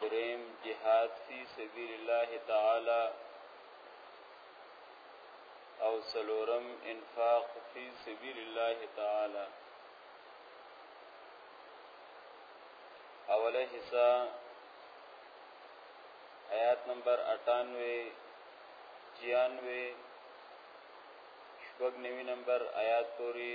دریم جهاد فی سبیل الله تعالی او سلورم انفاق فی سبیل الله تعالی اوله حصہ آیات نمبر 98 96 شپږ نوي نمبر آیات پوری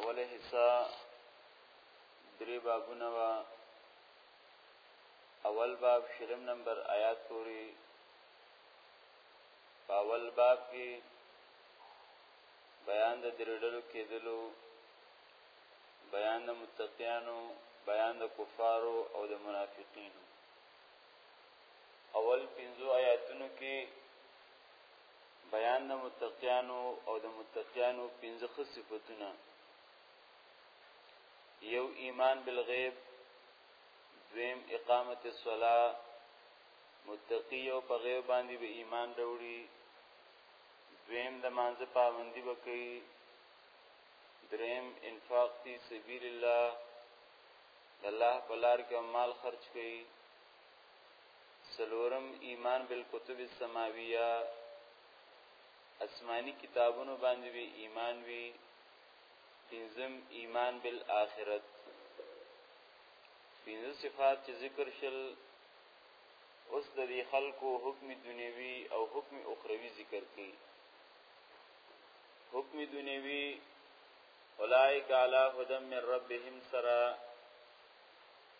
اوله حصہ درې بابونه وا اول باب شرم نمبر آیات پوری اول باب کې بیان د درېډلو کېدلو بیان د متقینو بیان د کفارو او د منافقینو اول پنځو آیاتونو کې بیان د متقیانو او د متقیانو پنځه ښه صفتونه یو ایمان بالغیب دویم اقامت الصلاه متقی او په غیب باندې به ایمان وروړي دویم د مانزه پابندي وکړي دریم انفاق فی سبیل الله الله په لار کې مال خرج کړي څلورم ایمان بالکتب السماویه اسماني کتابونو باندې وی ایمان وی پنځم ایمان بالآخرت پنځه صفات چې ذکر شل اوس د دې خلکو حکم دنیوي او حکم اخروی ذکر کړي حکم دنیوي اولائک علی هدم من ربهم سرا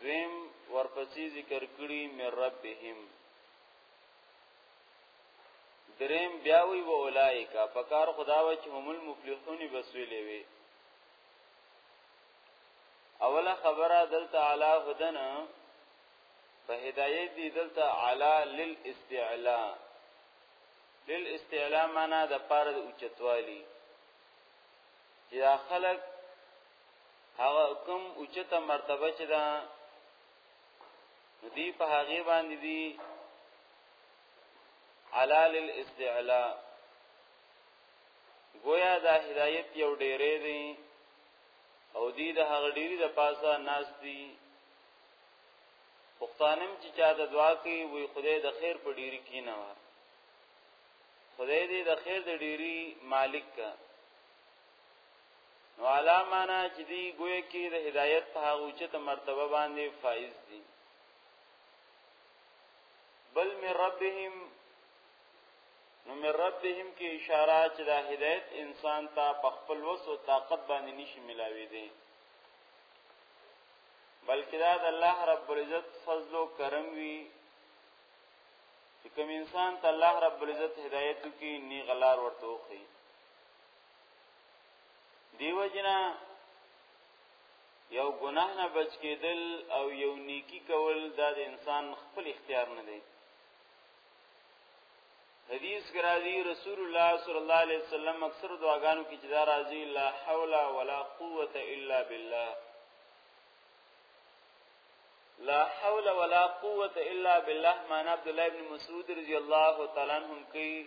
دویم ورپسې ذکر کړي من ربهم دریم بیا وی و اولایکا پکار خدا و چې هم المفلحون بسویلې وی اوله خبره دلته علا هدن په هدایت دی دلته علا للاستعلاء للاستعلاء معنا د پاره د اوچتوالی چې خلک هغه کوم اوچته مرتبه چې دا ندی په هغه باندې دی علال الاستعلا گویا دا هدایت یو ډیره دی او دی د هغه ډیری د پاسه ناس دی پښتانم چې چا د دعا کوي وي خدای د خیر په ډیری کې نه خدای دې د خیر د ډیری مالک کا نو علامانا چې دی ګویا کې د هدایت په هغه اوچته مرتبه باندې فائز دي بل من ربهم نو من ربهم کې اشاره چې دا هدایت انسان ته په خپل وس او طاقت باندې نشي ملاوي دي بلکې دا د الله رب العزت فضل او کرم وی چې کوم انسان ته الله رب العزت هدایت کوي نی غلار ورته وخی دیو جنا یو ګناه نه بچ کېدل او یو نیکی کول دا د انسان خپل اختیار نه دی حدیث ګرازی رسول الله صلی الله علیه وسلم اکثر دعاګانو کې چې دا راځي لا حول ولا قوت الا بالله لا حول ولا قوت الا بالله معنا عبد الله ابن مسعود رضی الله تعالی عنہ کوي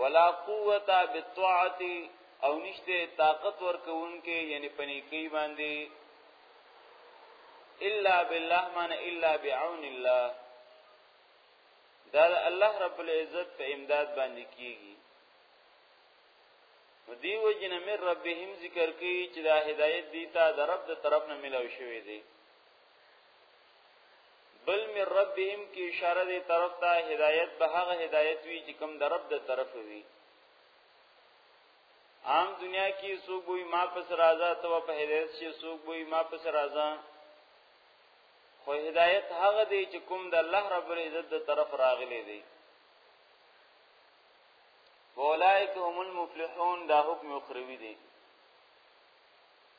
ولا قوتا بالطاعت او نشته طاقت ورکوونکې یعنی پنی کوي باندې الا بالله من الا بعون الله دا الله رب العزت په امداد باندې کیږي دیو جن من ربهم ذکر کوي چې دا هدایت دیتا د رب د طرف نه ملو شوی دی بل من ربهم کی اشاره دی طرف ته هدایت به هغه هدایت وی چې کوم د رب د طرف وی عام دنیا کې سوق وی ما پس راځه تو په هدایت شي سوق وی ما پس راځه خو هدایت هغه دی چې کوم د الله رب العزت د طرف راغلی دی اولائک هم المفلحون دا حکم اخروی دی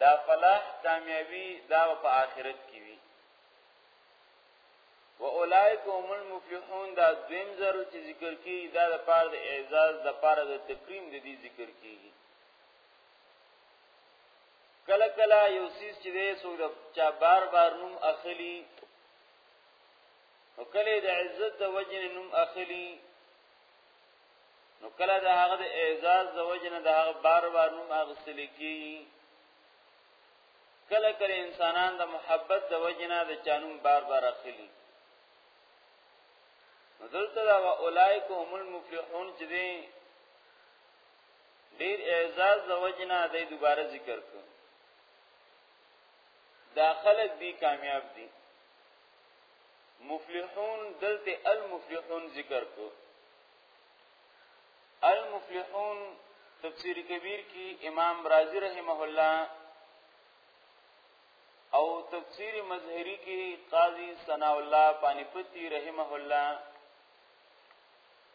دا فلاح کامیابی دا په آخرت کې وی و اولائک هم المفلحون دا دویم زر چې ذکر کیږي دا د پاره د اعزاز د پاره د تکریم د دې ذکر کیږي کله کله یو سیس چې دی سو د چا بار بار نوم اخلي او کله د عزت د وجه نوم اخلي نو کله دا هغه د اعزاز د وجنه دا هغه بار بار نوم اغسل کی کله کله انسانان د محبت د وجنه د چانوم بار بار اخلي نو دلته دا اولایک هم المفلحون چې دي ډیر اعزاز د وجنه د دوباره ذکر کړ دا خلک دي کامیاب دي مفلحون دلته المفلحون ذکر کو المفلحون تفسیر کبیر کی امام رازی رحمه الله او تفسیر مظهری کی قاضی ثنا الله پانیپتی رحمه الله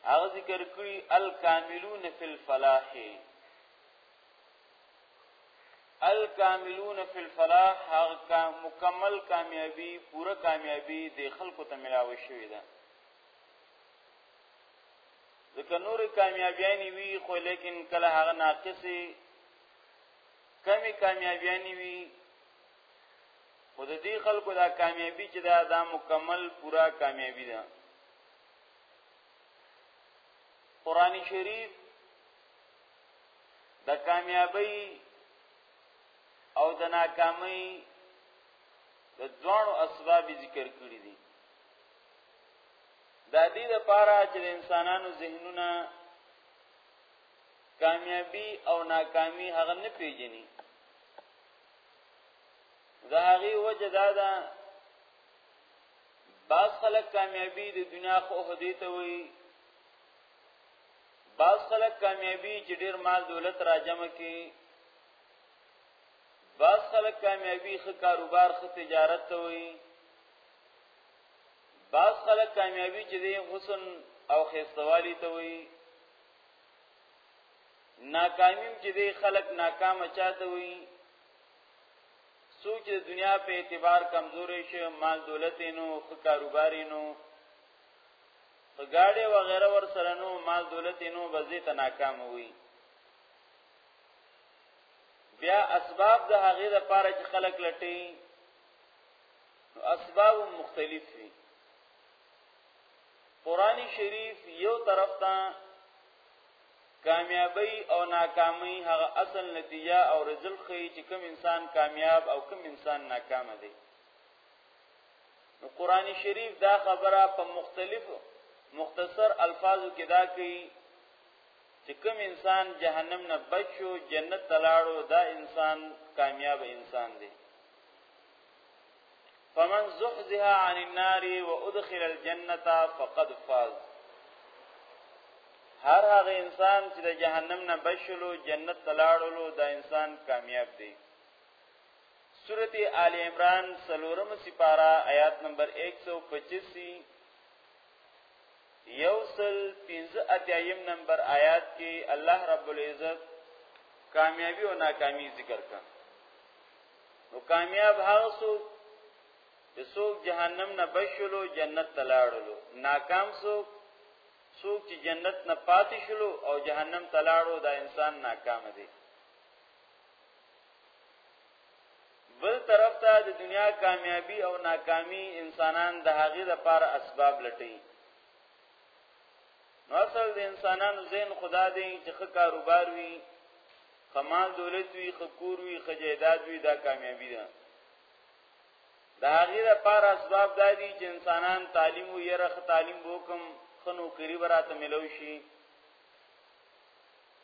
هغه ذکر کړی الکاملون فی الفلاح الکاملون فی الفلاح هغه مکمل کامیابی پوره کامیابی د خلکو ته ملاوي شوې ده ځکه نور کامیابیانی وی خو لیکن کله هغه ناقصي کمی کامیابیانی وی خو د دې خلکو دا کامیابی چې دا دا مکمل پورا کامیابی ده قران شریف د کامیابی او د ناکامۍ د دوانو اسباب ذکر کړی دي د دې لپاره چې د انسانانو ذهنونه کامیابی او ناکامی هغه نه پیژني دا هغه وجه دا ده بعض خلک کامیابی د دنیا خو هدیته وي بعض خلک کامیابی چې ډیر مال دولت را جمع کی بعض خلک کامیابی خ کاروبار خ تجارت ته وي بعض خلک کامیابی چې دی حسن او خیستوالی ته وي ناکامیم چې دی خلک ناکام چاته وي سوچ دنیا په اعتبار کمزورې شي مال دولت نو خ کاروبار نو په گاډي و غیره ور سره نو مال دولت نو بزی ته ناکام وي بیا اسباب د هغه د پاره چې خلک لټي نو اسباب مختلف وي قرآنی شریف یو طرف ته کامیابی او ناکامی هغه اصل نتیجه او رزلت خی چې کم انسان کامیاب او کم انسان ناکام دی نو قران شریف دا خبره په مختلفو مختصر الفاظو کې دا کوي چې کوم انسان جهنم نه بچو جنت تلاړو دا انسان کامیاب انسان دی فمن زحزح عن النار وادخل الجنه فقد فاز هر هغه انسان چې د جهنم نه بچلو جنت تلاړو دا انسان کامیاب دی سورت آل عمران سلورم سپارا آیات نمبر 185 یوسل 15 اتیایم نمبر آیات کې الله رب العزت کامیابی او ناکامی ذکر کړ نو کامیاب هغه څوک چې څوک جهنم نه بشلو جنت ته لاړلو ناکام څوک څوک چې جنت نه پاتې شلو او جهنم ته لاړو دا انسان ناکام دی بل طرف ته د دنیا کامیابی او ناکامی انسانان د هغې لپاره اسباب لټي نو اصل د انسانانو زین خدا دی چې ښه کاروبار وي خمال دولت وي خکور وي خجیداد وي دا کامیابی ده دا هغه د پار اسباب دادي چې انسانان تعلیم او یره تعلیم وکم خنو کری براته ملو شي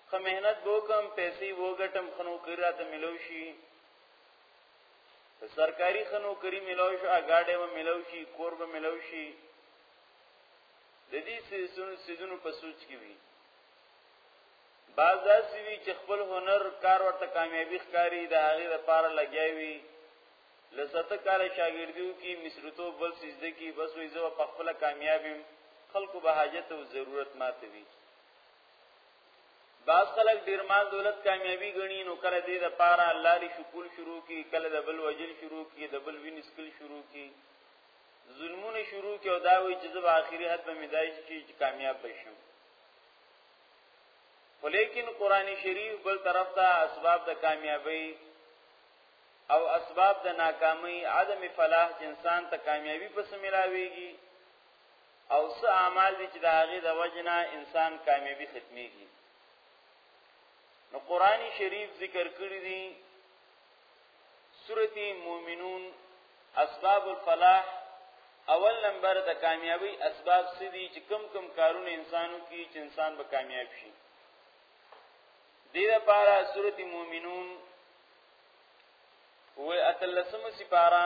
ښه مهنت به وکم پیسې وګټم ښه نوکري راته ملو شي سرکاري ښه نوکري ملو شي اګاډې به ملو شي کور به ملو شي د دې سيزونو په سوچ کې وي بعض داسې وي چې خپل هنر کار ورته کامیابی ښکاری د هغه لپاره لګیا وي لسته کال شاګردیو کې مصرتو بل سجده کې بس وې زو په خپل کامیابم خلکو به حاجت او ضرورت ماته وي بعض خلک ډیر مال دولت کامیابی غني نو کله دې د پاره الله لري شکول شروع کی کله د بل وجل شروع کی د بل وین سکل شروع کی ظلمونه شروع کی او دا وی چې زب اخیری حد به مدای شي چې کامیاب بشم ولیکن قران شریف بل طرف ته اسباب د کامیابی او اسباب د ناکامی عدم فلاح انسان ته کامیابی پس ملاویږي او څه اعمال دي چې د هغه د وجنه انسان کامیابی ختميږي نو قران شریف ذکر کړی دي سورته مومنون اسباب الفلاح اول نمبر د کامیابی اسباب سدي چې کم کم کارونه انسانو کې چې انسان به کامیاب شي دې لپاره سورته مومنون و اتلسم سپارا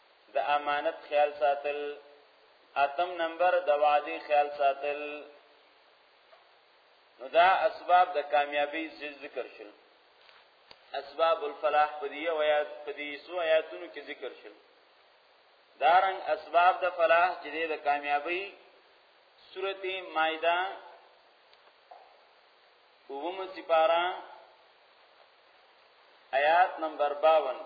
د امانت خیال ساتل اتم نمبر د وعده خیال ساتل نو دا اسباب د کامیابی ذکر شول اسباب الفلاح په دې آیات په دې سو آیاتونو کې ذکر شول دارنګ اسباب د فلاح چې د کامیابی سورته مائده اوم سپارا آیات نمبر 52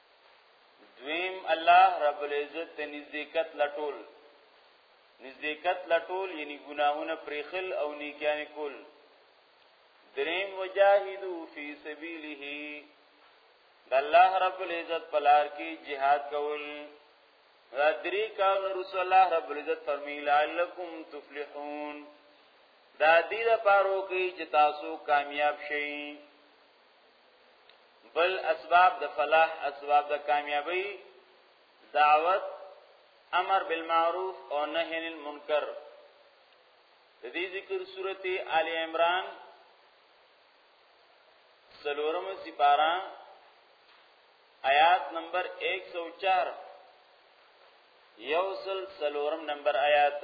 دویم الله رب العزت ته نزدېکت لټول نزدېکت لټول یعنی ګناهونه پرېخل او نیکیان کول دریم وجاهدوا فی سبیله د الله رب العزت پلار کې jihad کول دا درې کارونه رسول الله رب العزت فرمایي لعلکم تفلحون دا دې لپاره کې چې تاسو کامیاب شئ بل اسباب د فلاح اسباب د کامیابی دعوت امر بالمعروف او نهی عن المنکر د دې ذکر سورته آل عمران سلورم سپارا آیات نمبر 104 یوصل سلورم نمبر آیات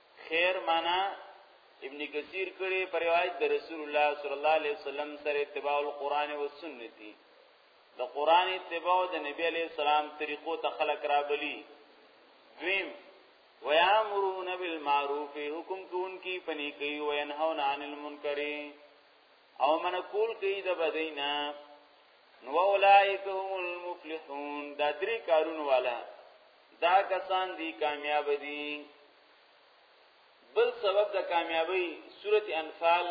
خیر معنا ابن کثیر کړي پر روایت د رسول الله صلی الله علیه وسلم سره اتباع القرآن او سنت دي د قرآن اتباع د نبی علیہ السلام طریقو ته خلق را بلی دویم ویامرون بالمعروف حکم کون کی پنی کوي او ينهون عن المنکر او من کول کوي د بدینا نو اولائک هم المفلحون دا درې کارونه والا دا کسان دی کامیاب دي بل سبب د کامیابی سورت انفال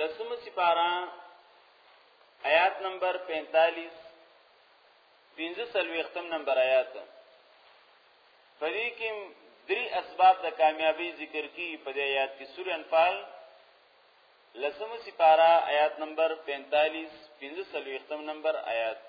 لسم سپارا آیات نمبر 45 پنځه سلوختم نمبر آیات پدې کې درې اسباب د کامیابی ذکر کی په دې آیات کې سورې انفال لسم سپارا آیات نمبر 45 پنځه سلوختم نمبر آیات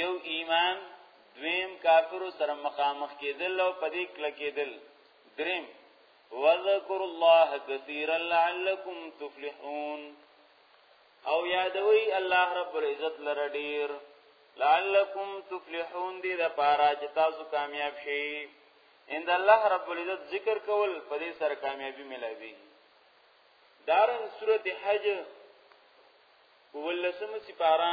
یو ایمان دویم کافر سره مخامخ کېدل او پدې کله کېدل دریم وذکر الله کثیرا لعلکم تفلحون او یادوي الله رب العزت لره ډیر لعلکم تفلحون دې د پاره چې تاسو کامیاب شئ ان د الله رب العزت ذکر کول په دې سره کامیابی ملوي دارن سورته حج ولسم سپارا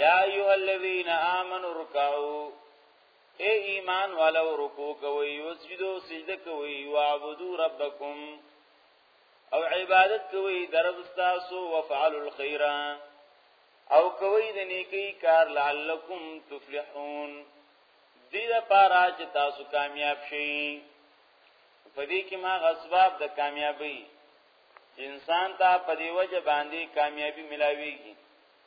یا ایها الذین آمنوا ارکعوا اے ایمان والو رکوع کوئ وسجدو سجده کوئ واعبدوا ربکم او عبادت کوئ درب تاسو وفعلوا الخير او کوئ د نیکی کار لعلکم تفلحون دې لپاره چې تاسو کامیاب شئ په دې کې ما غسباب د کامیابی انسان ته په دې وجه باندې کامیابی ملاويږي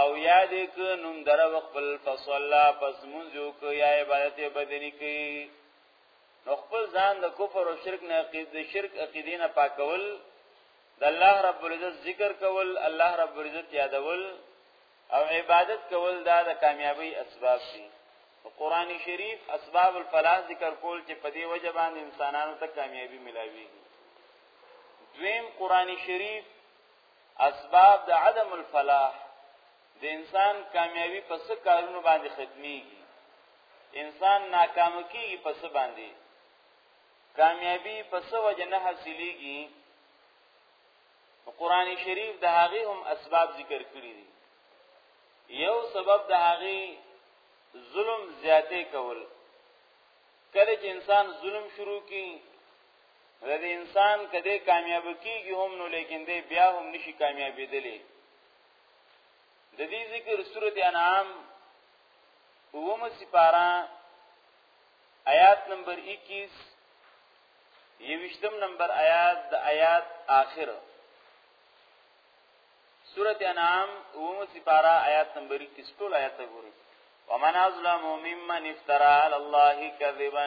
او یاد ک نوم در خپل فصلا پس منځو ک یا عبادت بدنی کی نو خپل ځان د کفر او شرک نه عقید شرک عقیدین پاکول د الله رب العزت ذکر کول الله رب العزت یادول او عبادت کول دا د کامیابی اسباب دي قرآن شریف اسباب الفلاح ذکر کول چې په دې وجه باندې انسانانو ته کامیابی ملاوي دویم قرآن شریف اسباب د عدم الفلاح د انسان کامیابی په څه کارونو باندې ختميږي انسان ناکام کیږي په څه باندې کامیابی په څه وجه نه حاصلېږي قرآن شریف د هغه هم اسباب ذکر کړی دي یو سبب د هغه ظلم زیاته کول کله چې انسان ظلم شروع کړي د دې انسان کده کامیاب کیږي هم نو لیکن دې بیا هم نشي کامیابې دي د دې ذکر سورته انعام اومه سپارا آیات نمبر 21 یوشتم نمبر آیات د آیات آخر سورته انعام اومه سپارا آیات نمبر 21 ټول آیات ګوري ومن ازلم ممن افترى على الله كذبا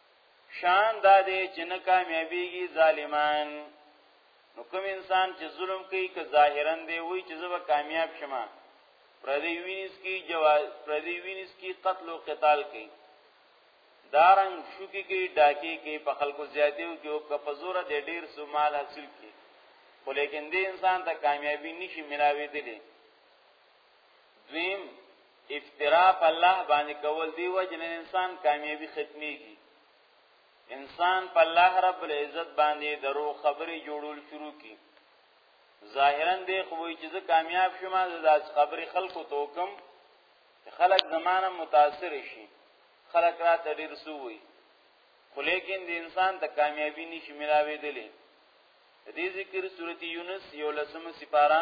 شان دا دی چې نه کامیابیږي ظالمان نو کوم انسان چې ظلم کوي که ظاهرا دی وای چې زه به کامیاب شم پردی وینس کی جواز پردی وینس کی قتل او قتال کوي دارنګ شوکی کې ډاکی کې په خلکو زیاتیو کې او کپزوره د ډیر سمال حاصل کی خو لیکن دې انسان ته کامیابی نشي ملاوي دي دویم افترا په الله باندې کول دی وجن انسان کامیابی ختميږي انسان په الله رب العزت باندې درو خبرې جوړول شروع کی ظاهرا دی خو چې زه کامیاب شوم زه د خبرې خلکو توکم خلک زمانه متاثر شي خلک را تدیر سووي خو لیکن د انسان ته کامیابی نشي ملاوي دي دې ذکر سورته یونس یو لسمه سپاره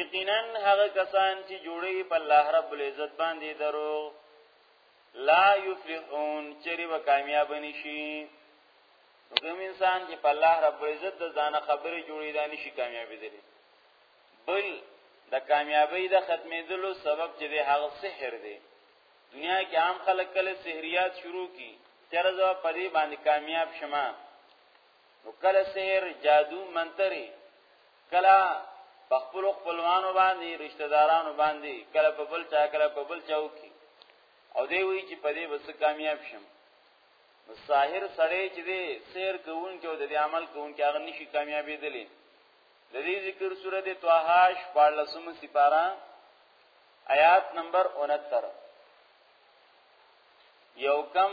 یقینا هغه کسان چې جوړي په الله رب العزت باندې درو لا یفلحون چری و کامیاب نشي کوم انسان چې په الله رب العزت د ځانه خبرې جوړي دا نشي کامیاب دي بل د کامیابی د ختمېدلو سبب چې د هغه سحر دی دنیا کې عام خلک کله سحریات شروع کی چرزه په دې باندې کامیاب شمه نو کله سیر جادو منتری کله په خپل خپلوانو باندې رشتہ دارانو باندې کله په بل چا کله په بل چاو کې او دی وی چې په دې بس کامیاب شم نو ساحر سړی چې دی سیر کوونکی او د عمل کوونکی هغه نشي کامیابې دلی د دې ذکر سورته طه 14 سپاره آیات نمبر 69 یو کم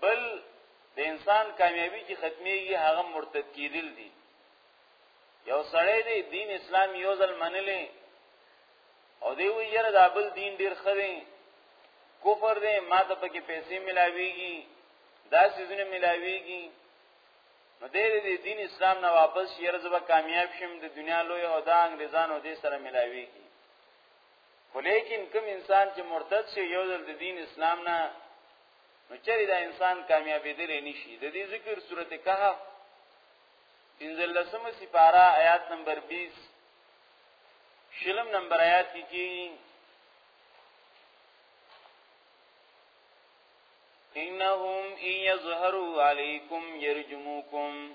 بل د انسان کامیابی چې ختمیږي هغه مرتد کیدل دي یو سړی دی دین اسلام یو ځل منلې او دی وی یره دا بل دین ډیر خره کفر دی ما ته پکې پیسې ملاویږي دا سيزونه ملاویږي نو دې دې دین اسلام نه واپس یره زبا کامیاب شم د دنیا لوی او دا انګريزانو دې سره ملاویږي خو لیکن کوم انسان چې مرتد شي یو ځل د دین اسلام نه نو چری دا انسان کامیابی دل نشي د دې ذکر سورته کهف انزلسمه سپارا آیات نمبر 20 شلم نمبر آیات کې کی انهم ان يظهروا عليكم يرجموكم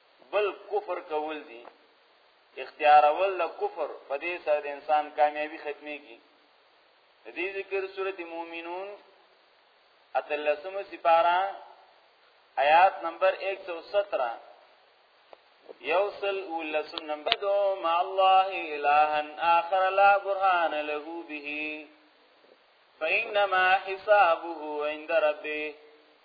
بل کفر کول دي اختیارول د کفر په دې سره د انسان کامیابی ختميږي د دې ذکر سورته مومنون اتلسم سپارا آیات نمبر 117 یوصل ولسم نمبر دو مع الله الها آخر لا برهان له به فإنما حسابه عند ربه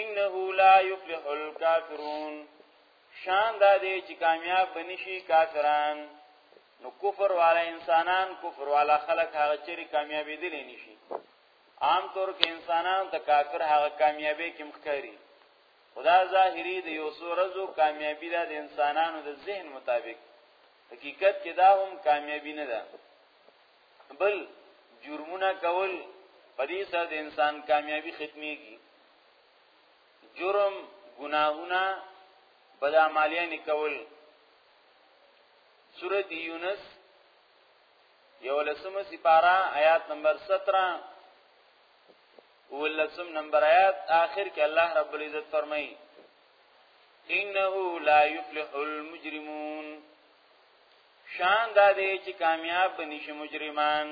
انه لا يفلح الكافرون شان دا دی چې کامیاب بنشي کافران نو کفر والا انسانان کفر والا خلک هغه چیرې کامیابې دي نشي عام طور کې انسانان ته کافر هغه کامیابې کې مخکري خدا ظاهری د یو سورزو کامیابی ده د انسانانو د ذهن مطابق حقیقت کې دا هم کامیابی نه ده بل جرمونه کول په دې سره د انسان کامیابی ختميږي جرم ګناهونه بد اعمالیا نکول سورۃ یونس یو لسم سپارا آیات نمبر 17 ولسم نمبر آیات آخر کې الله رب العزت فرمایي انه لا يفلح المجرمون شان دا دی چې کامیاب بنشي مجرمان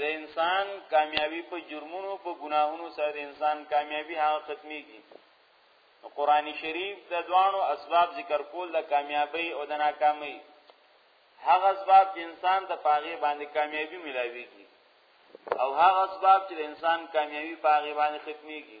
د انسان کامیابی په جرمونو په ګناهونو سره د انسان کامیابی هغه ختميږي قرآن شریف د دوانو اسباب ذکر کول د کامیابی او د ناکامۍ هغه اسباب چې انسان د پاغي باندې کامیابی ملاويږي او هغه اسباب چې د انسان کامیابی پاغي باندې ختميږي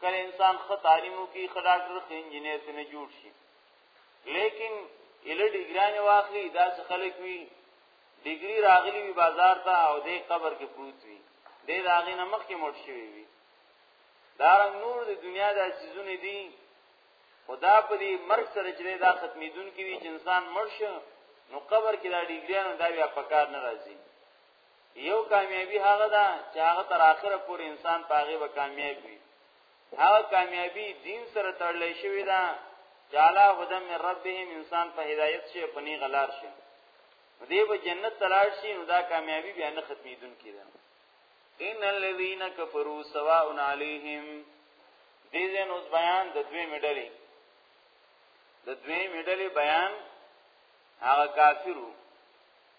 کله انسان خ تعلیمو کې خ ډاکټر خ انجنیر ته نه جوړ شي لیکن اله ډیګران واخلي دا څه خلک وي ډیګری راغلی وي بازار ته او دې قبر کې پروت وي دې راغی نه مخ کې مړ شي وي دا رنګ نور د دنیا د سيزونه دي خدا په دې مرګ سره چې دا ختمېدون کې وي چې انسان مړ شي نو قبر کې دا ډیګریان دا بیا پکار نه راځي یو کامیابی هغه ده چې هغه تر اخره پورې انسان پاغه به کامیاب وي هغه کامیابی دین سره تړلې شوی ده جالا هدم من ربهم انسان په هدایت شي په نی غلار شي دې به جنت تلاش شي نو دا کامیابی بیا نه ختمیدون کیده ان الذين كفروا سواء عليهم دې زین اوس بیان د دوی مډلې د دوی مډلې بیان هغه کافرو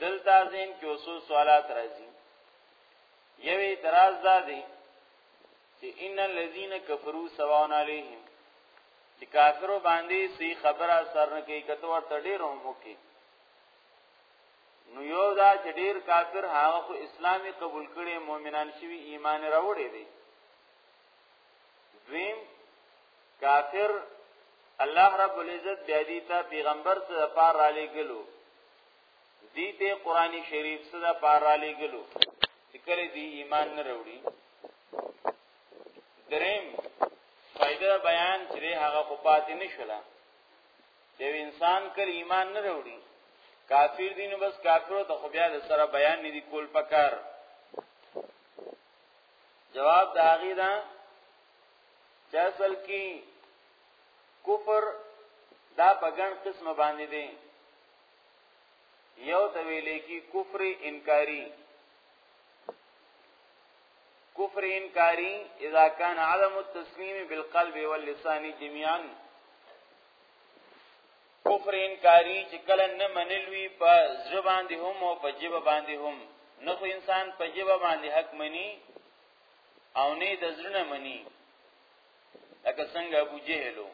دلته زین کې اوسو سوالات راځي یو اعتراض دا دی چې ان الذين كفروا سواء عليهم چې کافرو باندې سي خبره سر نه کوي کته ورته ډیر هم وکي نو یو دا چې ډیر کافر هغه خو اسلامي قبول کړي مؤمنان شوي ایمان راوړي دي دویم کافر الله رب العزت بیا دې ته پیغمبر څخه د پار را لګلو دې ته قرآني شریف څخه د پار را لګلو چې کله دې ایمان نه وروړي دریم فائدہ بیان چې هغه خو پاتې نشولا چې انسان کله ایمان نه وروړي کافر دین بس کافرو ته خو بیا د سره بیان نه دی کول پکار جواب د هغې ده چې اصل کې کفر دا په ګڼ قسم باندې دی یو ته ویل کی کفر انکاری کفر انکاری اذا كان عدم التسلیم بالقلب واللسان جميعا کفر انکاری چې کله نه منلوي په زړه باندې هم او په جبه باندې هم نه خو انسان په جبه باندې حق مني او نه د زړه مني لکه څنګه ابو جهلو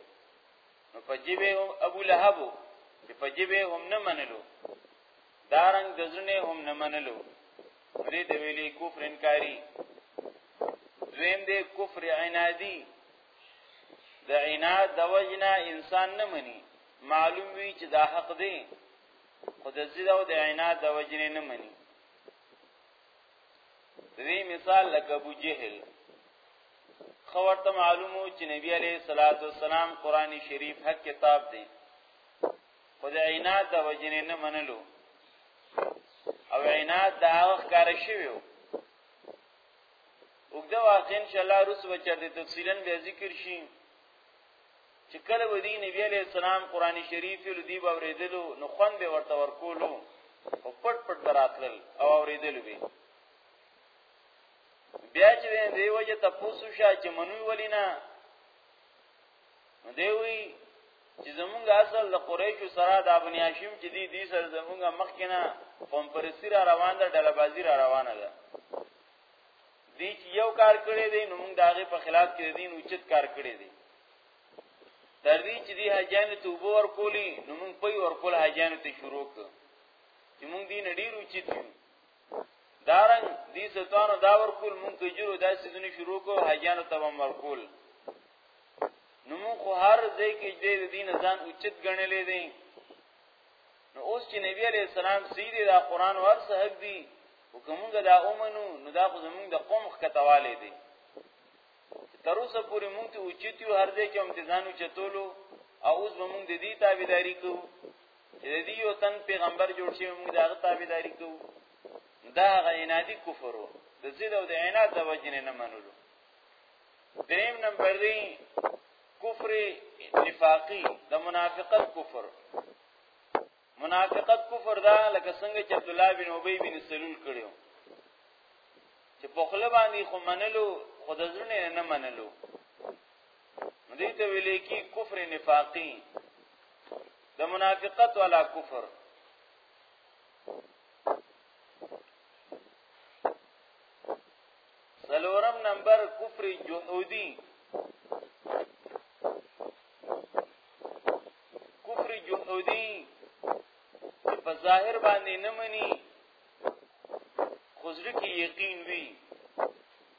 نو په جبه هم ابو لهب چې په جبه هم نه منلو دارنګ د زړه هم نه منلو دې د ویلي کفر انکاری دویم دې کفر عنادی د عناد د وجنا انسان نه مني معلوم وي چې دا حق دی خو د زیده او د عناد د وجنې نه مني دوی مثال لکه ابو جهل خورته معلومو چې نبی عليه الصلاه والسلام قران شریف حق کتاب دی خو د عناد د وجنې نه منلو او عناد دا وخت کار شوی وګدا واقع ان شاء الله رسو چرته تفصیلا به ذکر شي چې کله ودی نبی علی السلام قران شریف له دی باوریدلو نو خوان به ورته ورکولو او پټ پټ براتل او اوریدلو به بیا چې دی وجه تاسو شاه چې منوي ولینا نو دی وی چې زمونږ اصل د قریشو سره د ابن هاشم چې دی دی سره زمونږ مخکنه کمپرسی را روان ده ډلبازی را روانه ده دی چې یو کار کړی دی نو موږ داغه په خلاف کې دین اوچت کار کړی دی تر دې چې دی حجانو ته وبو ور کولی نو موږ په ور کول حجانو ته شروع کړ چې موږ دین ډیر اوچت یو دارنګ دې ستوانو دا ورکول مونږ کجرو دا سيزونه شروع کو حاجانو ته ورکول نو مونږ خو هر ځای کې دې دین ځان اوچت غنلې دي نو اوس چې نبی عليه السلام سیدی دا قران ورسه حق دي او کومګه دا اومنو نو دا خو زمونږ د قوم خکتواله دي تر اوسه پورې مونږ ته اوچتیو هر ځای کې هم ځانو چتولو او اوس به مونږ د دې تابعداري کوو چې د دې یو تن پیغمبر جوړ شي موږ دا تابعداري کوو دا غینادي کفر وو د زید او د عینات د وجنه نه منلو دریم نمبر دی کفر نفاقی د منافقت کفر منافقت کفر دا لکه څنګه چې عبد الله بن ابي بن سلول کړو چې په خپل باندې خو منلو خود ځنه نه منلو دې ته ویل کی کفر نفاقی د منافقت والا کفر سلورم نمبر کفر جهودی کفر جهودی په ظاهر باندې نه مني خزر کې یقین وی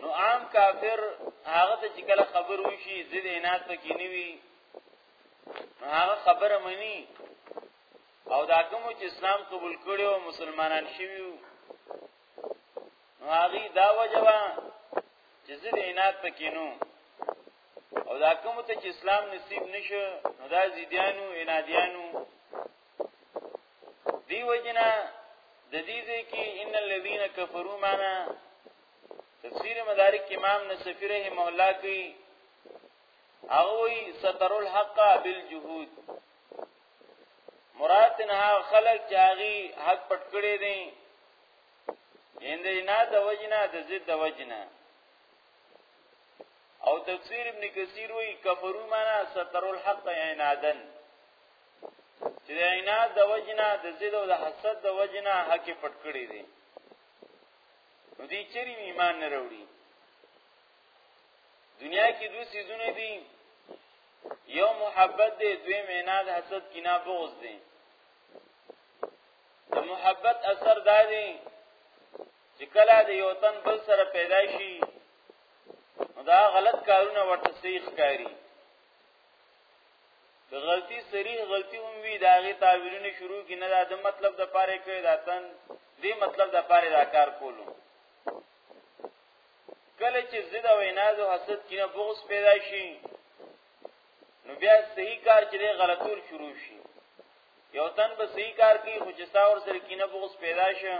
نو عام کافر هغه ته چې کله خبر وشي زید عنایت پکې نیوي نو هغه خبره مني او دا کوم چې اسلام قبول کړي او مسلمانان شوي نو هغه دا وجوه چې زید عنایت پکې نو او دا کوم ته چې اسلام نصیب نشه نو دا زیدیانو عنادیانو دی وجنا د دې ځای کې ان الذين كفروا معنا تفسیر مدارک امام نصفی رحم الله کوي او وی ستر الحق بالجهود مراد نه خلق چاغي حق پټ کړي دي هند نه د وجنا د ضد د وجنا او تفسیر ابن کثیر وی کفرو معنا ستر الحق عنادن چې د عناد د وجنه د زید او د حسد د وجنه حق پټ کړی دی نو دې چری ایمان نه وروړي دنیا کې دوه سيزونه دي یو محبت دی دوی عناد حسد کینه بغض دی د محبت اثر دا دی چې کله د یو تن بل سره پیدا شي دا غلط کارونه ورته صحیح ښکاری د غلطي صریح غلطي هم وی دا غي تعبیرونه شروع کی نه دا مطلب د پاره کوي دا تن دې مطلب د پاره دا کار کولو کله چې زده ویناز او حسد کینه بغض پیدا شي نو بیا صحیح کار چې غلطول شروع شي یو تن به صحیح کار کوي خو چې ساور سره کینه بغض پیدا شي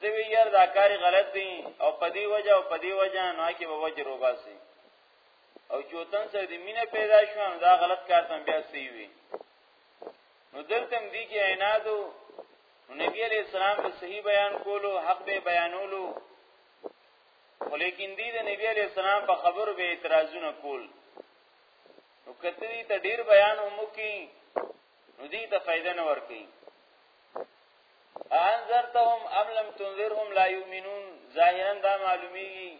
ته وی یار دا کار غلط دی او پدی وجه او پدی وجه نو کې به وجه روباسي او جوتن سره د مینه پیدا شو نو دا غلط کار تم بیا صحیح وي نو دلته دی کې عنادو نبی علیہ السلام به صحیح بیان کولو حق به بیانولو ولیکن دی د نبی علیہ السلام په خبرو به اعتراضونه کول نو کته دي ته ډیر بیان هم کی نو دي ته فائدہ نه ور کوي انذرتهم ام لم تنذرهم لا يؤمنون ظاهرا دا معلومیږي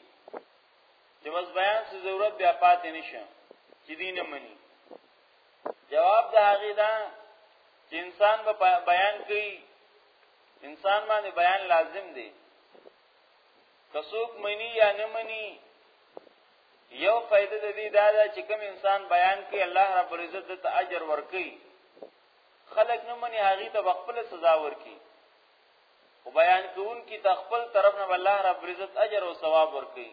چې مز بیان څه ضرورت بیا پاتې نشه چې دین مني جواب د هغه دا چې انسان به بیان کوي انسان باندې بیان لازم دی کڅوک منی یا نه منی یو فائدہ د دې دا ده چې کوم انسان بیان کوي الله رب العزت د اجر ورکي خلق نه مني هغه ته خپل سزا ورکي او بیان کوون کی تخپل طرف نه الله رب عزت اجر او ثواب ورکړي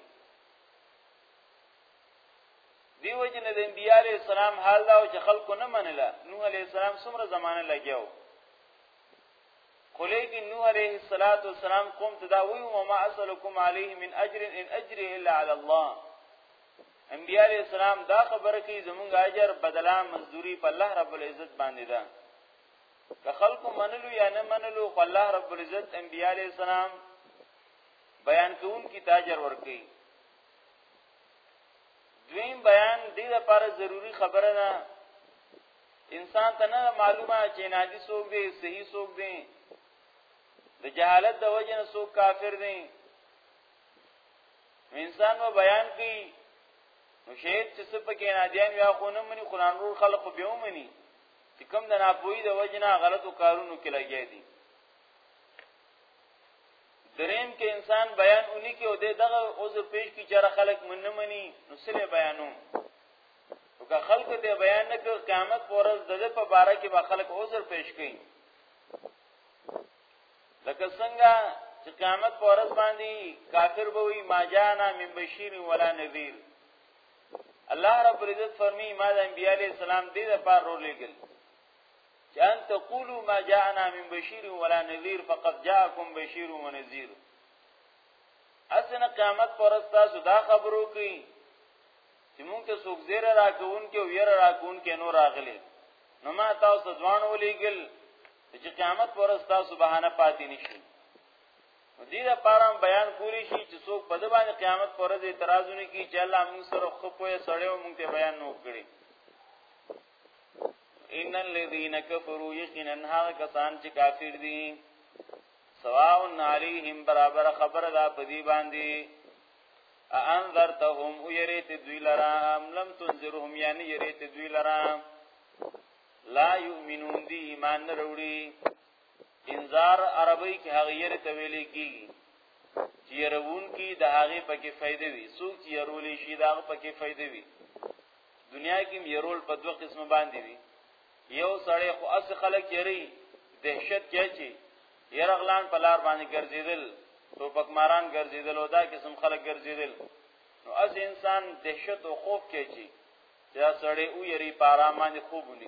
دیو جن د انبیاء علی السلام حال دا او چې خلکو نه منله نوح علی السلام څومره زمانه لګیاو خو لیکن نوح علیه الصلاۃ والسلام قوم ته دا وی او ما اسلکم علیه من اجر ان اجری الا علی الله انبیاء علیہ السلام دا خبره کوي زمونږ اجر بدلا مزدوری په الله رب العزت باندې ده د خلکو منلو یا نه منلو خو الله رب العزت انبیاء علیه السلام بیان کوون کی تاجر ورکی دویم بیان دې لپاره ضروری خبره ده انسان ته نه معلومه چې نادي څوک دی صحیح څوک دی د جهالت د وجه نه څوک کافر دی انسان و بیان کوي نو شهید چې سپکه نادیان یا خونم مني قران رو خلق به ومني چې کوم د ناپوهي د وجنا غلطو کارونو کې لګیا دي دریم کې انسان بیان اونې کې او دغه عذر پیش کی چر خلق من نه مني نو سره بیانو او که خلق ته بیان نه کړ قیامت پورز دغه په باره کې به خلق عذر پیش کوي لکه څنګه چې قیامت پورز باندې کافر به وي ماجانا من بشیر ولا نذیر الله رب العزت فرمی ما د انبیاء علی السلام دې د پاره رول لګل چې ان تقولوا ما جاءنا من بشیر ولا نذیر فقد جاءکم بشیر و نذیر اسنه قیامت پر تاسو دا خبرو کوي چې مونږ ته څوک زیره راکون کې او یره راکون کې نور راغلي نو ما تاسو ځوان ولېګل چې قیامت پر تاسو بهانه پاتې نشي نو دې لپاره بیان کولی شي چې څوک په د باندې قیامت پر ورځ اعتراضونه کوي چې الله موږ سره خو په سړیو موږ ته بیان نو کړی ان الذين كفروا يقينا هغه کسان چې کافر دي سواء عليهم برابر خبر ده په دې باندې انذرتهم ويريت دوی لرا ام لم تنذرهم يعني يريت دوی لرا لا يؤمنون دي ایمان نه وروړي انذار عربی کې هغه ير ته ویل کیږي چې يرون کې د هغه پکې فائدې وي څوک چې يرولې شي دا پکې فائدې وي دنیا کې يرول په دوه قسم باندې وي یو سړی خو اس خلک یری دهشت کې چی يرغلان په لار باندې ګرځیدل ټوپک ماران ګرځیدل او دا قسم خلک ګرځیدل نو اس انسان دهشت او خوف کې چی چې سړی او یری پارامان خوب ونی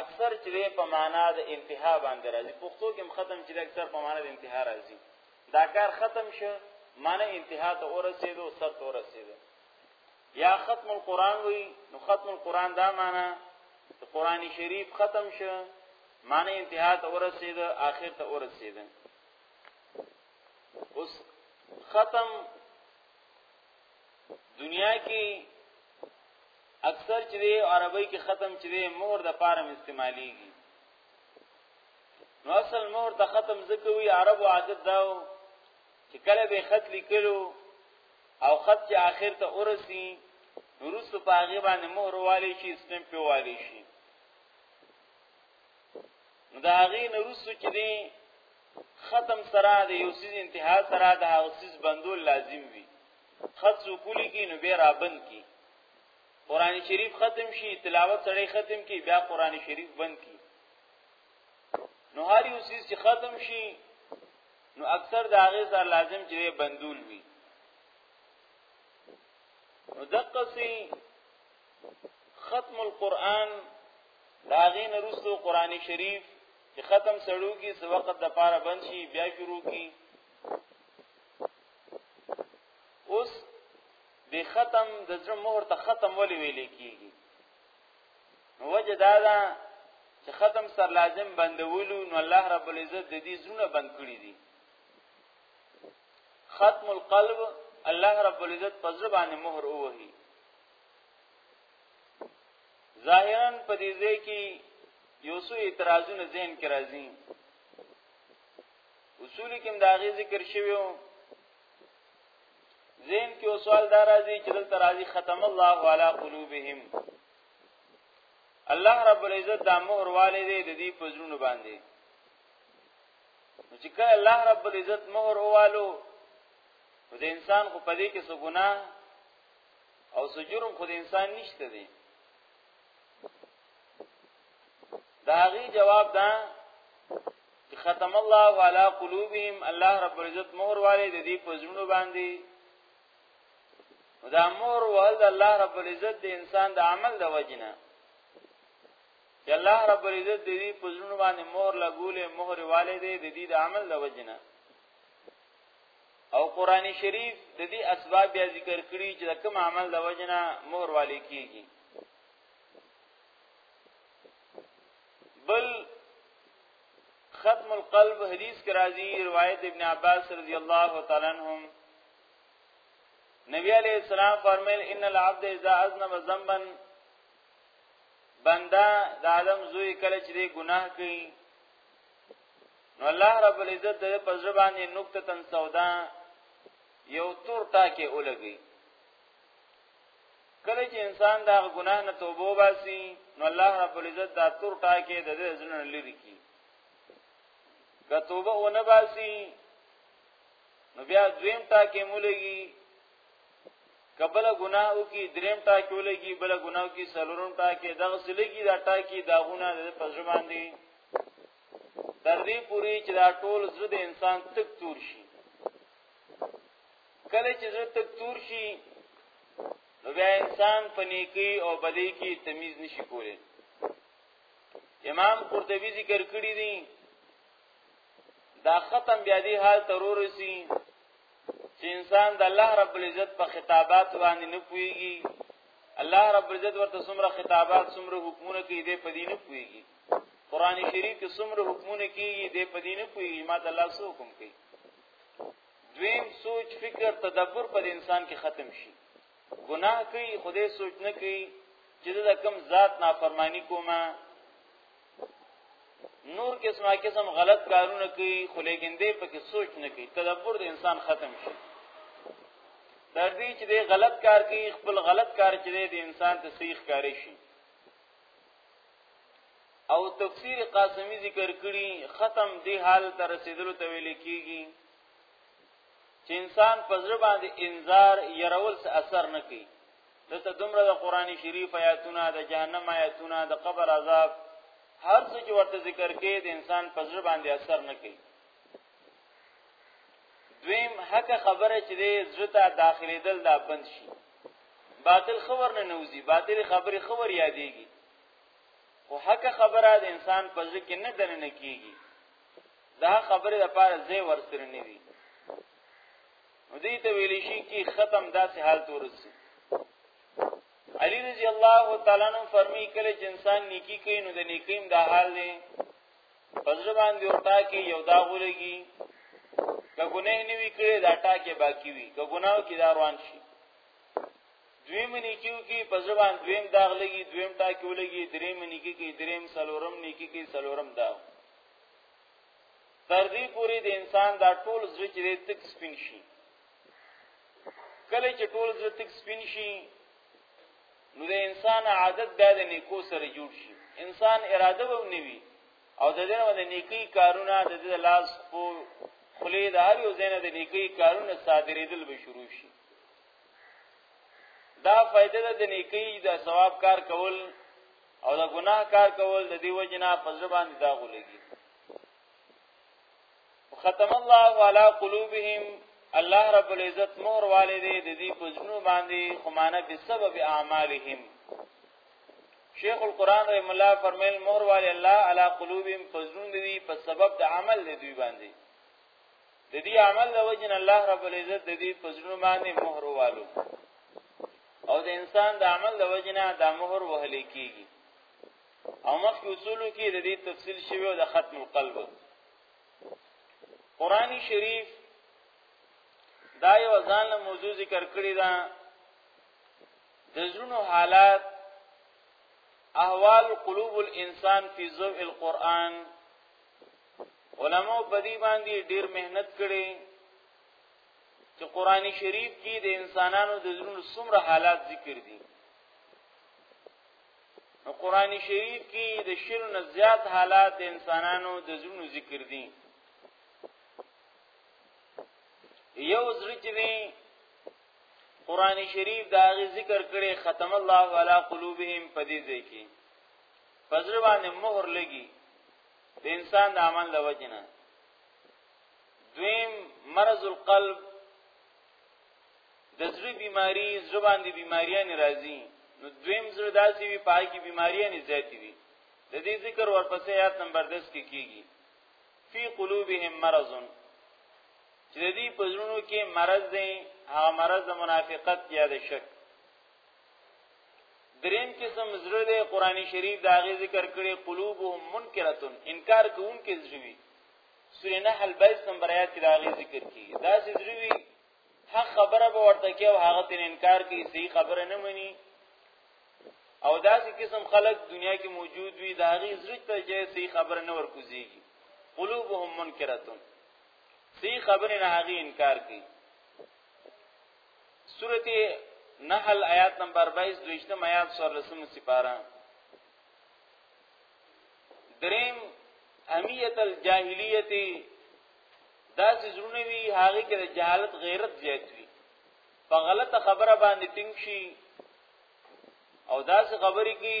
اکثر چې دی په معنا د انتها باندې راځي پښتو کې هم ختم چې دی اکثر په معنا د انتها راځي دا کار ختم شو معنی انتها ته ورسېدو سر ته ورسېدو یا ختم القرآن وی نو ختم القرآن دا معنی د قرآن شریف ختم شو معنی انتها ته ورسېدو آخر ته ورسېدو اوس ختم دنیا کې اکثر چې دی عربی کې ختم چې دی مور د پارم استعمالیږي نو اصل مور د ختم ځکه وی عربو عادت داو چې کله به خط لیکلو او خط چې آخر ته ورسی روس په هغه باندې مور والی شي سټم په والی شي نو دا هغه نو روس چې دی ختم سره د یو سیز انتها سره د هغه سیز بندول لازم وي خط سکولی کی نو بیا رابند کی قران شریف ختم شي تلاوت سره ختم کی بیا قران شریف بند کی نو هر یو سیز چې ختم شي نو اکثر د هغه سره لازم چې بندول وي نو دقه سي ختم القرآن داغین رسو قرآن شریف چې ختم سړو کی څه وخت د پاره بند شي بیا شروع کی اوس د ختم د زړه مهر ته ختم ولې ویل کیږي نو وجه دا ده چې ختم سر لازم بندولو نو الله رب العزت د دې زړه بند کړی دي ختم القلب الله رب العزت په زبان مهر وهي ظاهرا په دې ځای کې یو څو اعتراضونه ذهن کې راځي اصول کې دا غي ذکر شوی و ذهن کې یو سوال دا راځي چې دلته راځي ختم الله علی قلوبهم الله رب العزت دا مهر والي دي د دې پزړونو باندې چې کله الله رب العزت مهر اوالو د انسان خو پدې کې څه ګناه او سو جرم خود انسان نشته دی داغي جواب دا چې ختم الله علی قلوبهم الله رب العزت مهر والے د دې پزړونو باندې دا مهر ول الله رب العزت د انسان د عمل د وجنه چې الله رب العزت د دې پزړونو باندې مهر لګولې مهر والے دې د دې د عمل د وجنه او قران شریف د دې اسباب بیا ذکر کړي چې د کوم عمل د وجنه مهر والي کیږي بل ختم القلب حدیث کې راځي روایت ابن عباس رضی الله تعالی عنهم نبی علیہ السلام فرمایل ان العبد اذا اذنب ذنبا بندا د عالم زوی کله چې ګناه کوي نو الله رب العزت د پزړه باندې نقطه تن سودا یو تور ټاکه ولګي کله چې انسان دا ګناه نه توبه وباسي نو الله رب العزت دا تور ټاکه د دې ځنه لري کی که توبه ونه باسي نو بیا دویم ټاکه مولګي کبل ګناه او کی دریم ټاکی ولګي بل ګناه او کی سلورم ټاکی دغه سلګي دا ټاکی داغونه د پزړه باندې تر دې پوری چې دا ټول زړه د انسان تک تور شي کله چې زړه تک تور شي نو بیا انسان په نیکی او بدی کې تمیز نشي کولی امام قرطبي ذکر کړی دی دا ختم بیا دی حال ترور سی چې انسان د الله رب العزت په خطابات باندې نه پويږي الله رب العزت ورته څومره خطابات څومره حکمونه کوي دې په دې نه پويږي قران شریف کې څومره حکمونه کیږي دې په دې نه پويږي ما د الله سو حکم کوي دویم سوچ فکر تدبر پر انسان کې ختم شي ګناه کوي خدای سوچ نه کوي چې دا کم ذات نافرمانی کومه نور قسمه قسم غلط کارونه کوي خو لیکن دې په کې سوچ نه کوي تدبر د انسان ختم شي تر دې چې دې غلط کار کوي خپل غلط کار چې دې انسان ته صحیح ښکاري شي او تفسیر قاسمی ذکر کړي ختم دی حال تر رسیدلو ته ویل کیږي چې انسان په زړه باندې انذار يرول څه اثر نه کوي دته دومره د قران شریف آیاتونه د جهنم آیاتونه د قبر عذاب هر څه چې ورته ذکر کې د انسان په زړه باندې اثر نه کوي دویم حق خبره چې دې زړه ته داخلي دل دا بند شي باطل خبر نه نوځي باطل خبره خبر یادېږي او حق خبره د انسان په زړه کې نه درنه کیږي دا خبره د پاره زه ورسره نه وی نو دې ته ویل شي کې ختم داسې حالت ورسي علی رضی الله تعالی عنہ فرمی کله چې انسان نیکی کوي نو د نیکیم دا حال دی پزړ باندې ورتا کې یو دا غولېږي که ګناه نه وی کړی دا ټاکه باقی وي که ګناو کې دا روان شي دویم نیکیو کې په ځوان دویم داغ لګي دویم ټاکي ولګي دریم نیکی کې دریم سلورم نیکی کې سلورم داغ تر دې پورې د انسان دا ټول زړه چې تک سپین شي کله چې ټول زړه تک سپین شي نو د انسان عادت دا د نیکو سره جوړ شي انسان اراده به نوي او د دې باندې نیکی کارونه د دې لاس په خلی د هر یو زینه د نیکی کارونه صادرېدل به شروع شي دا فائدہ ده د نیکی د ثواب کار کول او د ګناه کار کول د دیو جنا په زبان دا غولېږي ختم الله علی قلوبهم الله رب العزت مهر والدې د دې پزنو باندې خمانه به سبب اعمالهم شیخ القران رحم الله فرمایل مهر والي الله علی قلوبهم پزنو دې په سبب د عمل دې دوی باندې د دې عمل د وجه نه الله رب العزت د دې پزړو باندې مهر والو او د انسان د عمل د وجه نه د مهر وهل کیږي او مخکې اصولو کې د دې تفصیل شوی او د ختم القلب قران شریف دا یو ځان له موضوع ذکر کړی دا د زړونو حالات احوال قلوب الانسان فی ضوء القرآن علماء په دې باندې ډیر مهنت کړي چې قران شریف کې د انسانانو د ژوند څومره حالات ذکر دي نو قران شریف کې د شر نه زیات حالات د انسانانو د ژوند ذکر دي یو زړه چې قران شریف دا غي ذکر کړي ختم الله علی قلوبهم په دې ځای کې فزر باندې مهر لګي د انسان د عمل د وجنه دویم مرض القلب د زړه بیماری زړه باندې بیماریان راځي نو دویم زړه داسې وي پای کې بیماریان زیاتې وي د دې ذکر ورپسې آیات نمبر 10 کې کیږي فی قلوبهم مرض چې دې پزړونو کې مرض دی هغه مرض د منافقت یا د شک دریم قسم زړه دی قرآنی شریف دا غی ذکر کړي قلوبهم منکرتون انکار کوونکې زړوي سورې نحل 22 نمبر آیات کې دا غی ذکر کړي دا زړوي حق خبره به ورته کې او هغه تن انکار کوي صحیح خبره نه مني او دا چې قسم خلق دنیا کې موجود وي دا غی زړه ته چې صحیح خبره نه ورکوزيږي قلوبهم منکرتون صحیح خبره نه هغه انکار کوي سورته نحل آیات نمبر 22 دویشتم آیات سور رسم سپارا دریم امیت الجاهلیت دا چې زرونه وی هغه کې د جهالت غیرت زیات وی په غلطه خبره باندې ټینګ شي او دا څه خبرې کی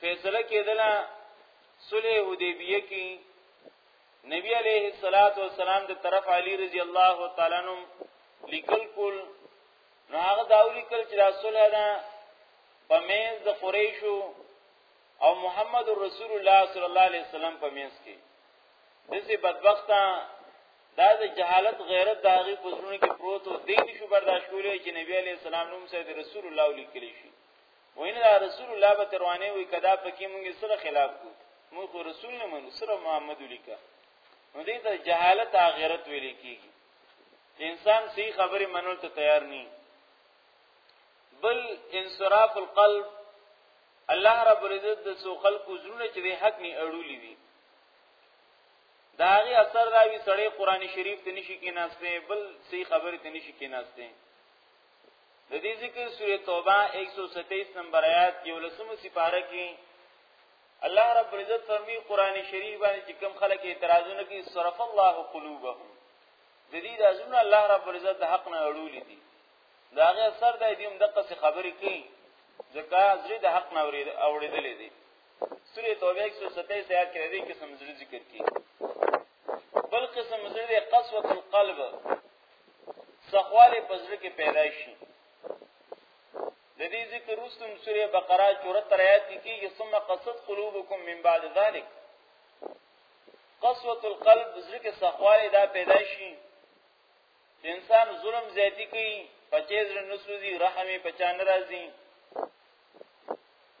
فیصله کېدله صلح حدیبیه کې نبی علیه الصلاۃ والسلام د طرف علی رضی الله تعالی عنہ لیکل کول نو هغه دا ولیکل چې دا صلح ده په مینځ د قریشو او محمد رسول الله صلی الله علیه وسلم په مینځ کې دسی بدبخته دا د جهالت غیرت د هغه پسونه کې پروت او دین شو برداشت کولای چې نبی علی السلام نوم سید رسول الله لیکلی شي وینه دا رسول الله به تروانه وي کدا پکې مونږ سره خلاف کو مونږ رسول نه منو سره محمد لیکا نو دې ته جهالت اخرت ویل کیږي انسان صحیح خبره منل ته تیار نه بل انصراف القلب الله رب العزت د سو خلق زړه چې حق نه اړولې وي دا غي اثر راوي سړی قران شریف ته نشي کیناسته بل صحیح خبره ته نشي کیناسته د دې ذکر سوره توبه 127 نمبر آیات کې ولسمه سپاره کې الله رب العزت فرمی قران شریف باندې چې کم خلک اعتراضونه کوي صرف الله قلوبهم د دې رازونه الله رب العزت د حق نه اړول دي دا غي اثر د دې هم دغه څه خبرې کوي ځکه زړه د حق نه اورېدل دي سوره توبه 127 آیات کې دې قسم ذکر کړي بل قسم زړه قسوه القلب سخواله پزړه کې پیدا شي د دې ذکر رسم سوره بقره 74 آیات کې ثم قصد قلوبکم من بعد ذلک قسوه القلب زړه کې سخواله دا پیدا شي انسان ظلم زیاتی کوي پچې زړه نسوځي رحمې پچا ناراضي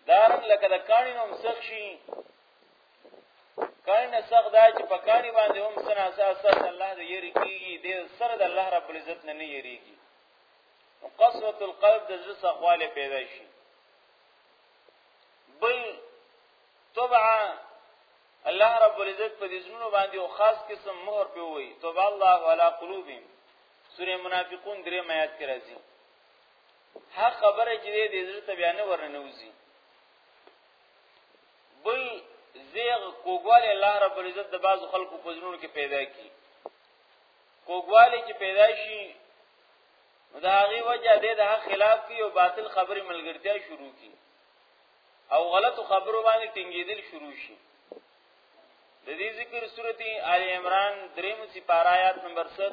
دارن لکه د کانی نوم سخ شي کانی نه سخ دا چې په کانی باندې هم سن اساس الله دې یری کیږي دې سر د الله رب العزت نه نه یریږي قسوت القلب د زړه سخواله پیدا شي بل طبعا الله رب العزت په دې زړونو باندې او خاص قسم مهر په وي طبعا الله ولا قلوبهم سوره منافقون درې آیات کې راځي ها خبره چې دې زړه ته بیا نه ورنوځي بل زیغ کوګواله الله رب العزت د بعض خلکو په ځنونو کې پیدا کی کوګواله چې پیدا شي دا هغه وجه دې د حق خلاف کی او باطل خبرې ملګرتیا شروع کی او غلط خبرو باندې ټینګېدل شروع شي د دې ذکر سورتي آل عمران دریم سپارایات نمبر 7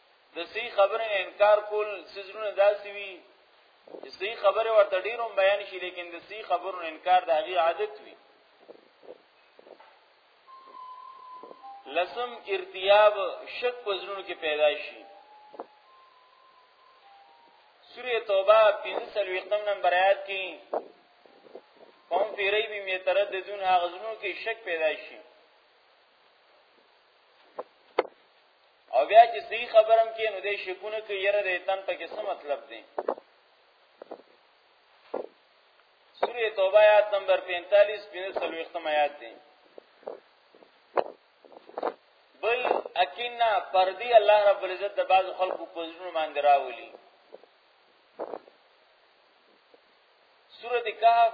د صحیح خبره نه انکار کول سزرونه داسي وي چې صحیح خبره ورته ډیرو بیان شي لیکن د صحیح خبرو نه انکار د هغه عادت وي لسم ارتیاب شک پزرونو کې پیدا شي سوره توبه 45 نمبر آیات کې قوم پیری به می ترددون هغه زمو کې شک پیدا شي او بیا چې صحیح خبرم کې نو دې شکونه کې یره دې تن ته کې څه مطلب دی سوره توبه آیات نمبر 45 پنځل وختم آیات دی بل اکینا پردی الله رب العزت د باز خلقو په ځینو باندې راولي سوره کهف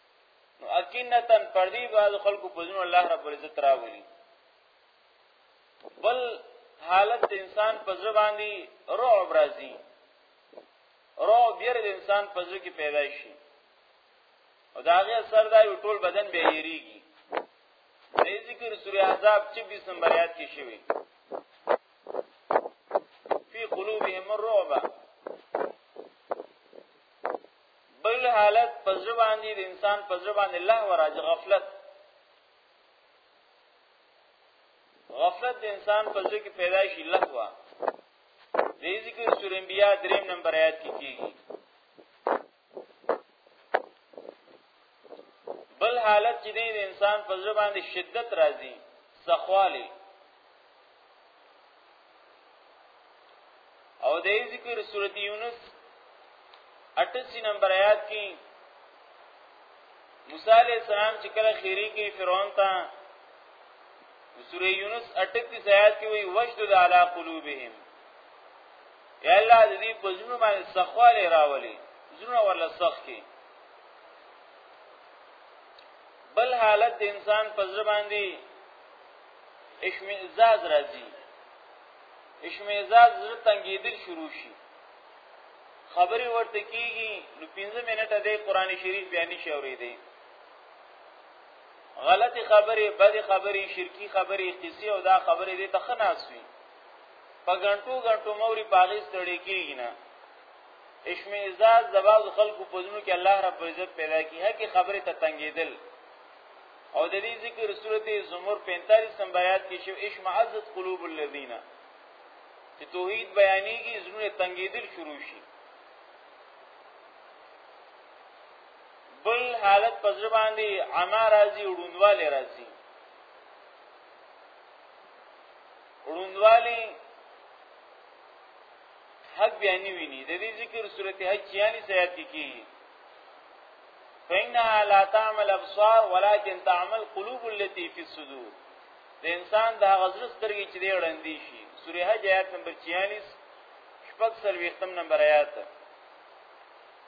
نو اکینتن پردی باز خلکو په ځینو الله رب العزت راولي بل حالت د انسان په ځړ باندې رعب راځي رعب ير د انسان په ځړ کې پیدا شي او دا غي اثر دا یو ټول بدن به یریږي دې ذکر سورې عذاب 26 نمبر آیات کې شوی فی قلوبهم الرعب بل حالت په زړه باندې د انسان په زړه باندې الله وراج غفلت غفلت د انسان په زړه کې پیدا شي لغوا د ذکر سورې انبیاء دریم نمبر آیات کې کیږي بل حالت چې د انسان په ځړ باندې شدت راځي سخوالی او د ذکر سورته یونس 88 نمبر آیات کې موسی علیہ السلام چې کله خیری کې فرعون ته سورې یونس 38 آیات کې وی وجد علی قلوبهم یا الله دې په زړه باندې سخواله راولي زړه ولا سخ کې بل حالت د انسان په ځر باندې اشمئزاز راځي اشمئزاز زړه تنګېدل شروع شي خبرې ورته کیږي نو 15 منټه د قران شریف بیان شي اورېدي غلطی خبرې بدی خبرې شرکی خبرې قصې او دا خبرې دې تخناسوي په غنټو غنټو موري پاغې ستړي کیږي نه اشمئزاز د بعض خلکو په ځینو کې الله رب عزت پیدا کی هکې خبره ته تنګېدل او د دې ذکر سورته زمر 45 نمبر آیات کې شو اشمئزت قلوب الذین چې توحید بیانېږي زړه تنګېدل شروع شي بل حالت پزړه باندې عما راځي وډوندواله راځي وډوندواله حق بیا نه ویني د دې ذکر صورت حج یعنی سیات کی فإنها لا تعمل ابصار ولكن تعمل قلوب التي في الصدور د انسان د غزل سترګې چې دی وړاندې شي سوره حج آیات نمبر 46 شپږ سل وختم نمبر آیات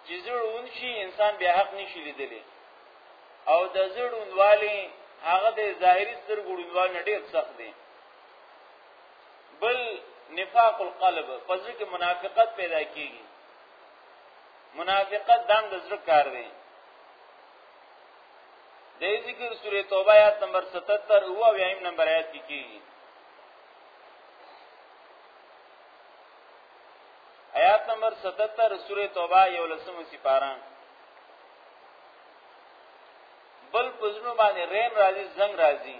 چې زړون شي انسان بیا حق نشي لیدلی او د زړون والی هغه د ظاهري سترګوړوال نه ډیر سخت دی بل نفاق القلب په ځکه کې منافقت پیدا کیږي منافقت دام د زړه کار دی د ذکر سوره توبه آیات نمبر 77 او اویم نمبر آیات کې کیږي آیات نمبر 77 سوره توبه یو لسم سپاره بل پزنو باندې رین راځي زنګ راځي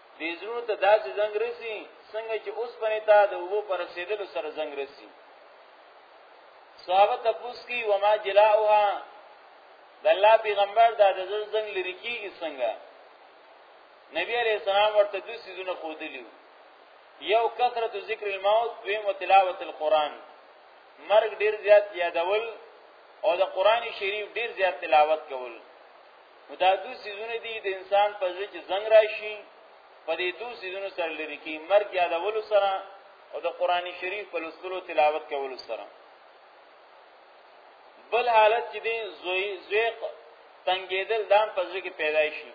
دې زړونو ته داسې زنګ رسی څنګه چې اوس پنه تا د وو پر رسیدلو سره زنګ رسی صحابه تپوس کی وما جلاؤها د الله پیغمبر دا د زنګ لری کیږي څنګه نبی علیہ السلام ورته دوه سيزونه خودلیو یو کثرت ذکر الموت دویم تلاوت القرآن مرګ ډیر زیات یادول او د قران شریف ډیر زیات تلاوت کول نو دا دوه سيزونه دي د انسان په ځای چې زنګ راشي په دې دوه سيزونو سره لري کې مرګ یادولو سره او د قران شریف په لوستلو تلاوت کولو سره بل حالت چې دی زوی زویق تنگیدل دام په ځکه پیدا شي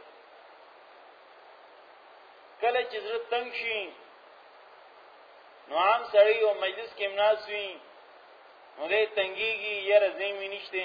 کله چې زړه تنگ شي نو عام سړی او مجلس کې مناس وي نو دې تنګيږي یره زمي نشته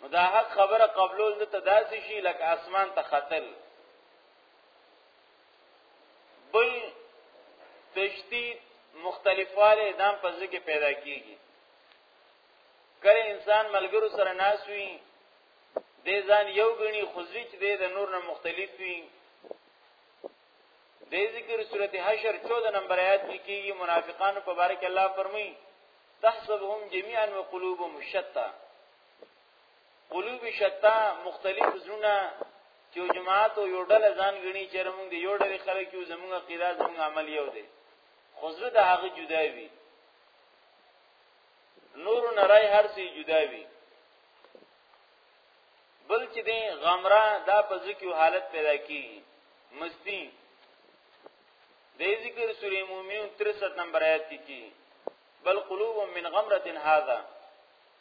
نو دا حق خبره قبلول د تداسي شي لکه اسمان ته خطل بل تشدید مختلفواله دام په ځکه پیدا کیږي کله انسان ملګرو سره ناس وي د ځان یو غني خوځي چې د نور نه مختلف وي د ذکر سورته حشر 14 نمبر آیات کې کیږي منافقانو په باره کې الله فرمایي تحسبهم جميعا وقلوبهم شتى قلوب شتا مختلف زونه چې جماعت او یو ډله ځان غني چې موږ دی یو ډله خلک یو زموږ عقیده زموږ عمل یو دی خو زړه د هغه جدا وي نور نه راي هر څه جدا وي بل چې دی غمرا دا په ذکیو حالت پیدا کی مستی د ذکر سورې مومنون 63 نمبر آیت کې بل قلوب من غمرة هذا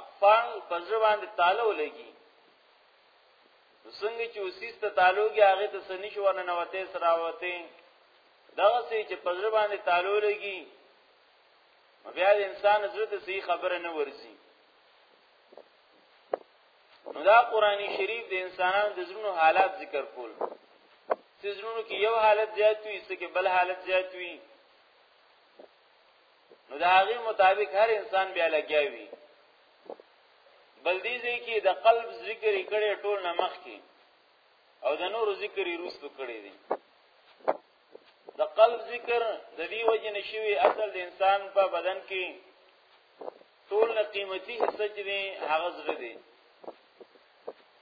اقفان په زړه باندې تاله ولګي څنګه چې اوسیس ته تالوږي هغه ته سني شو نه نوته سراوته دغه سي چې په زړه باندې تالو لګي بیا د انسان زړه ته صحیح خبره نه ورسي نو دا قرآنی شریف د انسانانو د زړونو حالات ذکر کول چې زړونو کې یو حالت زیات وي څه کې بل حالت زیات وي نو دا غي مطابق هر انسان بیا لګیاوی بل دې ځکه کې د قلب ذکر کړي ټول نمخ کې او د نور ذکر یې روستو کړي دي د قلب ذکر د دې وجه نشوي اصل د انسان په بدن کې ټول نه قیمتي حصہ چې دی هغه زړه دی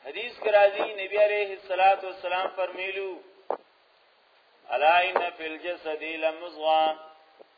حدیث کرازی نبی علیہ الصلات والسلام فرمیلو الا ان فی الجسد لمضغه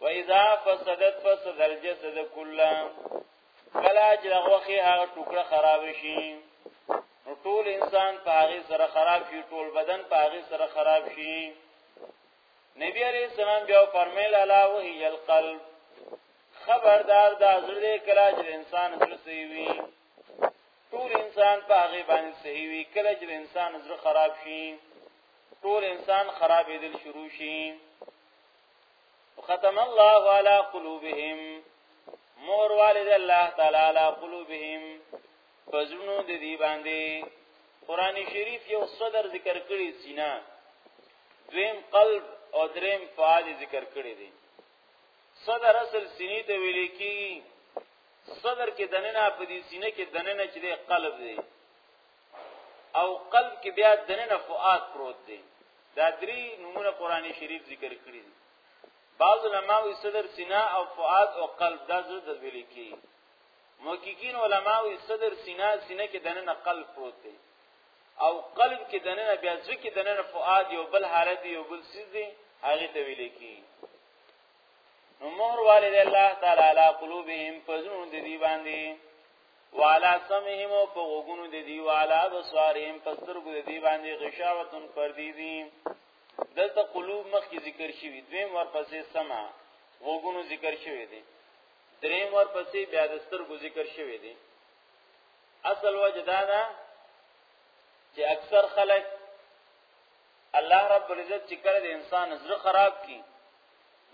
وإذا فسدت فسد الجسد كله کلا چې د غوخي هغه ټوکړه خراب شي نو ټول انسان په هغه سره خراب شي ټول بدن په هغه سره خراب شي نبی عليه السلام بیا فرمایل الا وهي القلب خبردار دا زړه کلا چې انسان زړه سی وي ټول انسان په هغه باندې صحیح وي کله چې انسان زړه خراب شي ټول انسان خرابېدل شروع شي ختم الله على قلوبهم مور والد الله تعالی على قلوبهم فزنو د دې باندې قران شریف یو صدر ذکر کړی سینا دویم قلب او دریم فعال ذکر کړی دی صدر اصل سینې ته ویل کی صدر کې دننه په دې سینې کې دننه چې قلب دی او قلب کې بیا دننه فؤاد پروت دی دا درې نمونه قران شریف ذکر کړی دي بعض علما وی صدر سینا او فؤاد او قلب دا زړه د ویل کی محققین علما وی صدر سینا سینه کې دننه قلب پروت دی او قلب کې دننه بیا زړه کې دننه فؤاد یو بل حالت یو بل سیز دی هغه ته ویل کی نو مهر والد الله تعالی علی قلوبهم فزنون دی باندې والا سمهم او په وګونو د دی والا بصارهم پسترګو د دی باندې غشاوتن پر دی دي دلته قلوب مخ کی ذکر شوی دویم ورپسې سما وګونو ذکر شوی دی دریم ورپسې بیا د سترګو ذکر شوی دی اصل وجه دا ده چې اکثر خلک الله رب العزت چې کړه د انسان زړه خراب کی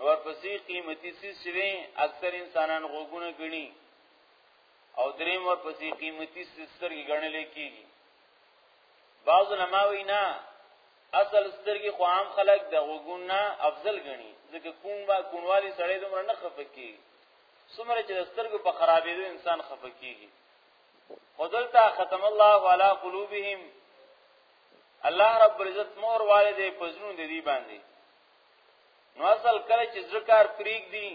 ورپسې قیمتي سي سوي اکثر انسانان غوګونه غني او دریم ور پسې قیمتي سترګې ګڼل کیږي بعض علماء وینا اصل سترګې خو عام خلک د غوګونه افضل غني ځکه کوم با کونوالي سړی دومره نه خفقي څومره چې د سترګو په خرابېدو انسان خفقيږي خدلتا ختم الله علی قلوبهم الله رب العزت مور والده پزنو د دې باندې نو اصل کله چې ذکر پریک دي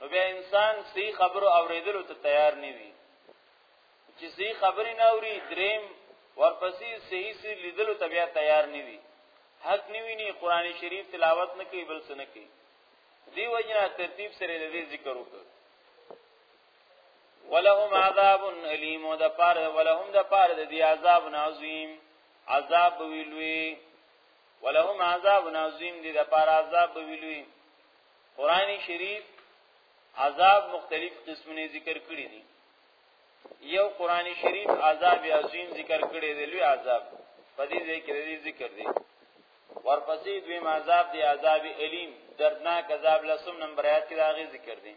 نو بیا انسان صحیح خبرو اوریدلو ته تیار نه وي چې صحیح خبرې نه اوري دریم ورپسې صحیح سي لیدلو ته بیا تیار نه وي حق نه ویني قران شریف تلاوت نه کوي بل څه نه کوي دی وجنا ترتیب سره د دې ذکر وکړ ولهم عذاب الیم د پار ولهم د پار د دی عذاب عظیم عذاب ویلوی ولهم عذاب عظیم دی د پار عذاب ویلوی قران شریف عذاب مختلف قسمونه ذکر کړی دي یو قران شریف عذاب عظیم ذکر کړی دی لوی عذاب په دې ځای کې دی ذکر دی ورپسې دوی عذاب دی عذاب الیم دردناک عذاب لسم نمبر آیات کې دا غي ذکر دی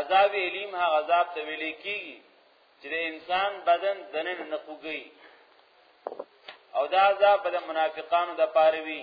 عذاب الیم هغه عذاب ته ویل کیږي چې انسان بدن دنن نخوږي او دا عذاب د منافقانو د پاره وی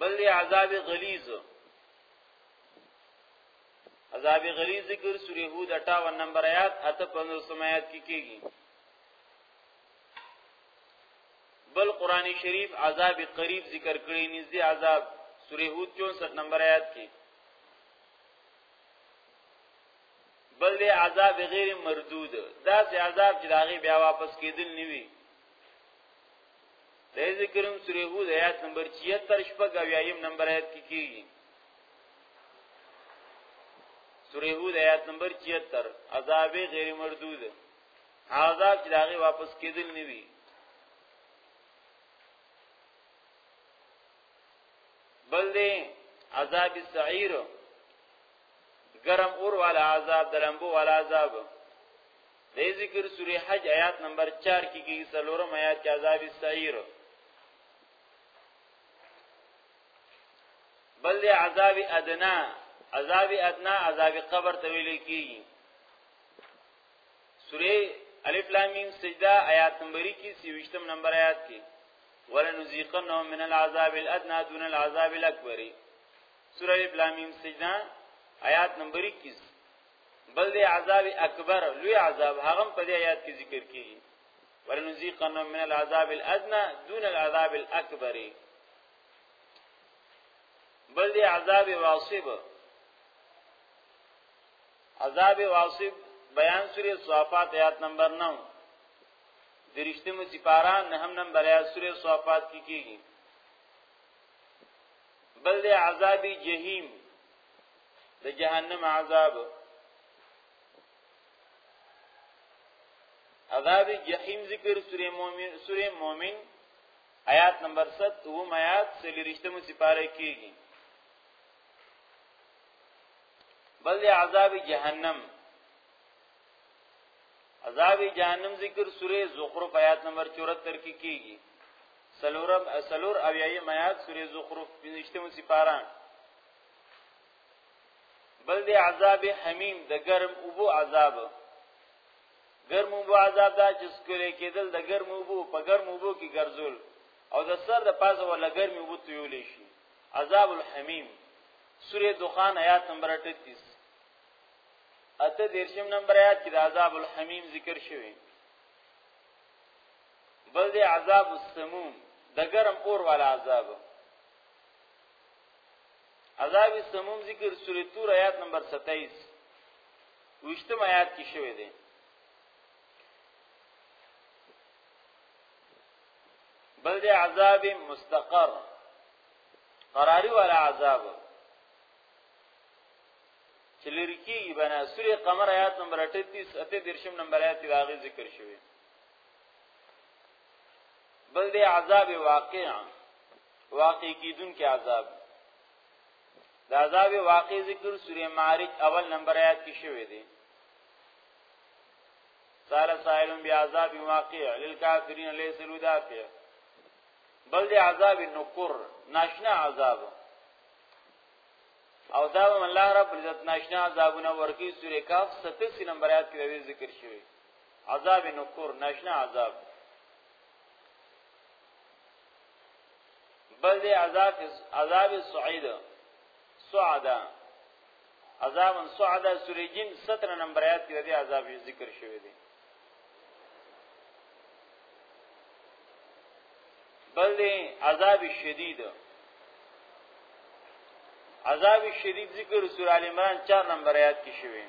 بل دی عذاب غلیظ عذاب غلیظ ذکر سوره هود 58 نمبر آیات اته 15 سمات کې کیږي بل قران شریف عذاب قریب ذکر کړی نږدې عذاب سوره هود 64 نمبر آیات کې بل دی عذاب غیر مردود دا سه عذاب چې داغي بیا واپس کېدل نیوي د ذکرم سوره هود آیات نمبر 76 شپږ او یایم نمبر آیات کې کیږي سوره هود آیات نمبر 76 عذاب غیر مردود عذاب چې داغه واپس کېدل نه وی بل دې عذاب سعیر گرم اور والا عذاب درنبو والا عذاب د ذکر سوره حج آیات نمبر 4 کې کې سلورم آیات کې عذاب سعیر بل دی عذاب ادنا عذاب ادنا عذاب قبر ته ویل کی سوره الف لام میم سجده آیات نمبر 21 وشتم نمبر آیات کې ولنذيقنهم من العذاب الادنى دون العذاب الاكبر سوره الف لام میم سجده آیات نمبر 21 بل دی عذاب اکبر لوی عذاب هغه په دې آیات کې ذکر کیږي ولنذيقنهم من العذاب الادنى دون العذاب الاكبر بل دی عذاب واصب عذاب واصب بیان سوره صافات آیات نمبر 9 درشتمه سپارا نه هم نمبر آیات سوره صافات کې کیږي بل د عذاب جهنم د جهنم عذاب عذاب جهنم ذکر سوره مؤمن سوره مؤمن آیات نمبر 7 و آیات سلی رښتمو سپاره کیږي بل عذاب جهنم عذاب جهنم ذکر سوره زخرف آیات نمبر 74 کې کیږي سلورم سلور او یی میات سوره زخرف پنځشتم سپاره بل دی عذاب حمیم د ګرم اوبو عذاب ګرم اوبو عذاب دا چې سکرې کېدل د ګرم اوبو په ګرم اوبو کې ګرځول او د سر د پاسه ولا ګرم اوبو تیولې شي عذاب الحمیم سوره دخان آیات نمبر 38 اته دیرشم نمبر آیات کې د عذاب الحمیم ذکر شوی بل دی عذاب السموم د ګرم اور والا عذاب عذاب السموم ذکر سورۃ تور آیات نمبر 27 وشتم آیات کې شوی دی بل دی عذاب مستقر قراری والا عذاب چې لري کیږي بنا سوره قمر آیات نمبر 38 اته درشم نمبر آیات کې راغی ذکر شوی بل دی عذاب واقع واقع کیدون کې عذاب د عذاب واقع ذکر سوره معارج اول نمبر آیات کې شوی دی سال سائل بعذاب واقع للكافرین ليس له دافع بل دی عذاب نکر ناشنا عذاب او دا هم الله رب عزت ناشنا عذابونه ورکی سورې کاف 87 نمبر آیات کې وی ذکر شوی عذاب نکور ناشنا عذاب بل دې عذاب عذاب سعید سعدا عذاب سعدا سوره جن 17 نمبر آیات کې د عذاب ذکر شوی دی بل دی عذاب شدید عذاب شدید ذکر سوره ال عمران 4 نمبر آیات کې شوی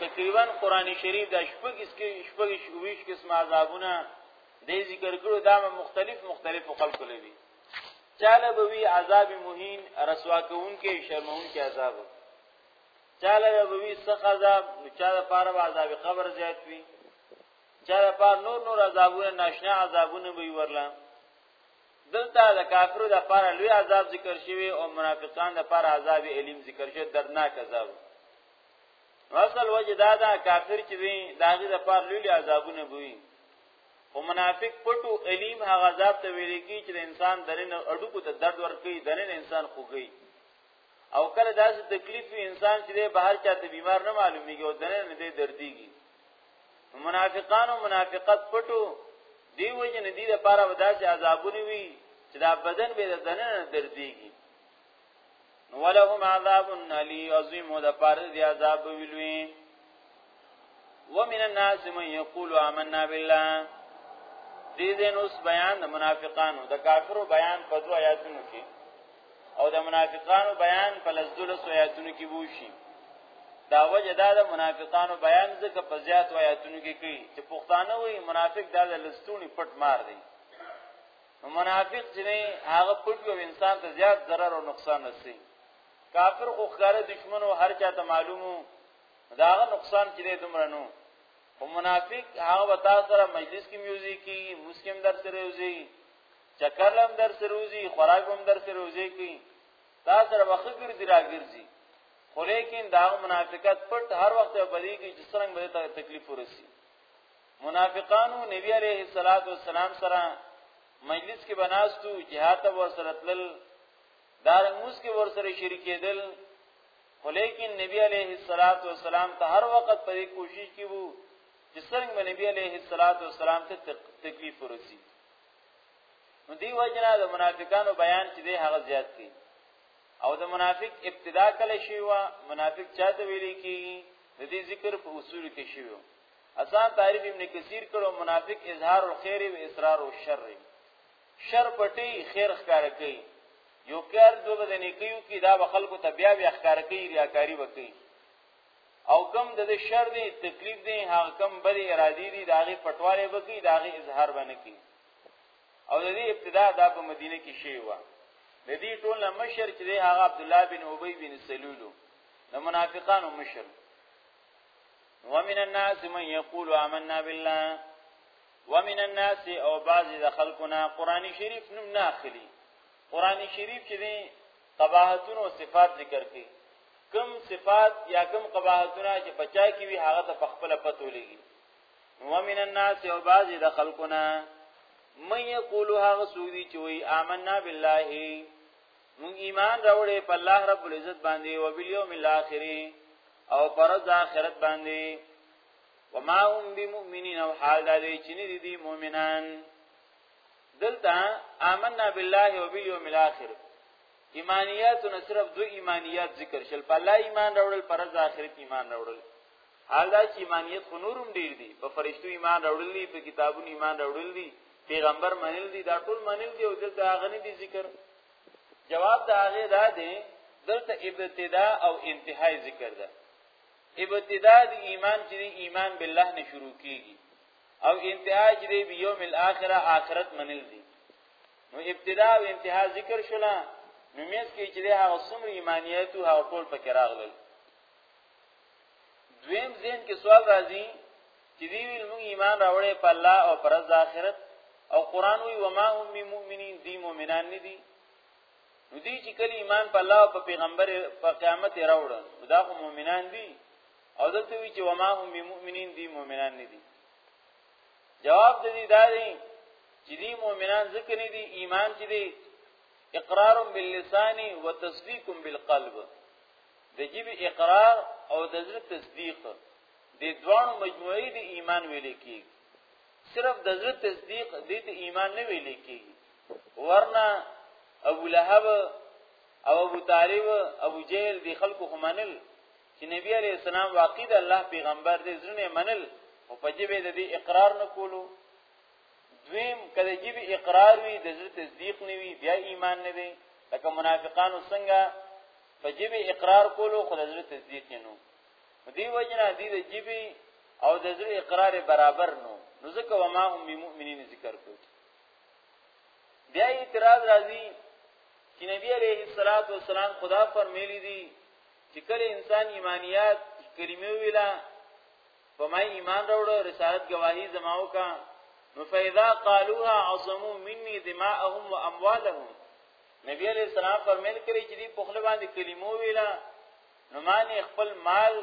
تقریبا قران شریف د شپږ کې شپږ شویش قسم عذابونه د ذکر کړو دا مختلف مختلف خلق لوي چاله به وی عذاب مهین رسوا کوونکې شرمونکې عذاب چاله به وی سخت عذاب نو چا د پاره به عذاب قبر زیات وی چا د پاره نور نور عذابونه ناشنا عذابونه به ورلا دلته د کافرو د پاره لوی عذاب ذکر شوی او منافقان د پاره عذاب الیم ذکر شوی دردناک عذاب اصل وجه دا دا کافر چې وی داغه د پاره لوی عذابونه بوي او منافق پټو الیم هغه عذاب ته ویل کی چې انسان درن اډو کو ته درد ورکي درن انسان خوږي او کله داسې تکلیف انسان چې بهر چاته بیمار نه معلومیږي او درن نه دی درديږي منافقانو منافقت پټو دی وجه نه دی لپاره وداسې عذابونه وي چې دا بدن به درن درديږي نو ولهم عذاب علی عظیم د پاره دی عذاب ویلوی ومن الناس من یقول آمنا بالله دې دین اوس بیان د منافقانو د کافرو بیان په دوه آیاتونو کې او د منافقانو بیان په لزدل سو آیاتونو کې ووشي دا وجه دا د منافقانو بیان ځکه په زیات آیاتونو کې کوي چې پښتانه وي منافق دا د لستونی پټ مار دی نو منافق چې نه هغه پټ یو انسان ته زیات ضرر او نقصان رسي کافر خو ښکاره دشمن او هر چاته معلومو داغه نقصان چې دی دومره نو او منافق هغه وتا سره مجلس کې میوزیک کی مسکم در سره وزي چکر لم در سره وزي خوراک هم در سره وزي کی دا سره وخت ګرځي راګرځي خو لیکن دا منافقت پټ هر وخت بدی کې چې څنګه به تکلیف ورسي منافقانو نبی علیه الصلاۃ والسلام سره مجلس کې بناستو جهاد ته ورسره تلل دار موس کې ورسره شریک کېدل خو لیکن نبی علیه الصلاۃ والسلام ته هر وخت په کوشش کې وو چې څنګه به نبی علیه الصلاۃ والسلام ته تکلیف ورسی نو دی وجنا د منافقانو بیان چې دی هغه زیات کړي او د منافق ابتدا کله شی و منافق چاته ویل کی د دې ذکر په اصول کې شی و اسان تعریف ابن کثیر کړو منافق اظهار الخير و اسرار الشر شر پټي خیر ښکار کوي یو کار دوه بدنې کوي کی دا به خلکو ته بیا بیا ښکار کوي ریاکاری وکړي او کم د شر دی تکلیف دی هغه کم بل ارادي دی داغه پټواله وکړي داغه اظهار باندې کوي او د دې ابتدا دا په مدینه کې شی و د دې ټول مشر چې هغه عبد الله بن ابي بن سلول نو منافقانو مشر ومن الناس من یقول آمنا بالله ومن الناس او بعضی د خلقنا قران شریف نوم نه اخلي قران شریف کې دي قباحتونه او صفات ذکر کړي کم صفات یا کم قباحتونه چې بچا کی وی هغه ته پخپل پتو لګي ومن الناس او بعضی د خلقنا من یقول هغه سودی چې وی آمنا بالله مونږ ایمان راوړې په الله رب العزت باندې او بالیوم الاخر او پر ځ اخرت باندې وما هم بمؤمنین او حال دا دی چې نه دي مؤمنان دلته آمنا بالله او بالیوم الاخر ایمانیات نه صرف دو ایمانیات ذکر شل په الله ایمان راوړل پر ځ اخرت ایمان راوړل حال دا چې ایمانیت خو نورم ډیر دي په فرشتو ایمان راوړل دي په کتابونو ایمان راوړل دي پیغمبر منل دي دا ټول منل دي او دلته هغه نه دي ذکر جواب دا هغه دا دی دلته ابتدا او انتهای ذکر ده ابتدا د ایمان چې ایمان بالله نه شروع کیږي او انتهای چې به یوم الاخره آخرت منل دي نو ابتدا او انتها ذکر شولا نو میس کې چې هغه څومره ایمانیت او هغه ټول پکې راغلل دویم زین کې سوال راځي چې دی ویل موږ ایمان راوړې په الله او پر ورځ آخرت او قران وی وما هم مؤمنین دی مؤمنان نه دي نو دی چې کله ایمان په الله او په پیغمبر په قیامت راوړل دا خو مؤمنان دي او دلته وی چې وما هم مؤمنین دی مؤمنان نه دي جواب د دې دا دی چې دی مؤمنان ذکر نه دي ایمان چې دی اقرار باللسان وتصدیق بالقلب د جیبی اقرار او د زړه تصدیق د دوانو مجموعي د ایمان ویل کیږي صرف د زړه تصدیق د ته ایمان نه ویل کیږي ورنه ابو لهب او ابو طالب ابو جهل د خلکو همنل چې نبی علی السلام واقع د الله پیغمبر د زړه منل او په جیبه د دې اقرار نه کولو دویم کله جیبه اقرار وي د زړه تصدیق نه وي بیا ایمان نه دی لکه منافقانو څنګه په جبه اقرار کولو خو د زړه تصدیق نو دی وجنه دی د جبه او د زړه اقرار برابر نو نو ځکه و ما هم مؤمنین ذکر کو بیا اعتراض راځي چې نبی علیه الصلاۃ والسلام خدا فرمایلی دی چې کله انسان ایمانیات کلمې ویلا په ما ایمان راوړ رسالت گواهی زما وکا نو فیدا قالوها عصمو مني دماءهم واموالهم نبی علیہ السلام فرمایل کړي چې دی په خپل باندې کلمو ویلا نو معنی خپل مال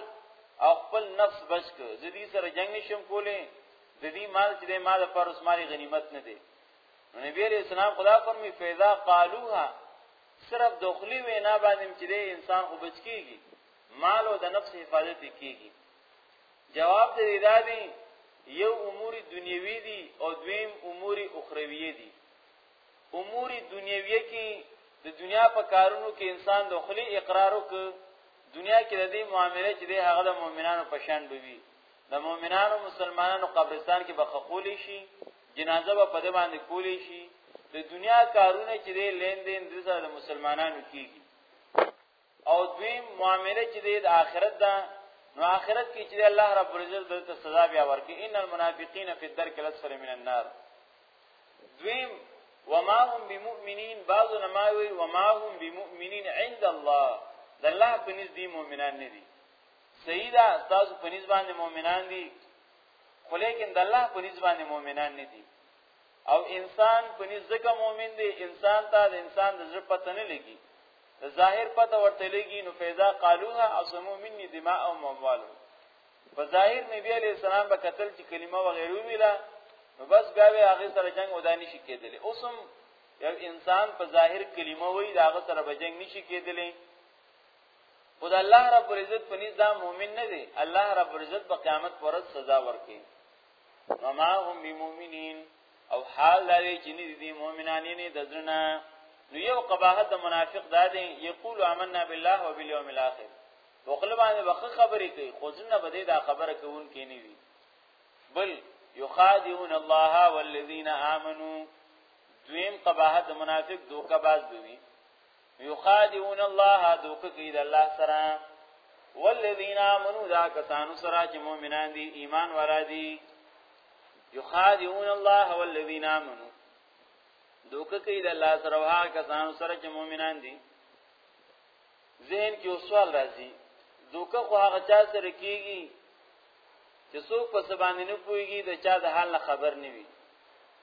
او خپل نفس بچ کړ زدي سره جنگ نشم کولې د دې مال چې د مال پر اسماري غنیمت نه دی نو نبی علیہ السلام خدا فرمی فیدا قالوها صرف دخلی وینا باندې چې انسان خو بچ کیږي مال او د نفس حفاظت کیږي جواب دې دا دی یو امور دنیوي دي او دویم امور اخروی دي امور دنیوي کې د دنیا په کارونو کې انسان د خلی اقرار وک دنیا کې د دې معاملې چې د هغه د مؤمنانو په شان بوي د مؤمنانو مسلمانانو قبرستان کې بخقول شي جنازه به په دې باندې کول شي د دنیا کارونه چې د لین دین د سره د مسلمانانو کیږي او دویم معامله چې د آخرت ده نو آخرت کې چې الله رب العزت دلته سزا بیا ورکړي ان المنافقین فی الدرک الاسفل من النار دویم وما هم بمؤمنین بعض نماوی وما هم بمؤمنین عند الله د الله په نس دی مؤمنان نه دي سیدا تاسو په نس باندې مؤمنان دي خو لیکن د الله په نس باندې مؤمنان نه دي او انسان په نزدک مؤمن دی انسان ته د انسان د زړه پته نه لګي د ظاهر پته ورته لګي نو فیضا قالوها عصمو مني دماء او اموالو په ظاهر نبی علی السلام به قتل چې کلمه و غیره ویلا نو بس بیا به هغه سره جنگ ودانی شي کېدلی اوسم یو انسان په ظاهر کلمه وی دا هغه سره به جنگ نشي کېدلی خدای الله رب العزت په نيز دا مؤمن نه دی الله رب العزت په قیامت پر سزا ورکړي وما هم بمؤمنین او حال دا وی چې نه دي مؤمنان نه د ځنه نو یو قباحت د منافق دا دی یقول آمنا بالله وبالیوم الاخر وقل باندې وخه خبرې کوي خو ځنه بده دا خبره کوون کې نه وي بل یخادعون الله والذین آمنو دویم قباحت د منافق دوکه باز دوی یخادعون الله دوک کی د الله سره والذین آمنوا دا کسانو سره چې مؤمنان دي ایمان ورا دي یخادعون الله والذین آمنوا دوک کی د الله سره وها کسانو سره چې مؤمنان دي ذهن کې سوال راځي دوک خو هغه چا سره کیږي چې څوک په سبانه نه پويږي د چا د حال خبر نه وي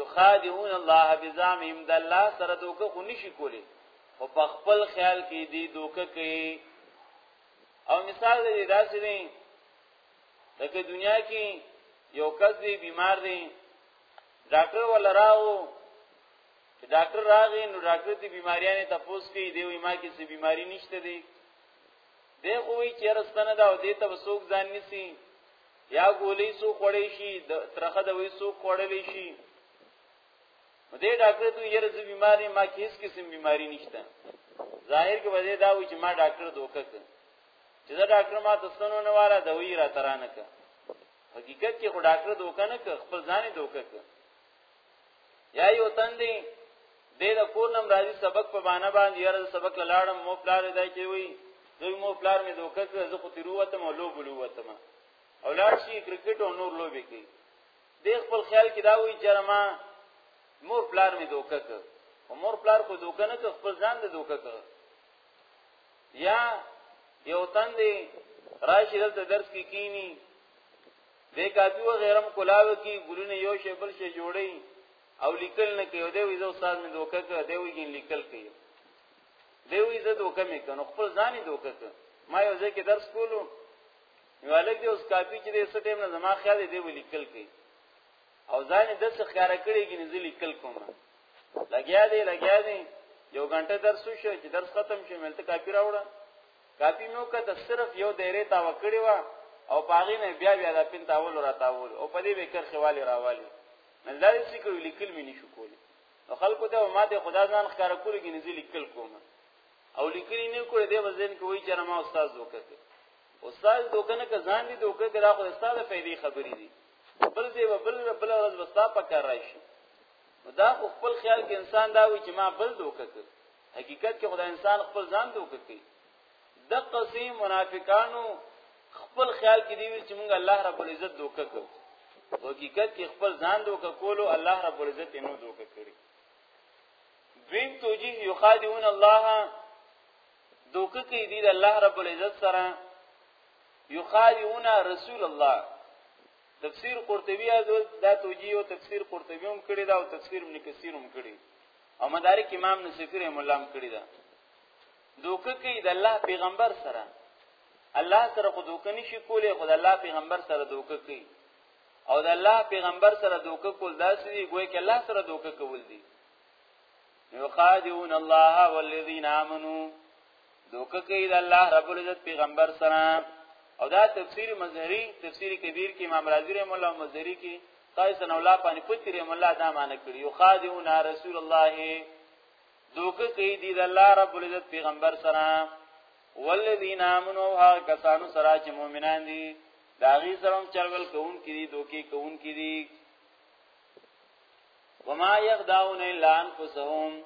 یخادعون الله بزامهم د الله سره دوکه خو نشي کولی خو په خپل خیال کې دی دوکه کوي او مثال دی داسې دی لکه دنیا کې یو کس دی بیمار دی ډاکټر ولا راو چې ډاکټر راغی نو ډاکټر دی بیماریانه تفوس کوي دی وي ما کې څه بیماری نشته دی دی خو وی چیرستانه دا او دی ته وسوک ځان نسی یا ګولې سو خوړې شي د ترخه د وې سو خوړلې شي دې ډاکټر ته یې رز بیماری ما کې هیڅ قسم بیماری نشته ظاهر کې وځي دا و چې ما ډاکټر دوکه کړ چې دا ډاکټر ما تسنو نه واره د وی را ترانه کړ حقیقت کې خو ډاکټر دوکه نه کړ خپل ځان دوکه کړ یا یو تن دی د د کور نم راځي سبق په باندې باندې یاره سبق لاړم مو پلار دی چې وی دوی مو پلار می دوکه کړ زه خو تیروته مو لو بلو وته ما اولاد شي کرکټ او نور لوبي کوي د خپل خیال کې دا وی چې ما مور پلار می دوکه کړ او مور پلار کو دوکه نه خپل ځان د دوکه کړ یا یو تن دی راشي دلته درس کې کی کینی د کاپی و غیرم کلاو کی ګلونه یو شی بل شی جوړی او لیکل نه کوي دی وی زه استاد مې دوکه کړ دی وی ګین لیکل کوي دی وی زه دوکه مې کنه خپل ځاني دوکه کړ ما یو ځای کې درس کولو یو الګ دی اوس کاپی چې د سټیم نه زما خیال دی وی لیکل کوي او ځان د څه خیره کړي کې نزل لیکل کوم لګیا دی لګیا دی یو غنټه درس شو چې درس ختم شو ملته کاپی راوړم کاپی مې وکړه د صرف یو دایره تا وکړی و او پاغې نه بیا بیا د پین تاول را تاول او په دې به کرخه والی راوالی نه دا چې کوم لیکل مې نشو کولی نو خلکو ته ما ته خدا ځان ښکارا کولی کې نزل لیکل کوم او لیکلی نه کړې دې وزن کې وای چې ما استاد دوکه کې استاد دوکه نه که ځان دې دوکه کې دا خو استاد فائدې خبرې دي بل دې بل بل ورځ وستا پکار راشي دا خپل خیال کې انسان دا وي چې ما بل دوکه کې حقیقت کې خدای انسان خپل ځان دوک کوي د قصې منافقانو خپل خیال کې دی چې موږ الله رب العزت دوک کوو حقیقت کې خپل ځان دوک کولو الله رب العزت یې نو دوک کړی دویم توجیه یخادعون الله دوک کوي دی الله رب العزت سره یخادعون رسول الله تفسیر قرطبی دا توجیه او تفسیر قرطبی هم کړی دا او تفسیر ابن کثیر هم کړی او مدارک امام نصفی رحم الله هم کړی دا دوکه کوي د الله پیغمبر سره الله سره خو دوکه نشي کولای خو د الله پیغمبر سره دوکه کوي او د الله پیغمبر سره دوکه کول داسې دی ګویا کې الله سره دوکه کول دي یخادعون الله والذین آمنو دوکه کوي د الله رب العزت پیغمبر سره او دا تفسیر مظهری تفسیر کبیر کې امام رازی رحم الله مظهری کې قیس نو الله پانی پتی رحم الله دا معنی کړی یو خادعون رسول الله دوکه کوي دی د الله رب العزت پیغمبر سره والذین آمنوا ها کسانو سره چې مؤمنان دي داغي سره چرګل کوون کې دي دوکي کوون کې دي وما يخدعون الا انفسهم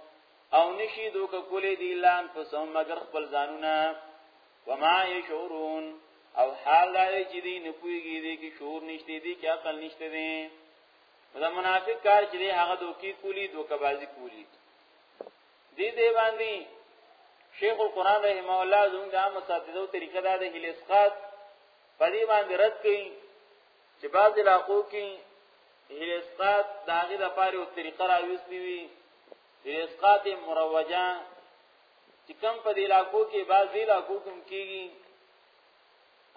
او نشي دوک کولې دي الا انفسهم مگر خپل ځانونه وما يشعرون او حال دا چې دي نه پويږي دي کې شعور نشته دي کې عقل نشته دي دا منافق کار چې هغه دوکي کولی دوکبازي کولی دې دې باندې شیخ القران رحمه الله زموږ د عام اساتذو طریقه دا د هلیسقات په دې باندې رد کړي چې بعض علاقو کې هیلسقات داغه د پاره او طریقه راوستي وي هیلسقات مروجه چې کم په دې علاقو کې بعض علاقو کوم کیږي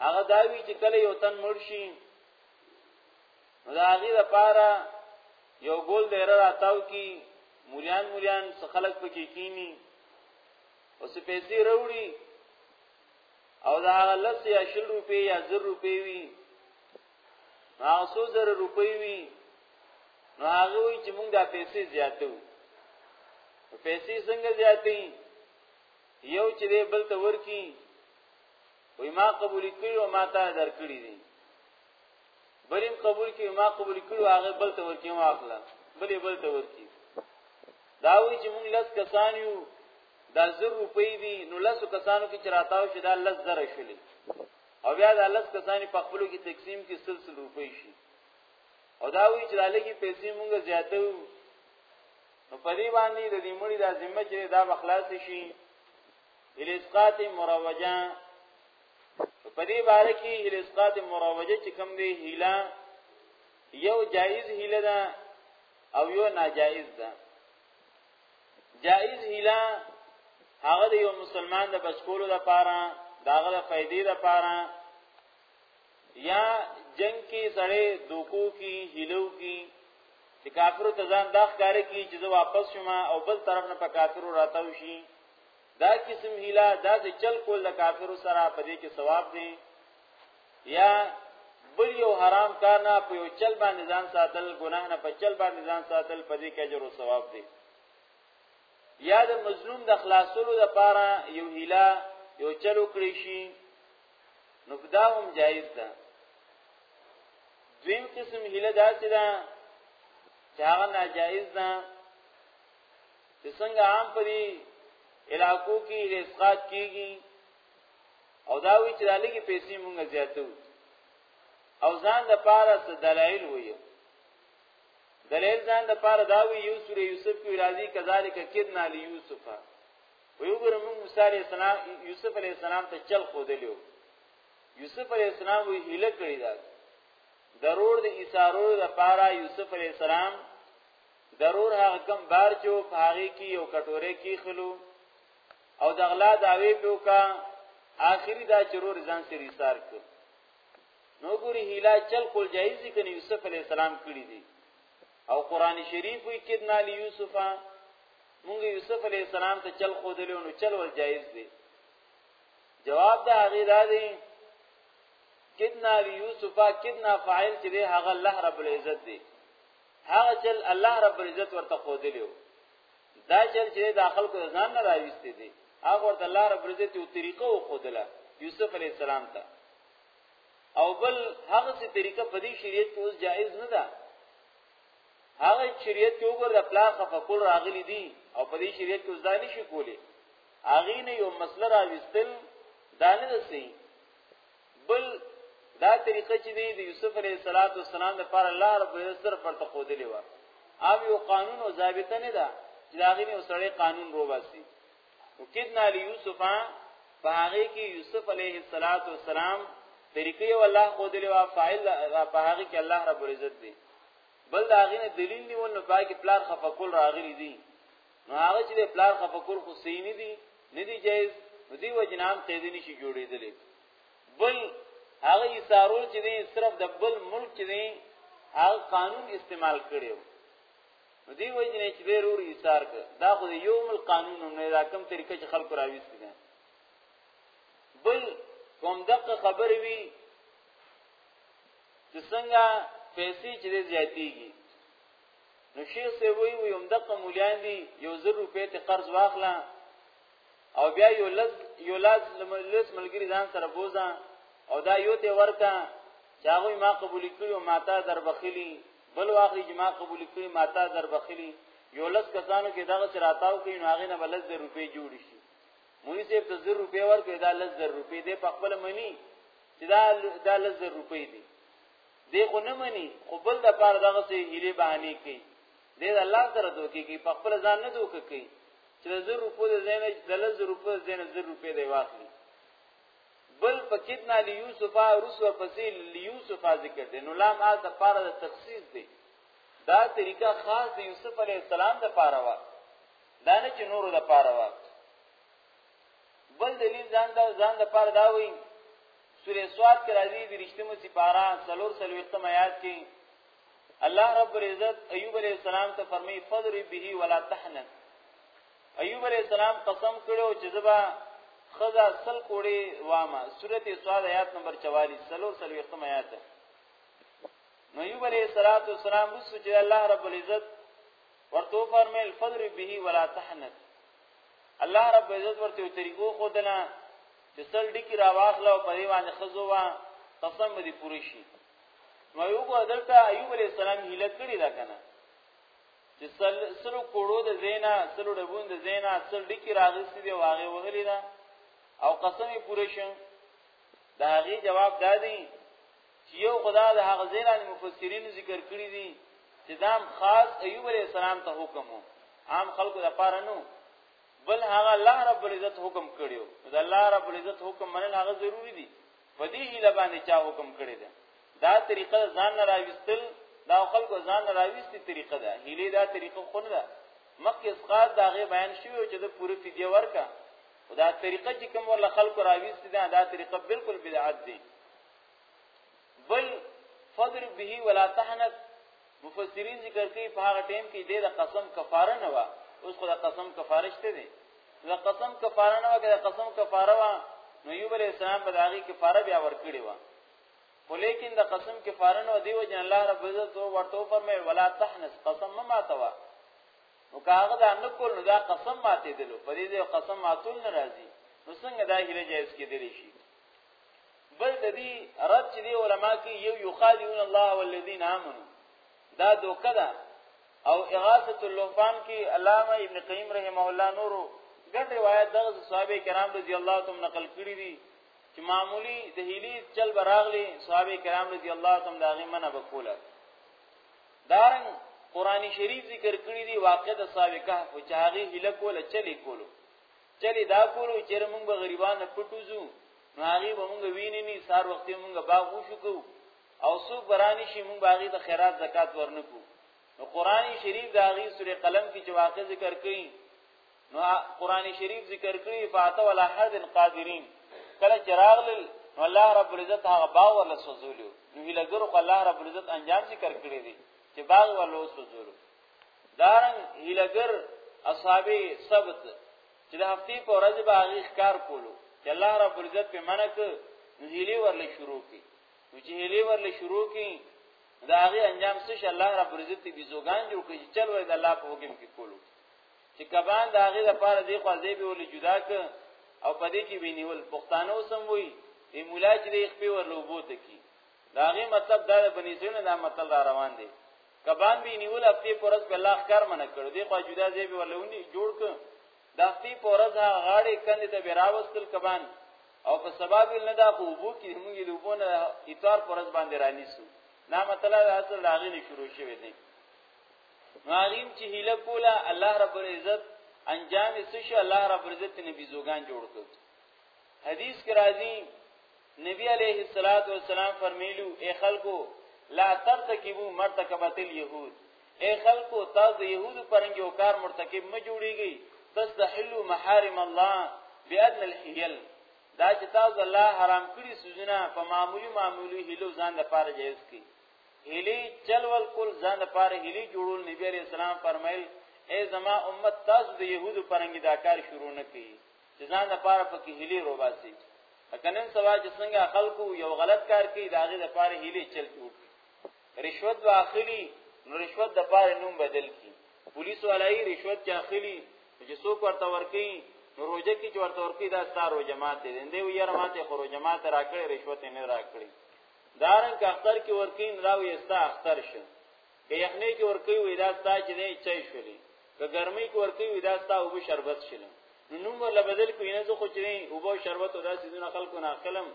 هغه داوی چې کله یو تن مرشي داغه د پاره یو ګول دی را راتاو کی مولیان مولیان خلق پکې کینی اوس پیسې وروړي او دا هغه لس یا شل روپی یا زر روپی وي نو هغه څو زر روپی وي نو هغه وي چې موږ دا پیسې زیاتو پیسې څنګه زیاتې یو چې بل ته ورکی وای ما قبول کړی او ما ته درکړی دي بلیم قبول کړي ما قبول کړو هغه بل ته ورکی ما اخلا بلې بل ته ورکی دا وی چې موږ لس کسان یو دا زر روپۍ دي نو لاسو کسانو کې چراتاو شي دا لز زره شلي او بیا دا لس کسانې په خپلو کې تقسیم کې سلسل روپۍ شي او دا وی چې دا لګي پیسې مونږ زیاتو نو په دې باندې د دې مړي د ذمہ چې دا بخلاص شي الاسقاط مروجه په دې باره کې الاسقاط مروجه چې کوم دی هیله یو جایز هیله ده او یو ناجایز ده جائز هیله هغه د یو مسلمان د بچکولو لپاره داغه د فائدې لپاره یا جنگ کې سړې دوکو کې هیلو کې چې کافرو ته ځان دا ښکارې کې چې زه واپس شوم او بل طرف نه په کافرو راتاو شي دا قسم هیله دا سه چل کول د کافر سره په دې کې ثواب دی یا بل یو حرام کار نه په یو چل باندې ځان ساتل ګناه نه په چل باندې ځان ساتل په دې کې اجر او ثواب دی یا د مظلوم د خلاصولو لپاره یو هیله یو چلو کړی شي نو دا هم جایز ده دویم قسم هیله دا چې دا چې هغه ناجایز ده چې څنګه عام په دې علاقو کې اسقاط کیږي او دا وی چې لګي پیسې مونږ زیاتو او ځان د پاره څه دلایل وایو دلیل ځان د پاره دا وی یو سورې یوسف کی راضی کذالک کدنا لیوسف ویو ګره مونږ موسی علی السلام یوسف علی السلام ته چل خو دلیو یوسف علی السلام وی هله کړی دا ضرور د ایثارو د پاره یوسف علی السلام ضرور هغه کم بار چې په هغه کې یو کټوره کې خلو او د غلا داوی پیوکا آخری دا چرور ځان سره ایثار کړ نو ګوري هیلا چل کول جایز دي کنه یوسف علی السلام کړی دي او قران شریف وی کدنا لی یوسف مونږ یوسف علی السلام ته چل خو دلو نو چل ول جایز دي جواب دا هغه دا دی کدنا لی یوسف کدنا فاعل چې هغه الله رب العزت دی هغه چل الله رب العزت ورته خودلیو دا چل چې د خلکو ځان نه راويستي دي هغه ورته الله رب العزت یو طریقه و خودله یوسف علی السلام ته او بل هغه څه طریقه په دې شریعت کې اوس جایز نه ده هغه شریعت کې وګور د پلا خفقل راغلي دي او په دې شریعت کې اوس دانی شي کولی اغه نه یو مسله راويستل دانه دسي بل دا طریقه چې دی د یوسف علیه الصلاۃ والسلام د پر الله رب العزت صرف ورته خودلې و او یو قانون او ضابطه نه ده چې دا غني وسړی قانون روباسي وکدنا لیوسف په هغه کې یوسف علیه الصلاۃ والسلام طریقې او الله خودلې و فاعل په هغه کې الله رب العزت دی بل دا غني دلیل نیول نو پای کې پلار خفقل راغلی دی نو هغه چې پلار خفقول خو صحیح نه دي نه دي جایز نو دی وجنام قیدی نشي جوړېدل بل هغه ایثارول چې دی صرف د بل ملک چې دی هغه قانون استعمال کړي نو دی وجنې چې ډېر ور ایثار کړ دا خو یو مل قانون نه دا کوم طریقې چې خلکو راويست دي بل کوم دغه خبر وی چې څنګه پیسې چې زیاتېږي نو شیخ سی وی وی هم دغه مولیان دی یو زر روپې ته قرض واخلا او بیا یو لز یو لاز لملس ملګری ځان سره بوزا او دا یو ته ورکا چاغه ما قبول کړی او ماتا در بخلی بل واخلی جما قبول کړی ماتا در بخلی یو لز کسانو کې دغه چراتاو کې نو هغه نه بل زر روپې جوړ شي مونږ سیب ته زر روپې ورکې دا لز زر روپې دې په خپل منی چې دا دا لز زر روپې دي دی خو نه مني خو بل د پاره دغه سي هلي بهاني کوي دی د الله سره دوکي کوي په خپل ځان نه دوکي کوي چې د زر روپو د زین د لز روپو د زین زر روپې دی واخلي بل پکیدنا لیوسف رسو پسې لیوسف ذکر دی نو لام ال د پاره د تخصیص دی دا طریقه خاص د یوسف علی السلام د پاره و دا نه چې نورو د پاره و بل دلیل ځان دا ځان د پاره دا وایي سورې سواد کې راځي د رښتمو سپارا څلور سلوختم آیات کې الله رب العزت ایوب علیہ السلام ته فرمایي فضر به ولا تحنث ایوب علیہ السلام قسم کړو چې زبا خزا سل کوړي وامه سورته سواد آیات نمبر 44 سلور سلوختم آیات نو ایوب علیہ الصلوۃ والسلام رسو چې الله رب العزت ورته فرمایل فضر به ولا تحنث الله رب عزت ورته یو طریقو خودله چې سل ډکی را واخله او په دی باندې خزو وا قسم دې پوری شي نو یو کو دلته ایوب علی السلام هله کړی دا کنه چې سل سلو کوړو د زینا سلو ډبون د زینا سل ډکی راغستی دی واغه وغلی دا او قسم یې پوری شي دا غي جواب دادی چې یو خدا د هغه زیران مفسرین ذکر کړی دي چې دام خاص ایوب علی السلام ته حکم وو عام خلکو د پاره نو بل هغه الله رب العزت حکم کړیو د الله رب العزت حکم منل هغه ضروری دي په دې هیله باندې چا حکم کړی دی دا طریقه ځان نه راوستل دا خلکو ځان نه راوستي طریقه ده هیله دا طریقه خو نه ده مخکې اسقاط دا غي بیان شوی چې د پوره فدیه ورکا دا طریقه چې کوم ول خلکو راوستي دا دا طریقه بالکل بدعت دي بل فضرب به ولا تحنث مفسرین ذکر کوي په هغه ټیم کې د قسم کفاره نه و اوس خو د قسم کفاره شته دي د قسم کفاره نه و د قسم کفاره و نو یوب علی السلام په داغي کفاره بیا ورکړي و خو لیکن د قسم کفاره نه دی وجه الله رب عزت ورته فرمای ولا تحنس قسم ما ماتوا نو کاغه دا نه کول نو دا قسم ماته دلو په دې قسم ماتول ناراضي نو څنګه دا هله جایز کې دي شي بل د دې رد چې دی علما کې یو یخادعون الله والذین آمنوا دا دوکه ده او اغاثه اللهفان کې علامه ابن قیم رحمه الله نورو ګڼ روایت دغه صحابه کرام رضی الله تعالی نقل کړی دي چې معمولی د هیلی چل براغلی صحابه کرام رضی الله تعالی داغه منه وکوله دارن قران شریف ذکر کړی دی واقع د صحابه کهف چې هغه هله کوله چلی کولو چلی دا کولو چې موږ به غریبانه پټوزو نو هغه به موږ ویني نه سار وخت موږ باغ وشو کو او سو برانی شي موږ باغی د خیرات زکات ورنکو نو قران شریف دا غي سورې قلم کې چې واقع ذکر کړي نو قران شریف ذکر کړي فاتو ولا حد قادرین کله چراغ لل نو الله رب العزت هغه باغ ولا سوزولو نو هیله ګرو الله رب العزت انجام ذکر کړی دی چې باغ ولا سوزولو دارنګ هیلګر اصحاب سبت چې د هفتې په ورځ به هغه ښکار کولو چې الله رب العزت په منک نو هیلې ورلې شروع کی نو چې هیلې ورلې شروع کی دا هغه انجام څه شي الله رب العزت به زوګان جوړ کړي چل وای د الله په حکم کې کولو چې کبان دا هغه لپاره دی خو ځای به ولې جدا ک او پدې کې وینیول پښتانه وسم وي دی مولا چې خپل ورلوبو ته کی دا هغه مطلب دا بنی زونه دا مطلب روان دی کبان به نیول هفته پر ورځ به الله ښکار منه کړو دی خو جدا ځای به ولونی جوړ ک د هفته پر ورځ هغه غاړې کندې ته به راوستل کبان او په سبب نه دا خو وو کې موږ له وبونه اتار پر ورځ باندې رانیسو نا مطلب اصل لاغې نه شروع شوې دي معلوم چې هله کوله الله رب العزت انجام سشه الله رب العزت نبی زوګان جوړ کړ حدیث کې راځي نبی علیه الصلاۃ والسلام فرمیلو اے خلکو لا ترتکبو مرتکبات اليهود اے خلکو تاسو د يهودو پرنګي او کار مرتکب م جوړیږي تستحلو محارم الله بأدنى الحيل دا چې تاسو الله حرام کړی سوزونه په معمولی معمولی هلو ځان د پاره جایز کی هلی چل ول کول ځان د پاره هلی جوړول نبی علیہ السلام فرمایل اے زما امت تاسو د يهودو پرنګي دا کار شروع نه کړي چې ځان لپاره پکې هلي روباسي کنن سوا چې څنګه خلکو یو غلط کار کوي دا غي د پاره هلي چل جوړ رشوت واخلي نو رشوت د پاره نوم بدل کی پولیس ولای رشوت چې اخلي چې څوک ورته ورکی نو روزه کې چې ورته ورکی دا ستاره روزه مات دي دې وي یاره ماته خو روزه مات راکړي رشوت نه راکړي دارن که اختر کې ورکین راوي استا اختر شه که یخنۍ کې ورکوي وي دا ستا چې دی چای شولې که ګرمۍ کې ورکوي وي دا ستا اوبه شربت شلم نو نوم ورله بدل کوي نه زه خو چې دی اوبه شربت او داسې دونه خلکو نه اخلم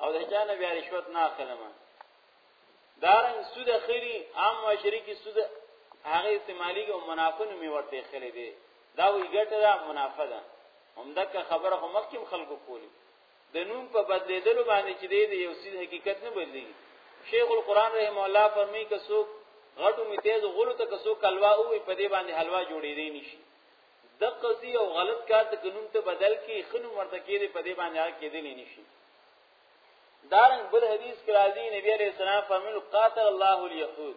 او د چا نه بیا رشوت نه اخلم دارنګ سود اخري عام معاشري کې سود هغه استعمالي او منافع نوم ورته خلې دی دا وی ګټه ده منافع ده همدغه خبره خو مخکې خلکو کولی د نوم په بدلیدلو باندې چې دی د یو سیز حقیقت نه بدلی شیخ القران رحم الله فرمی که څوک غټو می تیز غلو ته که څوک کلوا او په دې باندې حلوا جوړې دی نشي د قضیه او غلط کار د قانون ته بدل کی خنو مرته کې دی په دې باندې هغه کې دی نشي دارن بل حدیث کې راځي نبی علیہ السلام فرمایل قاتل الله اليهود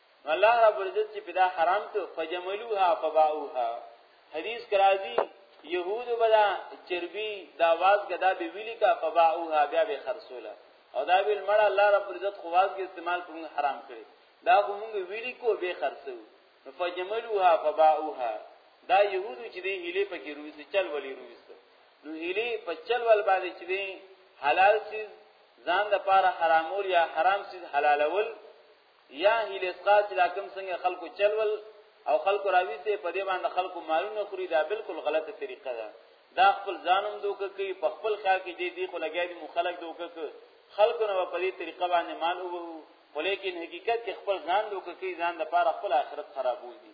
الله رب العزت چې پیدا حرام ته فجملوها فباؤها حدیث کرازی یهود بدا چربی دا واز غدا به ویلی کا فباؤها بیا به خرصوله او دا ویل مړه الله رب العزت خواز کې استعمال کوم حرام کړی دا موږ ویلی کو به خرصو فجملوها فباؤها دا يهود چې دی هلي پکې روي سي چل ولي روي سي نو هلي په چل ول باندې چې دی حلال سي ځان د پاره حرامول یا حرام سي حلالول یا هیله اسقا چې دا کم څنګه خلکو چلول او خلکو راوي سي په دې باندې خلکو مالونه خوري دا بالکل غلطه طریقه ده دا خپل ځانم دوک کوي په خپل خیال کې دې دی خو لګیا دي مخالک دوک کوي خلکو نو په دې طریقه باندې مال وو ولیکن حقیقت کې خپل ځان دوک کوي ځان د پاره خپل آخرت خرابوي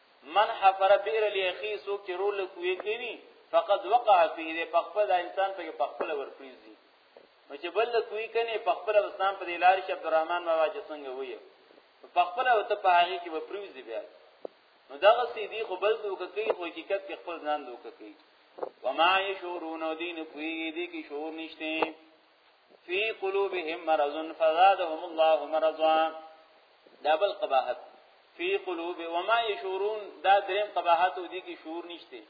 من حفر بئر ليخي سوک چې رول کوي کوي فقد وقع فيه ده پخپل دا انسان په پخپل ورپریزي نو چې بل کوي کني پخپل وسان په لار شي عبدالرحمن بابا چې څنګه وي پخپل او ته په هغه کې وپریزي بیا نو دا غسي دي خو بل دوک کوي خو حقیقت کې خپل ځان دوک کوي وما يشورون دين کوي دي کې شعور نشته فی قلوبهم مرض فزادهم الله مرضا دا بل قباحت فی قلوب وما یشورون دا دریم قباحت دی کی شعور نشته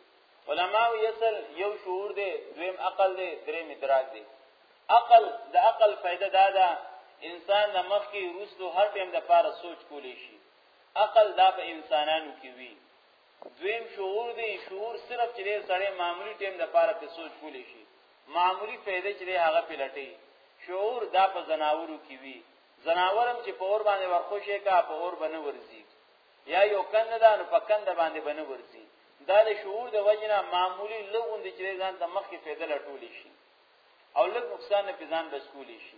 علما یسل یو شعور دی دویم عقل دی دریم ادراک دی عقل د عقل فائدہ دا ده انسان د مخ کې روسو هر ټیم د پاره سوچ کولی شي عقل دا په انسانانو کې وی دویم شعور دی شعور صرف چې سړی معمولی ټیم د پاره په سوچ کولی شي معمولی فائدې چې هغه په لټي شعور دا په زناورو کې وی زناورم چې په اور باندې ورخوشې کا په اور باندې ورزي یا یو کند دا نو په کند باندې باندې ورزي دا د شعور د وجنه معمولی لغوند چې ځان د مخې فائدې لټول شي او لږ نقصان نه پېزان بس کولی شي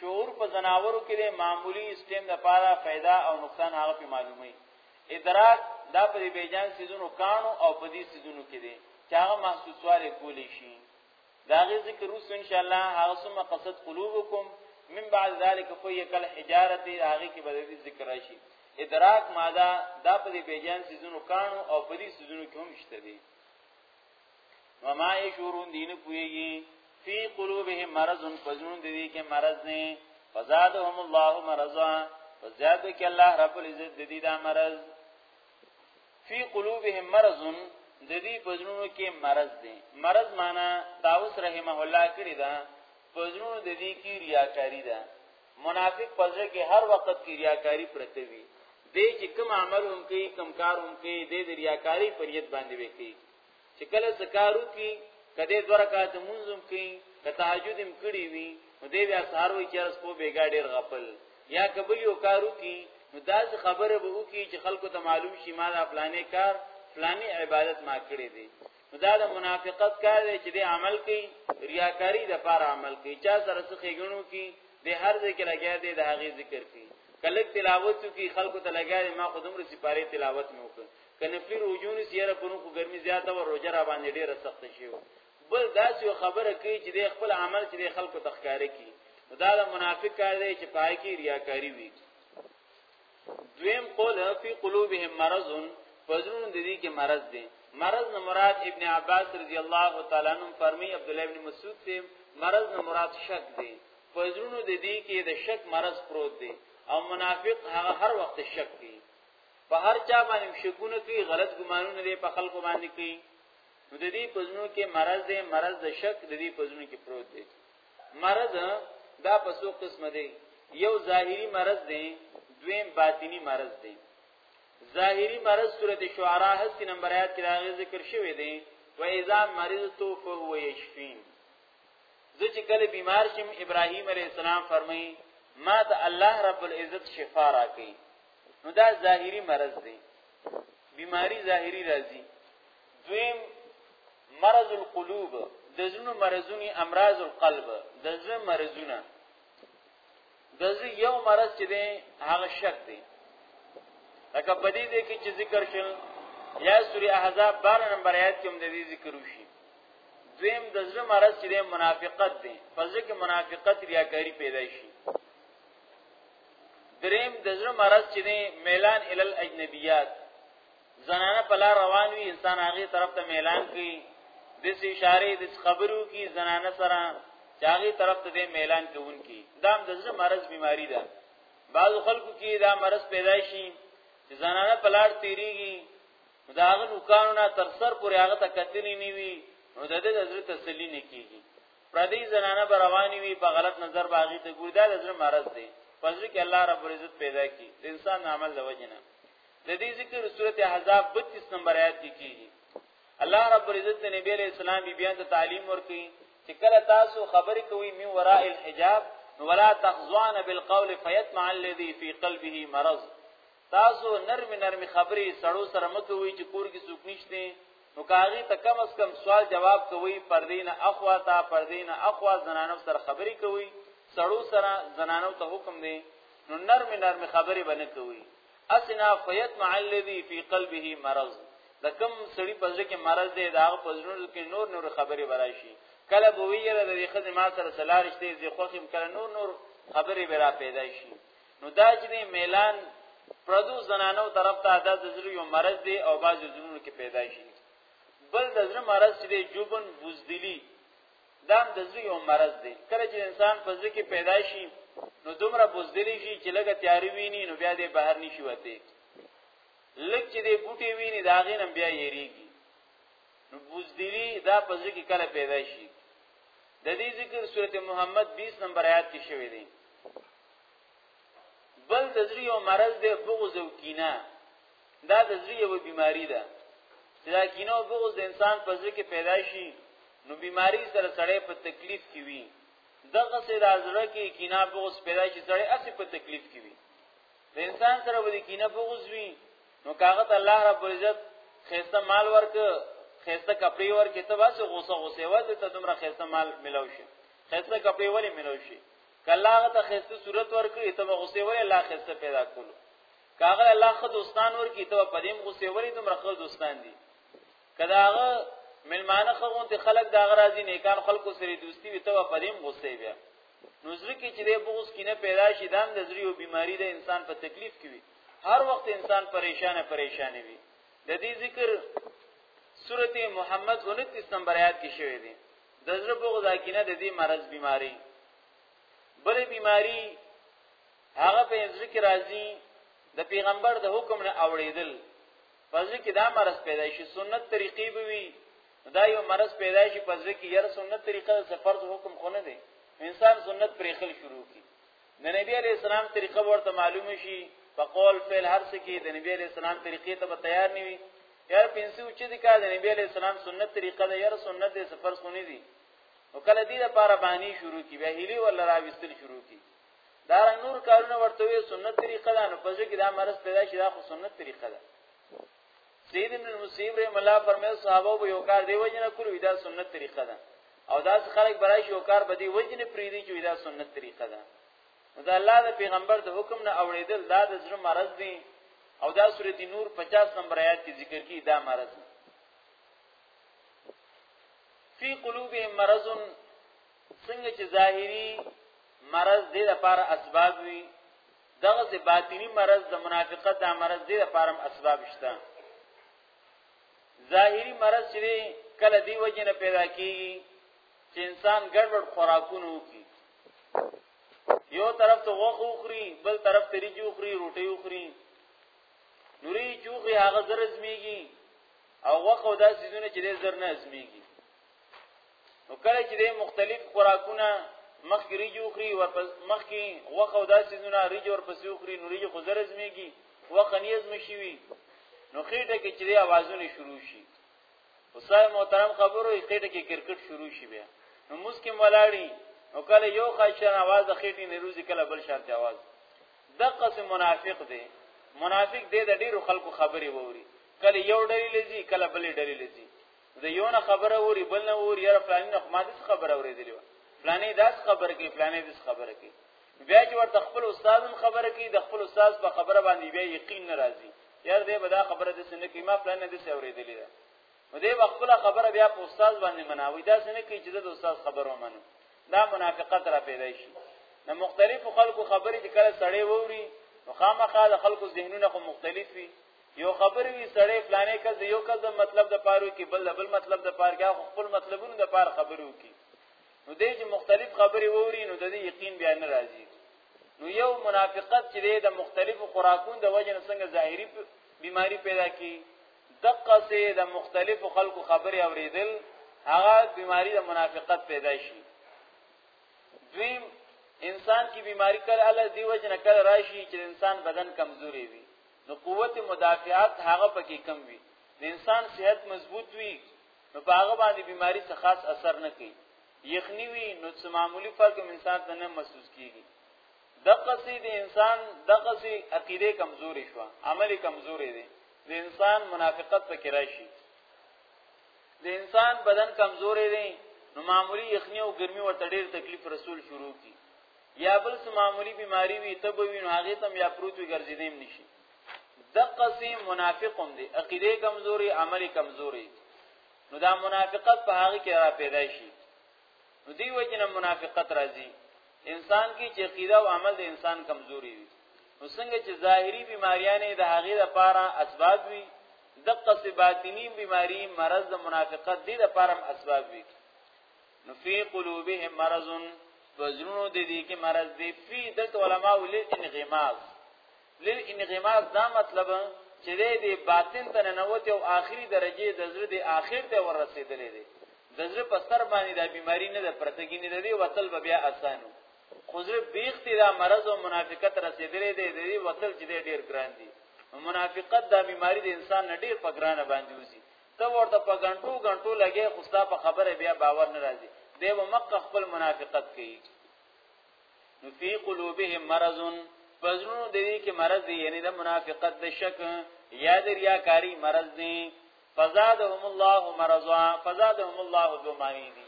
شعور په زناورو کې د معمولی سټیم د پاره फायदा او نقصان هغه په معلومي ادراک دا په بیجان سيزونو کانو او په دې سيزونو کې دي چې هغه محسوسواله کولی شي دا غي ذکر وس ان شاء الله هغه سم قصد قلوبکم من بعد ذلك فوی کل حجارت هغه کې به دې ذکر راشي ادراک ماده دا په بیجان سيزونو کانو او په دې سيزونو کې هم شته دي وما يشورون دین پویږي فی قلوبهم مرض فزنون دي کې مرض نه فزادهم الله مرضا فزاد کې الله رب العزت دې دا مرض فی قلوبهم مرض د دې پزړونو کې مرض دی مرض معنی داوس رحمه الله کړی دا پزړونو د دې کې ریاکاری ده منافق پزړه کې هر وخت کې ریاکاری پرته وي دې چې کوم عمل هم کوي کوم کار هم کوي دې د ریاکاری پریت باندې وکړي چې کله سکارو کی کده دوه رکعات منځم کی که تهجد هم کړی وي نو دی بیا سهار وی چرس په بیګا ډیر غفل یا قبل یو کارو کی نو دا خبره به وکي چې خلکو ته معلوم شي ما دا فلانه کار فلانی عبادت ما کړی دی نو دا د منافقت کار دی چې د عمل کوي ریاکاری د پاره عمل کوي چا سره څه خېګنو کی د هر ځای کې لګیا دی د هغه ذکر کوي کله تلاوت کی خلکو ته لګیا دی ما خودم رسی پاره تلاوت مې وکړ که نفلی روجو نیسی یاره پنو خو ګرمي زیاته و روجه را باندې ډیره سخته شي بل داسې خبره کوي چې د خپل عمل چې د خلکو تخکاره کی دا د منافق کار دی چې پای کې ریاکاری وي دویم قول فی قلوبهم مرض فزرون د دې کې مرض دی مرض نه مراد ابن عباس رضی الله تعالی عنہ فرمی عبد الله ابن مسعود ته مرض نه مراد شک دی فزرون د دې کې د شک مرض پروت دی او منافق هغه هر وخت شک کوي په هر چا باندې شکونه کوي غلط ګمانونه لري په خلکو باندې کوي نو د دې پزنو کې مرض دی مرض د شک د دې پزنو کې پروت دی مرض دا په څو قسم دی یو ظاهری مرض دی دویم باطینی مرض دی ظاهری مرض سورته شعراء 80 نمبر آیات کې راغی ذکر شوی دی و اذا مرضت فهو يشفين زه چې کله بیمار شم ابراهیم علی السلام فرمایي ما ته الله رب العزت شفا راکړي نو دا ظاهری مرض دی بیماری ظاهری راځي دویم مرض القلوب د زړه مرزونی امراض القلب د زړه مرزونه د زړه یو مرز چې دی هغه شک دی لکه په دې دی کې چې ذکر شل یا سوره احزاب 12 نمبر آیات کې هم د دې ذکر وشي دویم د زړه مرز چې دی منافقت دی په ځکه منافقت ریاکاری پیدا شي دریم د زړه مرض چې دی میلان ال الاجنبیات زنانه په لار روان وي انسان هغه طرف ته میلان کوي د اشاره د خبرو کی زنانه سره چاغي طرف ته دی میلان کوونکی دا د زړه مرض بیماری ده بعض خلکو کې دا مرض پیدا شي چې زنانه په لار تیریږي دا هغه نوکانونه تر سر پورې هغه ته کتنې نیوي نو د دې د زړه تسلی نه کیږي پردی زنانه به رواني وي په غلط نظر باغی ته ګوردا د زړه مرض دی پس کې الله رب العزت پیدا کی د انسان عمل د وجنه د دې ذکر سورته احزاب 32 نمبر آیات کې کیږي الله رب العزت د نبی علیہ السلام بیان ته تعلیم ورکړي چې کله تاسو خبرې کوي می وراء الحجاب ولا تخزوان بالقول فيطمع الذي في قلبه مرض تاسو نرمي نرمي خبرې سړو سره مکوي چې کور کې څوک نشته نو کاغي ته کم از کم سوال جواب کوي پردین اخوا تا پردین اخوا زنانو سره خبرې کوي سړو سره زنانو ته حکم دی نو نرمي نرمي خبرې بنه کوي اسنا فیت مع الذی فی قلبه مرض د کم سړی په ځکه مرض دی دا په ځنور کې نور نور خبرې برای شي کله به ویره د خدای ما سره سلارشته زی خوخم کله نور نور خبرې برا پیدا شي نو دا چې میلان پردو زنانو طرف ته د زړه یو مرض دی او بعض زړونو کې پیدا شي بل د زړه مرض چې جوبن بوزدلی دا د زړه یو مرض دی کله چې انسان په زړه کې پیدا شي نو دومره بوزدلی شي چې لګه تیاری ویني نو بیا دې بهر نشي وته لکه چې دې بوټي ویني دا غینم بیا یریږي نو بوزدلی دا په زړه کې کله پیدا شي د دې ذکر سورته محمد 20 نمبر آیات کې شوی دی بل د زړه یو مرض دی بغض او کینه دا د زړه یو بیماری ده چې دا کینه او بغض د انسان په ځکه کې پیدا شي نو بیماری سره سړی په تکلیف کې وي دغه سه د زړه کې کینه بغض پیدا شي سړی اسی په تکلیف کې وي د انسان سره ودی کینه بغض وي نو کاغت الله رب العزت خیسته مال ورک خیسته کپڑے ورک ته واسه غوسه غوسه وځي ته دومره خیسته مال ملو شي خیسته کپڑے ولی ملو شي کله هغه ته خسته صورت ورکړي ته به غصه ولې الله خسته پیدا کولو کاغه الله خو دوستان ورکی ته په دې غصه ولې دومره خو دوستان دي کله هغه ملمانه خون ته خلق دا غرازي نیکان خلکو سره دوستی وي ته په دې غصه بیا نوزر کې چې د بغض کینه پیدا شي دام د زری او بیماری د انسان په تکلیف کې وي هر وخت انسان پریشان پریشان وي د دې ذکر سورته محمد 29 نمبر آیات کې شوی دی د زړه بغض کینه د دې مرض بیماری بل بیماری هغه په ذکر راځي د پیغمبر د حکم نه اوړېدل پزې کې دا مرض پیدا شي سنت طریقې به وي دا یو مرض پیدا شي پزې کې یره سنت طریقه د فرض حکم خونه دی انسان سنت پرې خل شروع کی د نبی علی السلام طریقه ورته معلوم شي په قول فعل هر څه کې د نبی علی السلام طریقې ته به تیار نیوي یار پنځه چې د کار د نبی علی السلام سنت طریقه ده یار سنت دې سفر سونی دي نو کله دې لپاره باندې شروع کی به هلی ولا راوستل شروع کی دا نور کارونه ورته وي سنت طریقه ده نو په ځکه دا مرز پیدا شي دا خو سنت طریقه ده سید ابن المسیب رحم الله فرمایي صحابه به یو کار دی وجنه کول ودا سنت طریقه ده او دا خلک برای شو کار به دی وجنه پری دی چې ودا سنت طریقه ده دا الله د پیغمبر د حکم نه اوریدل دا د زړه مرض دی او دا سورۃ نور 50 نمبر آیات کې ذکر کی دا مرض دی فی قلوبهم مرض څنګه چې ظاهری مرض دې لپاره اسباب وي دغه سه باطینی مرض د منافقت د مرض دی لپاره اسباب شته ظاهری مرض چې کله دی وجه نه پیدا کیږي چې انسان ګډوډ خوراکونه وکړي یو طرف ته غوښه وخوري بل طرف ته ریجو وخوري روټي وخوري نوري چوخي هغه زر زميږي او غوښه دا سيزونه چې زر نه زميږي نو کله چې د مختلف خوراکونه مخکې ریجو خوري ورپس مخکې غوخه او داسې زونه ریجو ورپسې خوري نو ریجو خو زره زمیږي غوخه نیز مشي وي نو خېټه کې چې اوازونه شروع شي وسای محترم خبرو خېټه کې کرکټ شروع شي بیا نو مسکه ملاړي نو کله یو خاصن आवाज د خېټې نه روزي کله بل شانته आवाज د قسم منافق دی منافق دی د ډیرو خلکو خبري ووري کله یو ډلې لذي کله بل ډلې لذي د یو نه خبره وری بل نه وری یاره فلانی نه ما دې خبره اوریدلې و فلانی داس خبره کوي فلانی داس خبره کوي بیا چې ورته خپل استاد هم خبره کوي د خپل استاد په خبره باندې بیا یقین ناراضي یار دې به دا خبره دې سن کې ما فلانی دې اوریدلې ده نو دې خپل خبره بیا په استاد باندې مناوي دا سن کې چې د استاد خبره ومنو دا منافقت را پیدا شي نو مختلف خلکو خبرې چې کله سړې ووري نو خامخا د خلکو ذهنونه خو مختلف وي یو خبر وی سړی فلانه کز یو کز مطلب د پاره کی بل بل مطلب د پاره کا خپل مطلبونو د پاره خبرو کی نو دې چې مختلف خبرې ووري نو د دې یقین بیا نه راځي نو یو منافقت چې د مختلفو خوراکونو د وجه څنګه ظاهري بیماری پیدا کی دقه سه د مختلفو خلکو خبرې اوریدل هغه بیماری د منافقت پیدا شي دویم انسان کی بیماری کله الله دی وجه نه کله راشي چې انسان بدن کمزوري وي نو قوت مدافعت هغه پکې کم وي د انسان صحت مضبوط وي نو په هغه باندې بیماری څه خاص اثر نه کوي یخنی وي نو څه معمولی فرق هم انسان ته نه محسوس کیږي دغه سي د انسان دغه سي عقیده کمزوري شو عمل کمزوري دي د انسان منافقت پکې راشي د انسان بدن کمزوري دي نو معمولی یخنی او ګرمي ورته ډیر تکلیف رسول شروع کی یا بل څه معمولی بیماری وي ته به وینو هغه تم یا پروت وي ګرځیدم نشي دقه سي منافقم دي عقیده کمزوري عملي کمزوري نو دا منافقت په هغه کې را پیدا شي نو دی وجنه منافقت راځي انسان کې چې عقیده او عمل د انسان کمزوري وي نو څنګه چې ظاهري بیماریانې د هغه لپاره اسباب وي دقه سي باطینی بیماری مرض د منافقت دي لپاره اسباب وي نو فی قلوبهم مرض فزرونو د دې کې مرض دی فی د علماء ول انغماس لیل انغماس دا مطلب چې دې باطن ته ننوت او آخري درجه د زړه د آخر ته ورسېدلې دي د زړه په سر باندې دا بیماری نه ده پرتګی نه ده وتل به بیا اسانو خزر بیختی دا مرض او منافقت رسیدلې دی دی وتل چې ډیر ګران دي منافقت دا بیماری د انسان نه ډیر په ګرانه باندې وزي ته ورته په غنټو غنټو لګې خو ستا په خبره بیا باور نه راځي دی و مکه خپل منافقت کوي نو فی قلوبهم مرض پزړونو د دې کې مرض دی یعنی د منافقت د شک یا د ریاکاری مرض دی فزادهم الله مرضا فزادهم الله دو معنی دی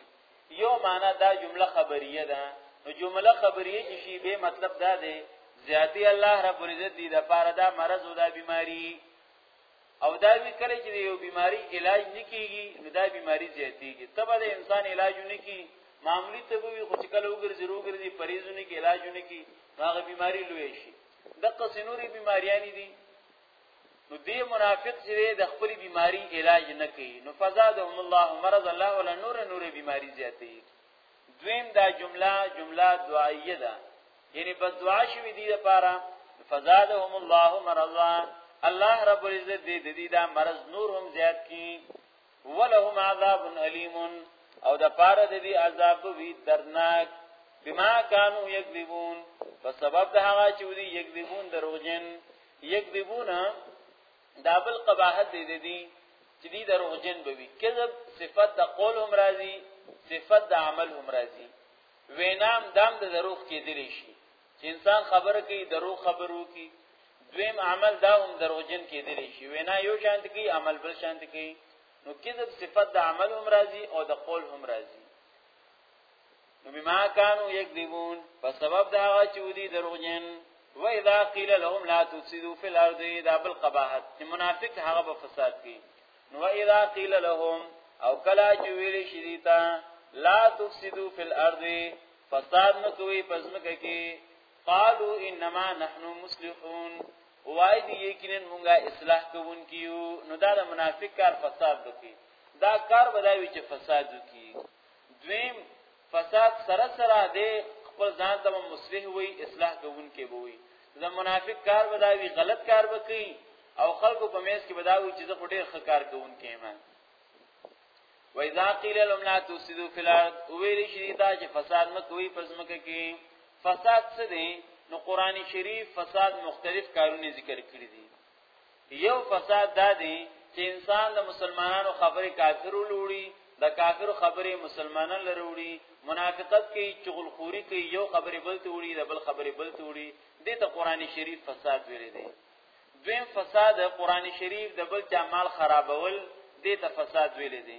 یو معنی دا جمله خبریه ده نو جمله خبریه چې شی به مطلب دا دی زیاتی الله رب العزت دی د پاره دا مرض او دا بیماری او دا وی کله چې یو بیماری علاج نکېږي نو دا بیماری زیاتېږي تبه د انسان علاج نکي معمولی تبه وي خو چې کله وګرځي روګرځي پریزونه کې علاج نکي هغه بیماری لوی شي د قصنوري بیماریانی دي نو دې منافق چې د خپل بیماری علاج نکي نو فزادهم الله مرض الله ولا نور نور بیماری زیاتېږي دویم دا جمله جمله دعایه ده یعنی بد دعا شوی دی لپاره فزادهم الله مرضا الله رب العزت دې دې دا مرض نور هم زیات کی ولهم عذاب الیم او د پاره دې عذاب وی درناک بما كانوا یکذبون په سبب د هغه چې ودي یکذبون دروغجن یکذبون دا بل قباحت دی دی چې دی دروغجن بوي کذب صفت د قول هم راځي صفت د عمل هم راځي وینام دام د دروغ کې دلی شي چې انسان خبره کوي دروغ خبرو کوي دویم عمل دا هم دروغجن کې دلی شي وینا یو شانت کوي عمل بل شانت کوي نو کذب صفت د عمل هم راځي او د قول هم راځي نو بما كانوا يكذبون فسبب دا هغه چې ودي دروغجن و اذا قيل لهم لا تفسدوا في الارض دا بل قباحت چې منافق هغه په فساد کې نو اذا قيل لهم او کلا چې ویل شي دي تا لا تفسدوا في الارض فساد نو کوي پزمکه کې قالوا انما نحن مصلحون وای دی یقینا مونږه اصلاح کوونکیو نو دا د منافق کار فساد وکي دا کار بداوی چې فساد وکي دویم فساد سره سره دی خپل ځان ته مصلح وي اصلاح کوونکې به وي دا منافق کار بداوي غلط کار وکي او خلکو په میز کې بداوي چې زه ډېر ښه کار کوونکې ما وإذا قيل لهم لا تفسدوا في الأرض ویل شي دا چې فساد مکوي پس مکه کې فساد څه دی نو قران شریف فساد مختلف کارونه ذکر کړی دي یو فساد دا دی چې انسان د مسلمانانو خبرې کافرو لوري د کافرو خبرې مسلمانان لروري منافقت کوي چغلخوري کوي یو خبرې بل ته وړي د بل خبرې بل ته وړي دې ته قران شریف فساد ویل دی دویم فساد قران شریف د بل چا مال خرابول دې ته فساد ویل دی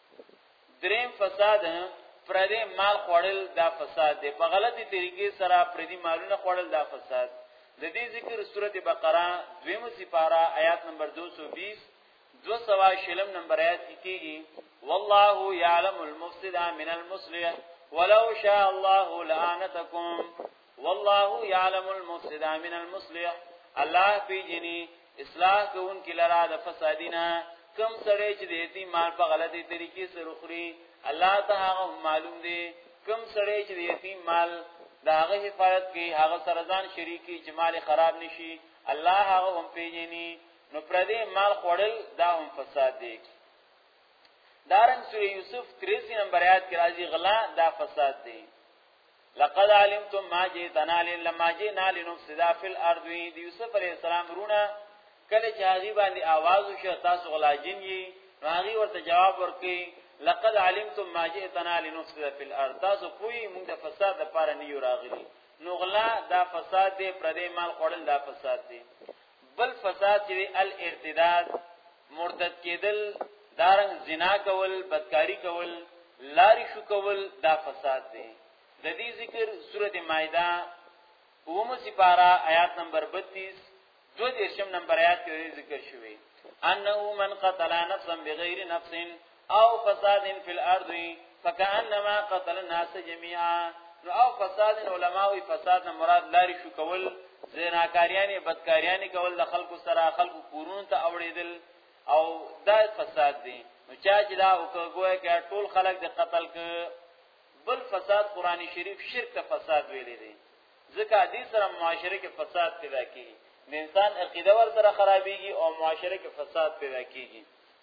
دریم فساد پردې مال خوړل دا فساد دی په غلطي طریقې سره پردي مالونه خوړل دا فساد د دې ذکر سورته بقره دویمه سپاره آیات نمبر 220 دو سوا شلم نمبر آیات کی کیږي والله يعلم المفسد من المصلح ولو شاء الله لعنتكم والله يعلم المفسد من المصلح الله پیجنی اصلاح کوون کی لرا د فسادینا کم سړی چې د یتیم مال په غلطی طریقې سره خوري الله ته هغه معلوم دی کم سړی چې د یتیم مال دا هغه حفاظت کوي هغه سره ځان شریکی چې مال خراب نشي الله هغه هم پیژني نو پردې مال خوړل دا هم فساد دی دارن سوره یوسف 30 نمبر آیات کې راځي غلا دا فساد دی لقد علمتم ما جئتنا لما جئنا لنفسد في الارض دی یوسف علی السلام رونه کله چې هغه باندې आवाज وشو تاسو غلا جن یې هغه ورته جواب ورکړي لقد علمتم ما جئتنا لنفسد في الارض تاسو پوي موږ د فساد لپاره نه یو راغلي نو غلا دا فساد دی پردې مال خوړل دا فساد دی بل فساد چې الارتداد مرتد کېدل دارنګ زنا کول بدکاری کول لاری شو کول دا فساد دی د دې ذکر سورته مائده اومه سپاره آیات نمبر 32 دو دیشم نمبر آیات کې ذکر شوی انه من قتل نفسا بغیر نفس او فساد فی الارض فکانما قتل الناس جميعا نو او فساد علماء وی فساد نه مراد لاري شو کول زناکاریانی بدکاریانی کول د خلکو سره خلکو کورونو ته اوړېدل او دا فساد دی نو چا چې دا وکړوي کې ټول خلک د قتل ک بل فساد قران شریف شرک ته فساد ویلې دی ځکه دې سره معاشره کې فساد پیدا کیږي انسان عقیده ور سره خرابېږي او معاشره کې فساد پیدا کیږي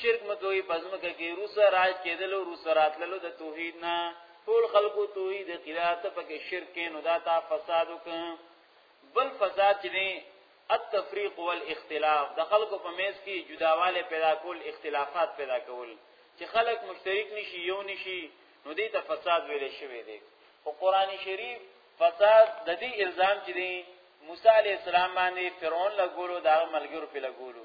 شرک مکوي پزمکه کې روس راج کېدلو روس راتللو د توحید نه ټول خلقو توحید قرات پکې شرک نو دا تا فساد وک بل فساد چې نه التفریق والاختلاف د خلکو په میز کې جداواله پیدا کول اختلافات پیدا کول چې خلک مشترک نشي یو نشي نو دې ته فساد ویل شوی دی او قران شریف فساد د دې الزام چې دی موسی علی السلام باندې فرعون لګولو دا ملګرو په لګولو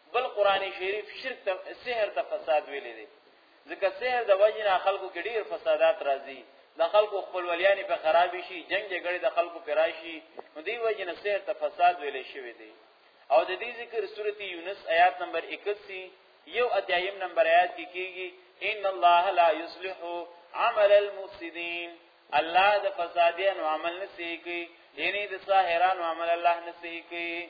بل قران شریف شرک ته سحر ته فساد ویل دي ځکه سحر د وجه نه خلکو کې ډیر فسادات راځي د خلکو خپل ولیانی په خراب شي جنگ جګړه د خلکو پر راشي نو دی وجه نه سحر ته فساد ویل شوی دی او د دې ذکر سورته یونس آیات نمبر 81 یو ادیایم نمبر آیات کې کیږي ان الله لا یصلح عمل المفسدين الله د فسادین عمل نسې کوي یعنی د ساحران عمل الله نسې کوي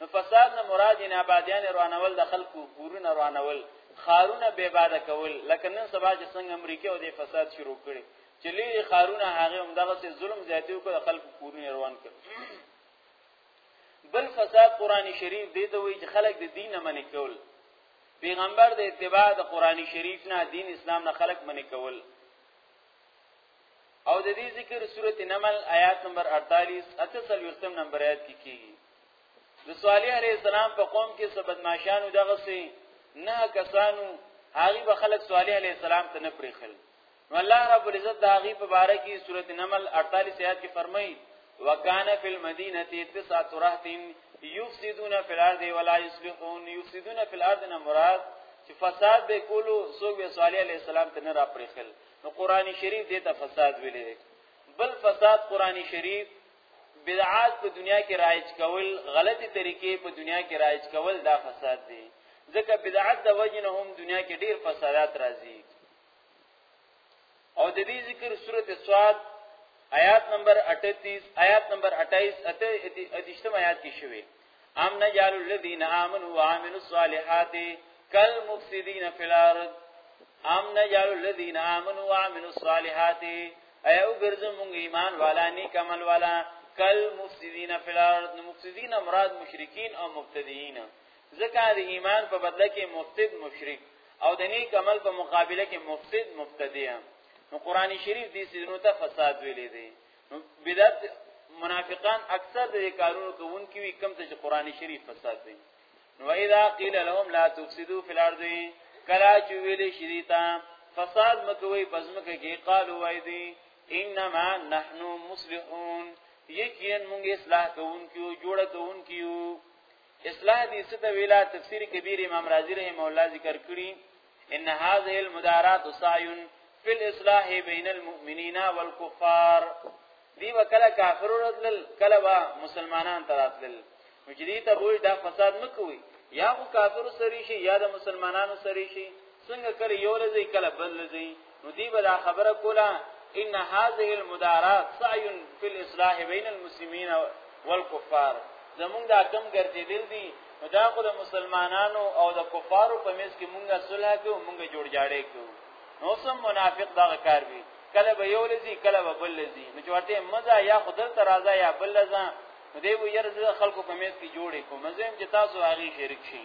نو فساد نه مراد نه آبادیان روانول د خلکو کورونه روانول خارونه به باد کول لکه نن سبا چې څنګه امریکا او د فساد شروع کړي چې لې خارونه هغه هم دغه سه ظلم زیاتې وکړ خلکو کورونه روان کړ بل فساد قران شریف دې ته وایي چې خلک د دین نه منې کول پیغمبر د اتباع د قران شریف نه دین اسلام نه خلک منې کول او د دې ذکر سورته نمل آیات نمبر 48 48 نمبر آیات کې کیږي د صالح علی السلام په قوم کې سبد ماشانو دغه سي نه کسانو هغه به خلک صالح علی السلام ته نه پریخل نو الله رب العزت دا هغه په باره کې سورته نمل 48 آیات کې فرمایي وکانه فی المدینه تسعه رهتین یفسدون فی الارض ولا یصلحون یفسدون فی الارض نه مراد چې فساد به کولو سوګ به صالح علی السلام ته نه را پریخل نو قران شریف دې ته فساد ویلې بل فساد قران شریف بدعات په دنیا کې رایج کول غلطي طریقې په دنیا کې رایج کول دا فساد دی ځکه بدعت د وجه نه هم دنیا کې ډیر فسادات راځي او د دې ذکر سورته سواد آیات نمبر 38 آیات نمبر 28 اتشتم آیات کې شوی ام نجعل الذين آمنوا وعملوا الصالحات كالمفسدين في الارض ام نجعل الذين آمنوا وعملوا الصالحات اي او ګرځو مونږ ایمان والا نیک عمل والا کل مفسدین فی الارض مفسدین مراد مشرکین او مبتدیین ځکه د ایمان په بدله کې مفسد مشرک او د نیک عمل په مقابله کې مفسد مبتدی نو قران شریف دې سيزونو ته فساد ویلې دي بدعت منافقان اکثر د کارونو کوونکي وي کم ته چې قران شریف فساد دي نو اذا قيل لهم لا تفسدوا في الارض کلا چې ویلې شریتا فساد مکوي پزمکه کې قالو وای دي انما نحن مصلحون یقینا موږ اصلاح کوونکیو جوړ کوونکیو اصلاح دې څه ته ویلا تفسیر کبیر امام رازی رحم الله ذکر کړی ان هذه المدارات سعي فی الاصلاح بین المؤمنین والکفار دی وکلا کافر راتل کلا با مسلمانان تراتل مجری ته وای دا فساد مکوي یا خو کافر سری شي یا د مسلمانانو سری شي څنګه کله یو لځي کله بل لځي نو دی به دا خبره کوله ان هذه المدارات سعي في الاصلاح بين المسلمين والكفار زمونږ دا کم ګرځیدل دي نو دا خو د مسلمانانو او د کفارو په منځ کې مونږه صلح کوو مونږه جوړ جاړې کوو نو سم منافق دا کار وی کله به یو لذي کله به بل لذي نو چورته مزه یا خدل ترازه یا بل لزه نو دی ویره خلکو په منځ کې جوړې کوم زم چې تاسو هغه شریک شئ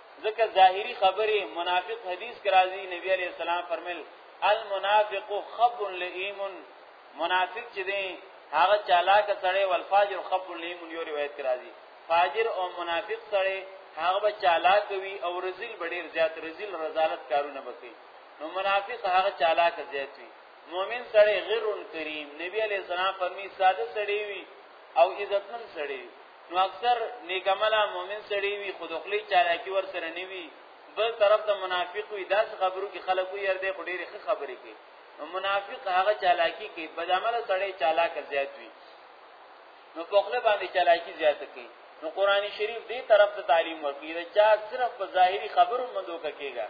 ځکه ظاهری خبره منافق حدیث کې راځي نبی علی السلام فرمل المنافق خب لئیم منافق چې دی هغه چالاک سړی ول فاجر خب لئیم یو روایت کې راځي فاجر او منافق سړی هغه به چالاک وي او رزیل ډیر زیات رزیل رزالت کارونه وکړي نو منافق هغه چالاک زیات وي مؤمن سړی غیر کریم نبی علی السلام فرمی ساده سړی وي او عزتمن سړی نو اکثر نیکملا مؤمن سړی وي خود خلی چالاکی ور سره نیوي بل طرف ته منافق وي داس خبرو کې خلک وي هر دې خډيري خبرې کوي نو منافق هغه چالاکی کوي بدعمل سړی چالاک زیات وي نو په خپل باندې چالاکی زیات کوي نو قران شریف دې طرف ته تعلیم ورکړي دا چا صرف په ظاهري خبرو مندو کېږي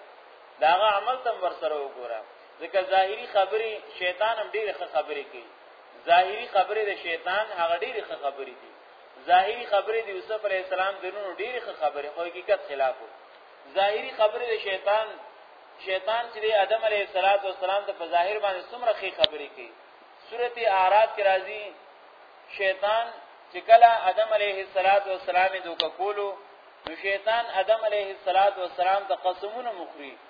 داغه عمل تم ور سره وګوره ځکه ظاهري خبري شیطان هم ډېر ښه خبرې کوي ظاهری خبره د شیطان هغه ډېری خبرې دي ظاهری خبره د یوسف علی السلام د نونو ډېری خبره خو حقیقت خلاف وو ظاهری خبره د شیطان شیطان چې د آدم علی السلام د په ظاهر باندې څومره خې خبرې کوي سورته اعراف کې راځي شیطان چې کله آدم علیه السلام د کوکولو نو شیطان آدم علیه السلام د قسمونو مخری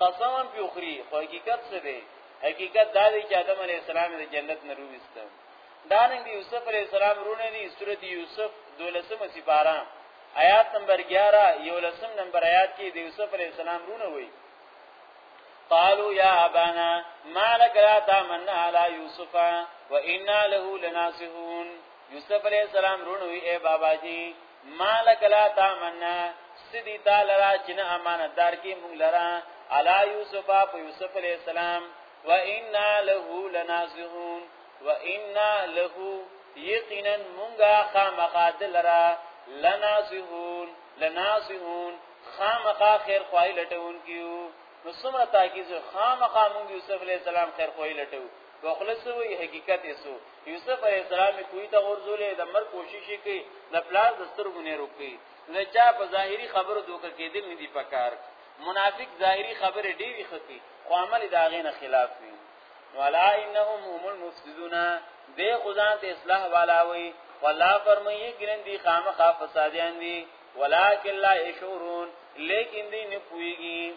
قسم هم په خوري خو حقیقت څه دی حقیقت دا دی چې آدم علی السلام د جنت نه رويست دا نن دی یوسف علی السلام رونه دی سورته یوسف دولسمه سپاره آیات نمبر 11 یو لسم نمبر آیات کې د یوسف علی السلام رونه وایي قالوا يا ابانا ما لك لا تمنى على يوسف وانا له لناصحون یوسف علیہ السلام رونوی اے بابا جی مالک لا تامنا سدی تعالی را چې نه امانتدار کې مونږ لرا علی یوسف په یوسف علی السلام و انا له لناصحون و انا له یقینا مونږه خامخا دلرا لناصحون لناصحون خامخا خیر خوای لټون کیو نو سمره تاکیز خامخا مونږ یوسف علی السلام خیر خوای لټو په خپل څه وی حقیقت یې سو یوسف علی السلام کوی ته ورزولې د مر کوشش کوي د پلاس د سترګو نه روکي نه چا په ظاهری خبرو دوکه کېدل نه دی پکار منافق ظاهری خبره ډېری خکی خو عمل دا غي نه خلاف وي ولا انهم هم المفسدون به خدان ته اصلاح والا وي والله فرمایي ګرن دي خامخا فسادیان دي ولکن لا یشورون لیکن دې نه پويږي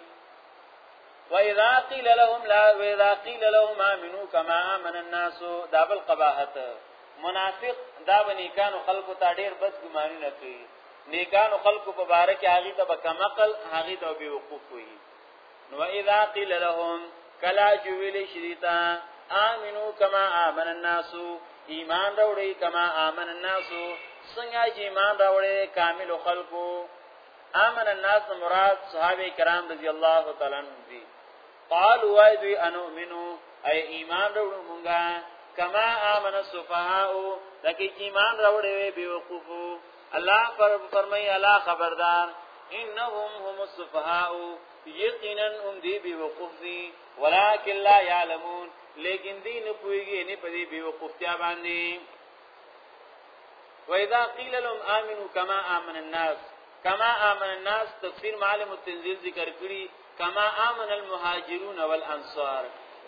واذا قيل لهم لا واذا قيل لهم امنوا كما امن الناس دا بل قباحت منافق دا بنیکانو خلقو ته ډیر بد ګمانونه کوي نیکانو خلقو په باره کې هغه ته بکمقل هغه ته به وقوف وي نو اذا قيل لهم کلا جویل شریتا امنو کما امن الناس ایمان راوړي کما امن الناس څنګه چې ایمان راوړي کامل خلقو امن الناس مراد صحابه کرام رضی الله تعالی عنهم دي قال وای دوی انو منو اي ایمان وروړو مونږه کما امن السفهاء لکه ایمان راوړې وي بیوقوفو الله پر فرمای الله خبردار انهم هم السفهاء یقینا هم دی بیوقوف دي ولکن لا يعلمون لیکن دین پویږي نه پدی بیوقوفتیا باندې واذا قيل لهم امنوا كما امن الناس كما امن الناس تفسیر معلم التنزيل ذکر کړی کما امن المهاجرون والانصار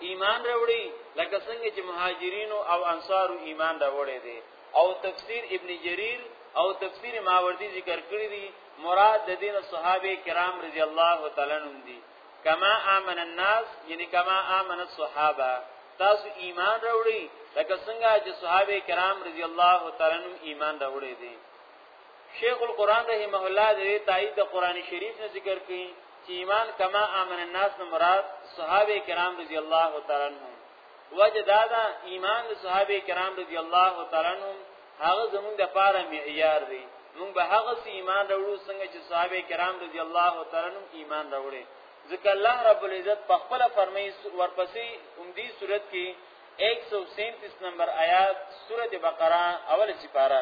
ایمان راوړي لکه څنګه چې مهاجرینو او انصارو ایمان راوړي دي او تفسیر ابن جریر او تفسیر ماوردی ذکر کړی دي مراد د دین صحابه کرام رضی الله تعالی عنهم دي کما امن الناس یعنی کما امن الصحابه تاسو ایمان راوړی لکه څنګه چې صحابه کرام رضی الله تعالی عنهم ایمان راوړی دي شیخ القران رحمه الله دې تایید د قران شریف نه ذکر کړي چې ایمان کما امن الناس نه مراد صحابه کرام رضی الله تعالی عنهم وجدادا ایمان صحابه کرام رضی الله تعالی عنهم هغه زمونږ د پاره معیار دی مونږ به هغه سی ایمان راوړو څنګه چې صحابه کرام رضی الله تعالی عنهم ایمان راوړي ځکه الله رب العزت په خپل فرمای ورپسې اومدي صورت کې 137 نمبر آیات سوره بقره اوله سپاره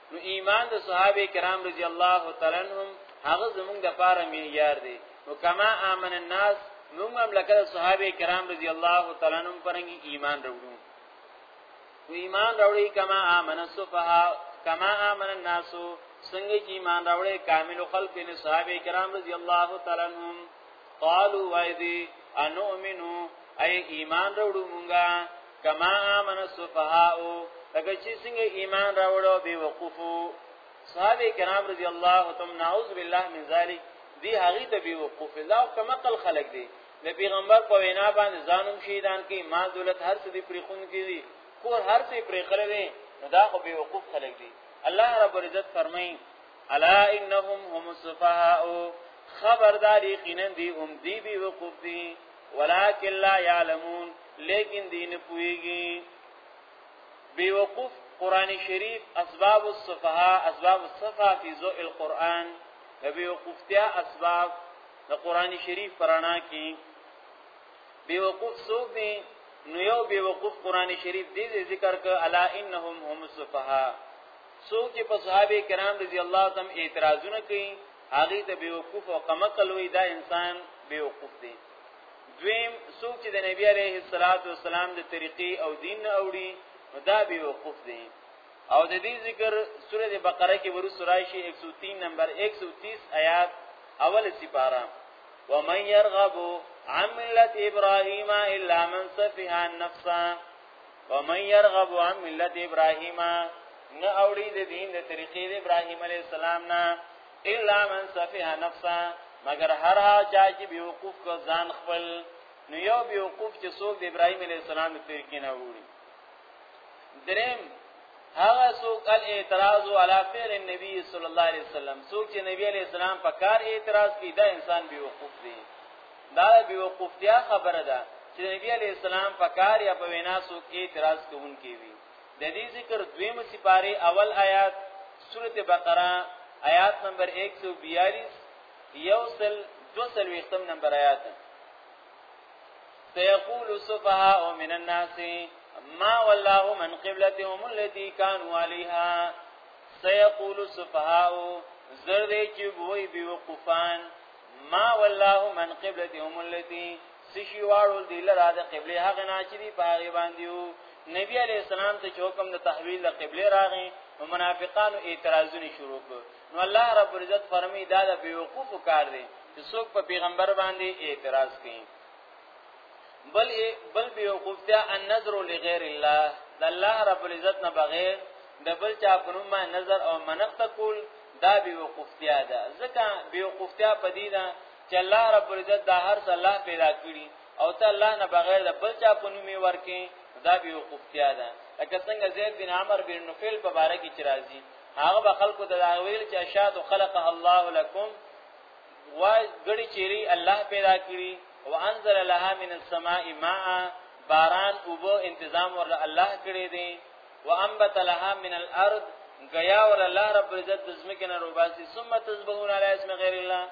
نو ایمان د صحابه کرام رضی الله تعالی عنهم هغه زمونږ د پاره معیار دی نو کما امن الناس موږ هم لکه صحابه کرام رضی الله تعالی عنهم پرنګي ایمان وروړو نو ایمان راوړي کما امن السفها کما امن الناس څنګه چې ایمان راوړي کامل خلق نه صحابه کرام رضی الله تعالی عنهم قالوا وایدی انؤمنو ای ایمان وروړو مونږه کما امن السفهاء لکه چې څنګه ایمان راوړو به وقفو صحابه کرام رضی الله تعالی نعوذ بالله من ذلک دی هغه ته به وقف الله او کما قل خلق دی د پیغمبر په وینا باندې ځانوم شهیدان کې ما دولت هر څه دی پرې خون کې دي کور هر څه پرې خلک دي دا خو به وقف خلک دي الله رب العزت فرمایي الا انهم هم السفهاء خبرداري خینن دي هم دی به وقف دي ولکن لا يعلمون لیکن دین پویږي بیوقوف قران شریف اسباب الصفها اسباب الصفه فی ذو القران د بیوقوفتیا اسباب د قران شریف پرانا کې بیوقوف څوک دی نو یو بیوقوف قران شریف دی ذکر ک الا انهم هم الصفها څوک چې په صحابه کرام رضی الله تعالی اعتراضونه کوي هغه ته بیوقوف او قمقل وی دا انسان بیوقوف دی دویم څوک چې د نبی علیه الصلاۃ والسلام د طریقې او دین نه اوړي نو دا بیوقوف دی او د دې ذکر سوره بقره کې ورو سورای شي 103 نمبر 130 آیات اول سپاره ومن يرغب عن ملة ابراهيم الا من سفه النفس ومن يرغب عن ملت ابراهيم نه اوړي د دین د طریقې د ابراهيم عليه السلام نه الا من سفه نفسه مگر هر ها چا چې بیوقوف کو ځان خپل نو یو بیوقوف چې څوک د ابراهيم عليه السلام د طریقې نه وړي دریم هغه څوک ال اعتراض علی فعل النبي صلی الله علیه وسلم څوک چې نبی علیہ السلام په کار اعتراض کوي دا انسان بیوقوف دی دا به وقفتیا خبره ده چې نبی علی السلام په کار یا په وینا سو کې اعتراض کوونکی وي د دې ذکر دویم سپاره اول آیات سورته بقره آیات نمبر 142 یوصل دوصل وختم نمبر آیات سيقول السفهاء من الناس ما والله من قبلتهم التي كانوا عليها سيقول السفهاء زردي چې وای بي وقفان ما والله من قبلتهم التي سشي واړو دی لرا د قبله هغه نه چې دی پاغي باندې وو نبی علی السلام ته حکم د تحویل د قبله راغی نو منافقانو اعتراضونه شروع کړ نو الله رب العزت فرمی دا د بیوقوف کار دی چې څوک په پیغمبر باندې اعتراض کوي بل بل به وقفتیا النظر لغیر الله د الله رب العزت نه بغیر د بل چا په نوم نظر او منښت کول دا به وقفتیا ده ځکه به وقفتیا پدیده چې الله رب العزت دا هر څه الله پیدا کړی او ته الله نه بغیر د بل چا په نوم ورکې دا به وقفتیا ده لکه څنګه زید بن عمر بن نفیل په باره کې چې راځي هغه به خلکو ته دا ویل چې اشهد خلقها الله لكم وای ګړي چيري الله پیدا کړی وانزل لها من السماء ماء باران اوبو انتظام ور الله کړی دی وانبت لها من الارض غیا ور الله رب عزت د زمکه نه روباسي ثم تذبحون علی اسم غیر الله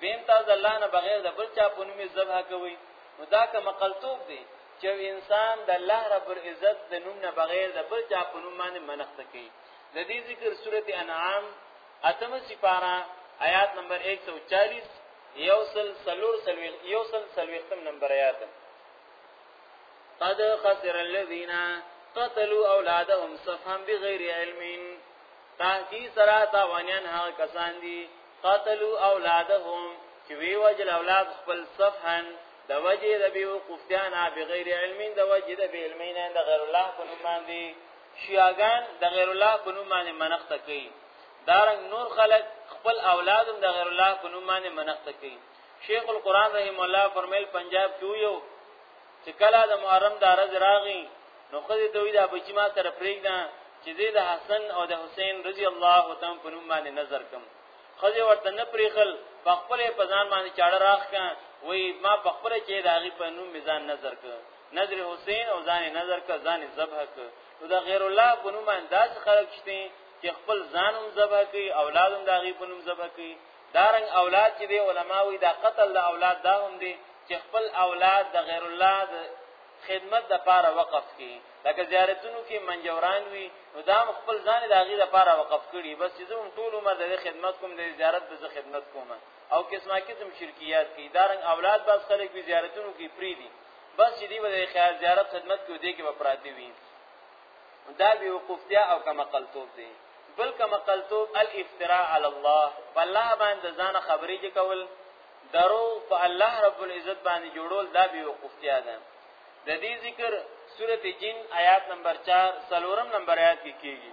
بیم تاسو الله نه بغیر د بل چا په نوم ذبح کوي نو دا کوم قلتوب دی چې انسان د الله رب العزت د نوم نه بغیر د بل چا په نوم باندې منښت کوي د دې ذکر سورته انعام اتمه سپاره، آیات نمبر ایک سو چالیس، یو سل څلور څلوېښت یو سل څلوېښتم نمبر آیات قد خسر الذين قتلوا اولادهم سفها بغیر علم تحقیق سره تاوانیان هغه کسان دي قتلوا اولادهم چې وی وجل اولاد خپل سفها د وجه د بیوقفتیانا بغیر علم د وجه د بی علمین د غیر الله په نوم باندې شیعاګان د غیر الله په نوم باندې منښته کوي دا رنګ نور خلق خپل اولادم د غیر الله په نوم باندې منښته کوي شیخ القران رحم الله فرمایل پنجاب کې یو چې کله د محرم د ورځ راغی نو خدای ته وی دا بچی ما سره پرېږده چې زه د حسن او د حسین رضی الله تعالی په نوم باندې نظر کوم خدای ورته نه پرېخل په خپل په ځان باندې چاړه راخ کړه وی ما په خپل چې د هغه په نوم میزان نظر کړ نظر حسین او ځان نظر کا ځان ذبح ک نو دا غیر الله په نوم انداز خلق شته چې خپل ځان هم ذبح کوي اولاد هم داغي په نوم ذبح کوي دارنګ اولاد چې دی علما وی دا قتل د اولاد دا هم دی چې خپل اولاد د غیر الله د خدمت د پاره وقف کی لکه زیارتونو کې منجوران وي نو دا خپل ځان د هغه د پاره وقف کړي بس چې زموږ ټول عمر د خدمت کوم د زیارت د خدمت کوم او قسمه قسم شرکیات کی دارنګ اولاد بس خلک به زیارتونو کې پری دي بس چې دی به د خیال زیارت خدمت کې دی کې به پراتی وي دا به وقفتیا او کما قلتوب دی بل کما قلتوب الافتراء علی الله والله باندې ځان خبرې چې کول درو په الله رب العزت باندې جوړول دا به وقفتیا ده د دې ذکر سورته جن آیات نمبر 4 سلورم نمبر آیات کې کیږي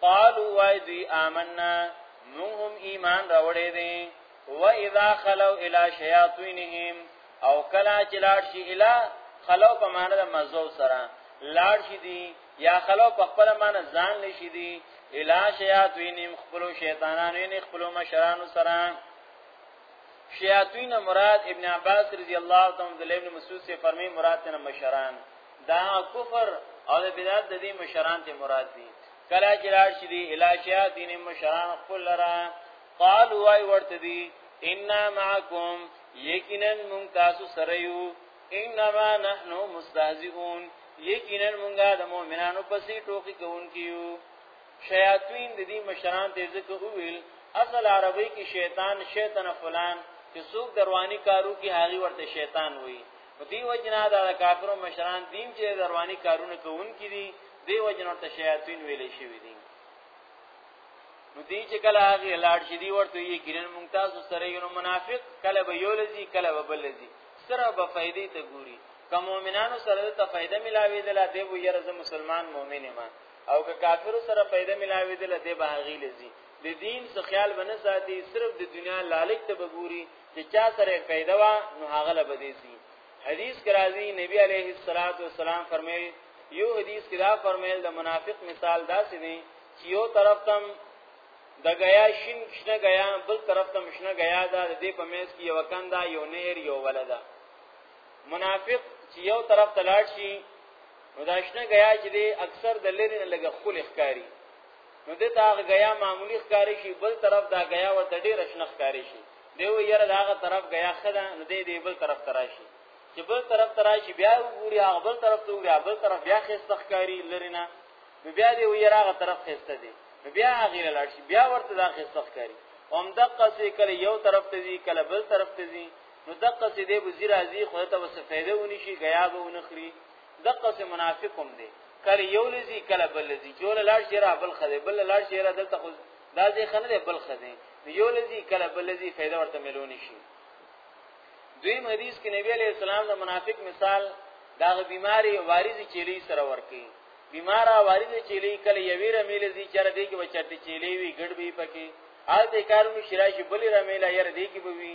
قالو وای دوی آمنا مونږ هم ایمان راوړې دي و اذا خلو الى شیاطینهم او کلا چې لاړ شي اله خلو په معنی د مزو سره لاړ شي دي یا خلو په خپل معنی ځان لشي دي اله شیاطینهم خپل شیطانانو یې خپل مشرانو سره شیاطین مراد ابن عباس رضی الله تعالی عنہ د ابن مسعود سے فرمی مراد نه مشران دا کفر او د بدعت د دې مشران ته مراد دي کله چې راشي دي الاشیا دین مشران خپل لرا قال وای ورته دي ان معکم یقینا مون تاسو سره یو انما نحن مستهزئون یقینا مونږه د مؤمنانو پسې ټوکی کوونکیو شیاطین د دې مشران ته ځکه وویل اصل عربی کې شیطان شیطان فلان چې څوک دروانی کارو کې هغه ورته شیطان وایي په دې وجنا دا کافرو مشران دین چې دروانی کارونه کوونکي دي دې وجنا ته شیاطین ویلې شوی دي نو دې چې کله هغه لاړ شي دی ورته یې ګرین مونږ تاسو سره یو منافق کله به یو لذي کله به بل لذي سره به فائدې ته ګوري کوم مؤمنانو سره ته فائدہ ملاوي دلا دی وو یره زه مسلمان مؤمن ما او که کافر سره فائدہ ملاوي دلا دی به غیلزي د دین څخه خیال ونه ساتي صرف د دنیا لالچ ته بګوري چې چا سره قاعده وا نو هغه له بدی سي حدیث کې راځي نبی عليه الصلاه والسلام فرمایي یو حدیث کې دا فرمایل د منافق مثال داسې دی چې یو طرف تم د غیا شین شنه غیا بل طرف تم شنه غیا دا د دې په میز کې یو کنده یو نیر یو ولدا منافق چې یو طرف ته لاړ شي نو دا شنه غیا چې دی اکثر د لری نه لګه خل ښکاری نو د ته هغه غیا معمولی ښکاری شي بل طرف دا غیا ورته ډیر شنه ښکاری شي دی وی یره دا هغه طرف غیا خدا نو دی دی بل طرف تراشي چې بل طرف تراشي بیا وګوري هغه بل طرف ته وګوري بل طرف بیا خسته ښکاری لرینه نو بیا دی وی یره هغه طرف خسته دی نو بیا هغه لاړ شي بیا ورته دا خسته ښکاری هم دقه سي کله یو طرف ته ځي کله بل طرف ته ځي نو دقه سي دی وزیر ازي خو ته وسفیده ونی شي غیا به ونخري دقه سه منافق هم دی کله یو لذي کله بل لذي جوړ لاړ شي را بل خده بل لاړ شي را دلته خو دا ځې خنه دی بل خده یو لذي کله بل لذي فائدہ ورته ملون شي دویم حدیث کې نبی علیہ السلام د منافق مثال دا بیماری وارث چيلي سره ورکی بیمار وارث چيلي کله یوی رمیل زی چر دی کې بچټ چيلي وی ګډ به پکې آل دې کارونو شرایش بلی رمیل ير دی کې بوي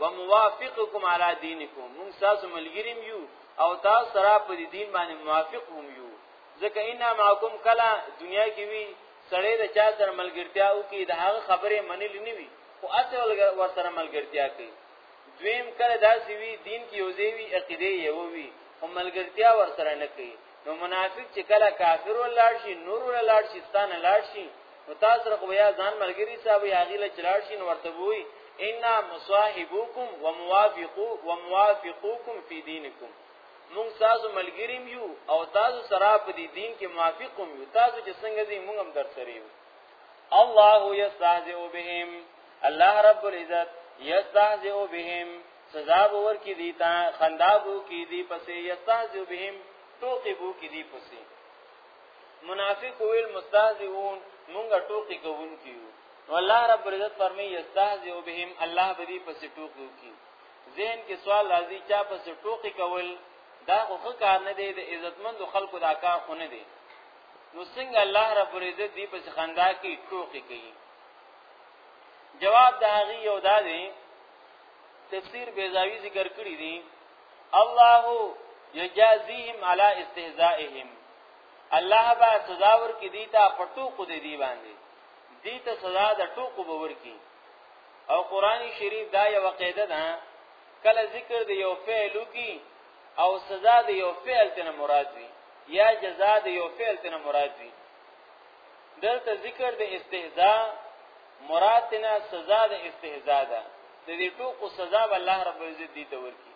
وموافقکم علی دینکم موږ تاسو ملګریم یو او تاسو سره په دې دین باندې موافق هم یو ځکه ان معکم کلا دنیا کې وی سړی د چا سره ملګرتیا او کې د هغه خبره منل نه وی خو اته ور سره ملګرتیا کوي دویم کله داسې وی دین کې یوځی وی عقیده یو وی هم ملګرتیا ور سره نه کوي نو منافق چې کله کافر ولاړ شي نور ولاړ شي ستان لاړ شي نو تاسو سره خو یا ځان ملګری صاحب یا غیله چلاړ شي نو ورته وای ان مصاحبوکم وموافقو وموافقوکم فی دینکم مونږ تاسو ملګریم یو او تاسو سره په دې دین کې موافقم یو تاسو چې څنګه دې مونږ هم در سره یو الله یستهزئ بهم الله رب العزت یستهزئ بهم سزا به ورکړي دي تا خندا بو کې دي پسې یستهزئ بهم ټوکی بو کې دي پسې منافق ویل مستهزئون مونږه ټوکی کوونکي یو والله رب العزت فرمایي یستهزئ بهم الله به دي پسې ټوکی کوي ذهن کې سوال راځي چا پسې ټوکی کول دا خو کار نه دی د عزتمند خلکو دا کار خو نه دی نو څنګه الله رب العزت دې په خندا کې ټوکی کوي جواب دا غي یو دا دی تفسیر بیزاوی ذکر کړی دی الله یجازیهم علی استهزائهم الله با سزا ورکړي دی ته پټو کو دی دی باندې دی ته سزا د ټوکو به ورکړي او قران شریف دا یو قاعده ده کله ذکر دی یو فعل کی او سزا دی یو فعل تنه مراد وي یا جزاء دی یو فعل تنه مراد وي دلته ذکر د استهزاء مراد تینا سزا د استهزاء ده د دې ټوکو سزا به الله رب العزت دي ته ورکي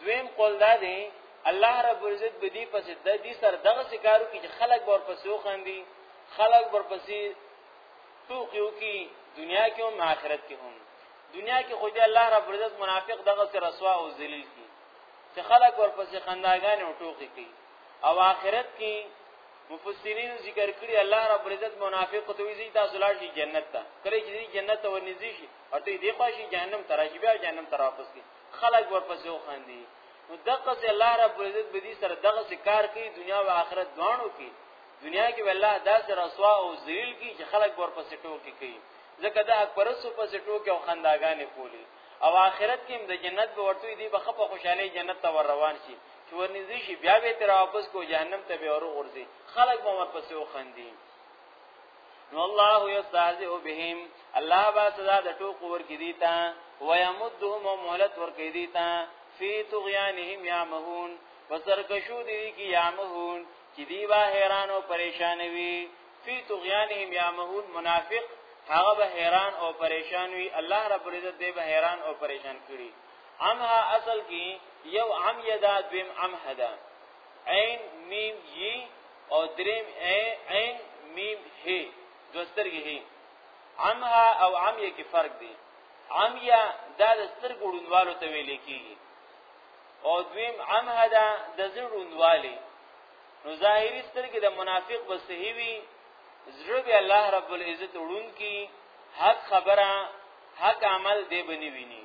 دویم قول دا دی الله رب العزت به دې پسې د دې سر دغه سکارو کې خلک ور پسې وخاندي خلک ور پسې ټوکیو کې دنیا کې هم آخرت کې هم دنیا کې خو دې الله رب العزت منافق دغه سر رسوا او ذلیل کی چې خلک ورپسې خنداګانې او ټوکی کوي او آخرت کې مفسرین ذکر کړی الله رب العزت منافق ته ویزی تاسو لاړ شي جنت ته کله چې جنت ته ورنږدې شي او ته دې خوا شي جهنم ته راشي بیا جهنم ته راپس کی خلک ورپسې وخاندي نو دغه چې الله رب العزت به دې سره دغه کار کوي دنیا او آخرت دوانو کې دنیا کې الله داسې رسوا او ذلیل کی چې خلک ورپسې ټوکی کوي ځکه دا پرسو پسې ټوکی او خنداګانې کولی او آخرت کې د جنت به ورته دی به خپه خوشاله جنت ته ور روان شي چې ورنږدې شي بیا به تر واپس کو جهنم ته به ورو ورځي خلک به مر پسې وخندي نو الله یستهزئ بهم الله با سزا د ټوک ور کې دي تا ويمدهم مهلت ور کې دي تا فی طغیانهم یعمهون پسر کشو دي کی یعمهون چې دی با حیران او پریشان وي فی طغیانهم یعمهون منافق هغه به حیران او پریشان وي الله رب العزت دې به حیران او پریشان کړي عمها اصل کې یو عم یدا دویم عم هدا عین میم یی او دریم عین میم هی دوسترګي هی عمها او عم یې کې فرق دی عم یا دا د سترګو ډونوالو ته ویل کیږي او دویم عم هدا د زړه ډونوالي نو ظاهری سترګې د منافق به صحیح وي زړه به الله رب العزت وړون کی حق خبره حق عمل دی بنی ویني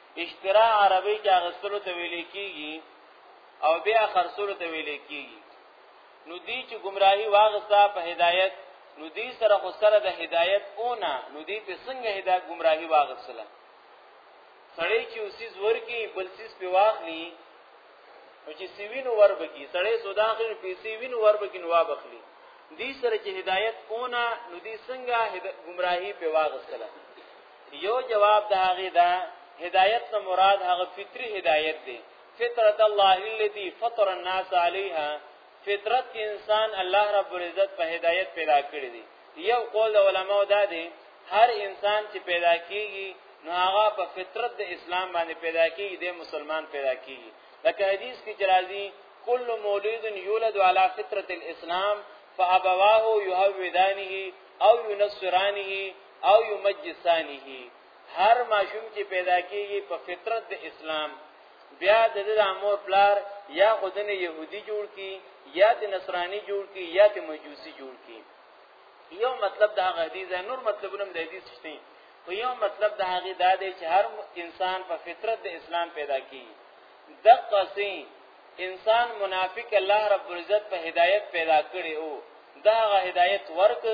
اشترا عربی کې اغستلو ته ویل کیږي او بیا خرصلو ته ویل کیږي نو دی چې گمراهي واغستا په هدایت نو دی سره خو سره د هدایت اونه نو دی په څنګه هدایت گمراهي واغسله سړی چې اوسیز ورکی بل سیس په واخلی نو چې سیوینو ور بکی سړی سودا خل پیسې وینو ور بکی نو وابخلی دی سره چې هدایت اونه نو دی څنګه گمراهي په واغسله یو جواب د هغه دا هدایت نه مراد هغه فطری هدایت دی فطرت الله التي فطر الناس عليها فطرت کې انسان الله رب العزت په هدایت پیدا کړی دی یو قول د علماو دا دی هر انسان چې پیدا کیږي نو هغه په فطرت د اسلام باندې پیدا کیږي د مسلمان پیدا کیږي لکه حدیث کې جرازی کل مولود یولد علی فطرت الاسلام فابواه یهودانه او ينصرانه او یمجسانه هر ماشوم چې پیدا کیږي په فطرت د اسلام بیا د دې امور پلار یا خودنه يهودي جوړ کی یا د نصراني جوړ کی یا د مجوسی جوړ کی یو مطلب دا حدیث نور مطلبونه د حدیث شته خو یو مطلب دا هغه دا دی چې هر انسان په فطرت د اسلام پیدا کی دقه سي انسان منافق الله رب العزت په هدایت پیدا کړي او دا غ هدایت ورک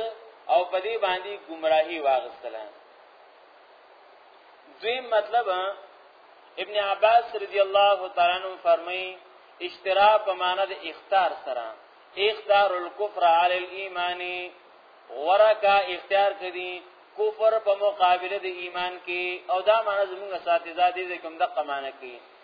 او په دې باندې گمراهي واغستله دوی مطلب ابن عباس رضی الله تعالی عنہ فرمایي اشترا په معنی د اختیار سره اختیار الكفر علی الايمان ورکا اختیار کړي کفر په مقابله د ایمان کې او دا معنی زموږ اساتذه دې کوم د قمانه کې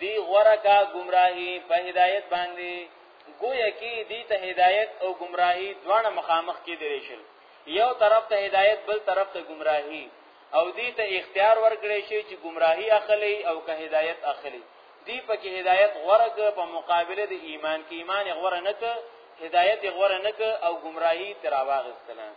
دی غوره کا گمراهی په هدایت باندې گویا کې دی ته هدایت او گمراهی دواړه مخامخ کې درې شل یو طرف ته هدایت بل طرف ته گمراهی او دی ته اختیار ورکړي شي چې گمراهی اخلي او که هدایت اخلي دی په کې هدایت غوره ک په مقابله د ایمان کې ایمان غوره نه ک هدایت غوره نه ک او گمراهی تراواغستنه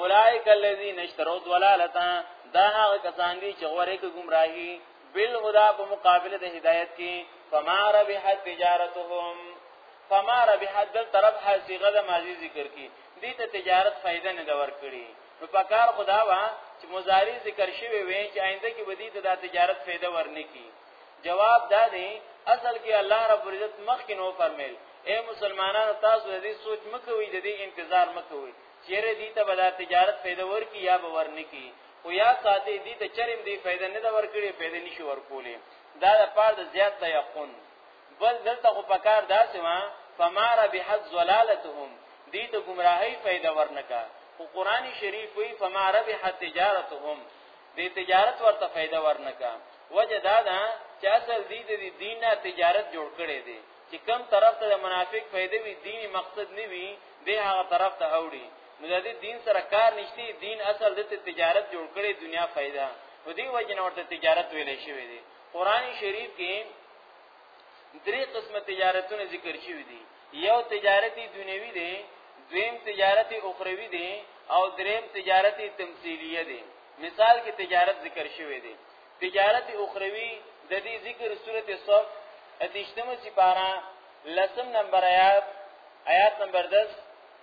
اولائک الذین اشتروا ضلالتا دا هغه کسان دي چې غوړې کې گمراهي بالهدى په مقابله د هدایت کې فما ربحت تجارتهم فما ربحت دل طرف حسیغه د ماضی ذکر کی دې ته تجارت فائدہ نه دور کړي نو پکار خدا وا چې مضاری ذکر شوی وي چې آینده کې بدی ته د تجارت فائدہ ورنه کی جواب دا دی اصل کې الله رب العزت مخکې نو فرمایل اے مسلمانانو تاسو دې سوچ مکوئ دې انتظار مکوئ چیرې دې ته بلا تجارت فائدہ ورکی یا باور نکی خو یا ساده دي ته چریم دی فائدہ نه دا ورکړي فائدہ نشي ورکولې دا د پار د زیات تيقن بل دلته خو پکار داسې ما فمار بحد زلالتهم دي ته گمراهي فائدہ ورنکا خو قرآني شریف وی فمار بحد تجارتهم دي تجارت ورته فائدہ ورنکا وجه دا ده چې اصل دي د دي دینه تجارت جوړ کړي دي چې کم طرف ته منافق فائدې وي دیني مقصد نه وي د هغه طرف ته اوړي نو د دې دین سره کار نشتی دین اصل د تجارت جوړ کړي دنیا فائدہ و دې وجه نه ورته تجارت ویلې شوی دی قران شریف کې درې قسمه تجارتونه ذکر شوی دي یو تجارتي دنیوي دی دویم تجارتي اخروی دی او دریم تجارتي تمثيليه دی مثال کې تجارت ذکر شوی دی تجارت اخروی د دې ذکر سورته صف اتشتمه سپارا لسم نمبر آیات آیات نمبر 10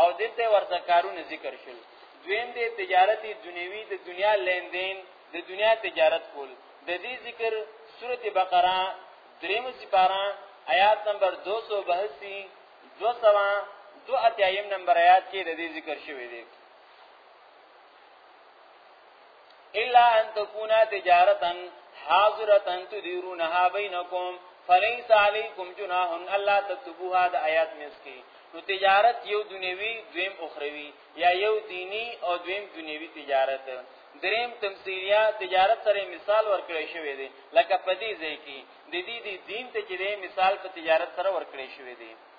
او دلته ورته کارونه ذکر شول دویم دی تجارت دنیوي د دنیا لین دین د دنیا تجارت کول د دې ذکر سورته بقره دریم سپاره آیات نمبر 282 دوسوا دو اتیایم نمبر آیات کې د دې ذکر شوی دی الا ان تكون تجارتا حاضره تديرونها بينكم فليس عليكم جناح الا تكتبوها د آیات مس کې نو تجارت یو دنیوي دویم اخروی یا یو دینی او دویم دنیوي تجارت دریم تمثیلیه تجارت سره مثال ورکړی شوی دی لکه په دې ځای کې د دې دین ته چې مثال په تجارت سره ورکړی شوی دی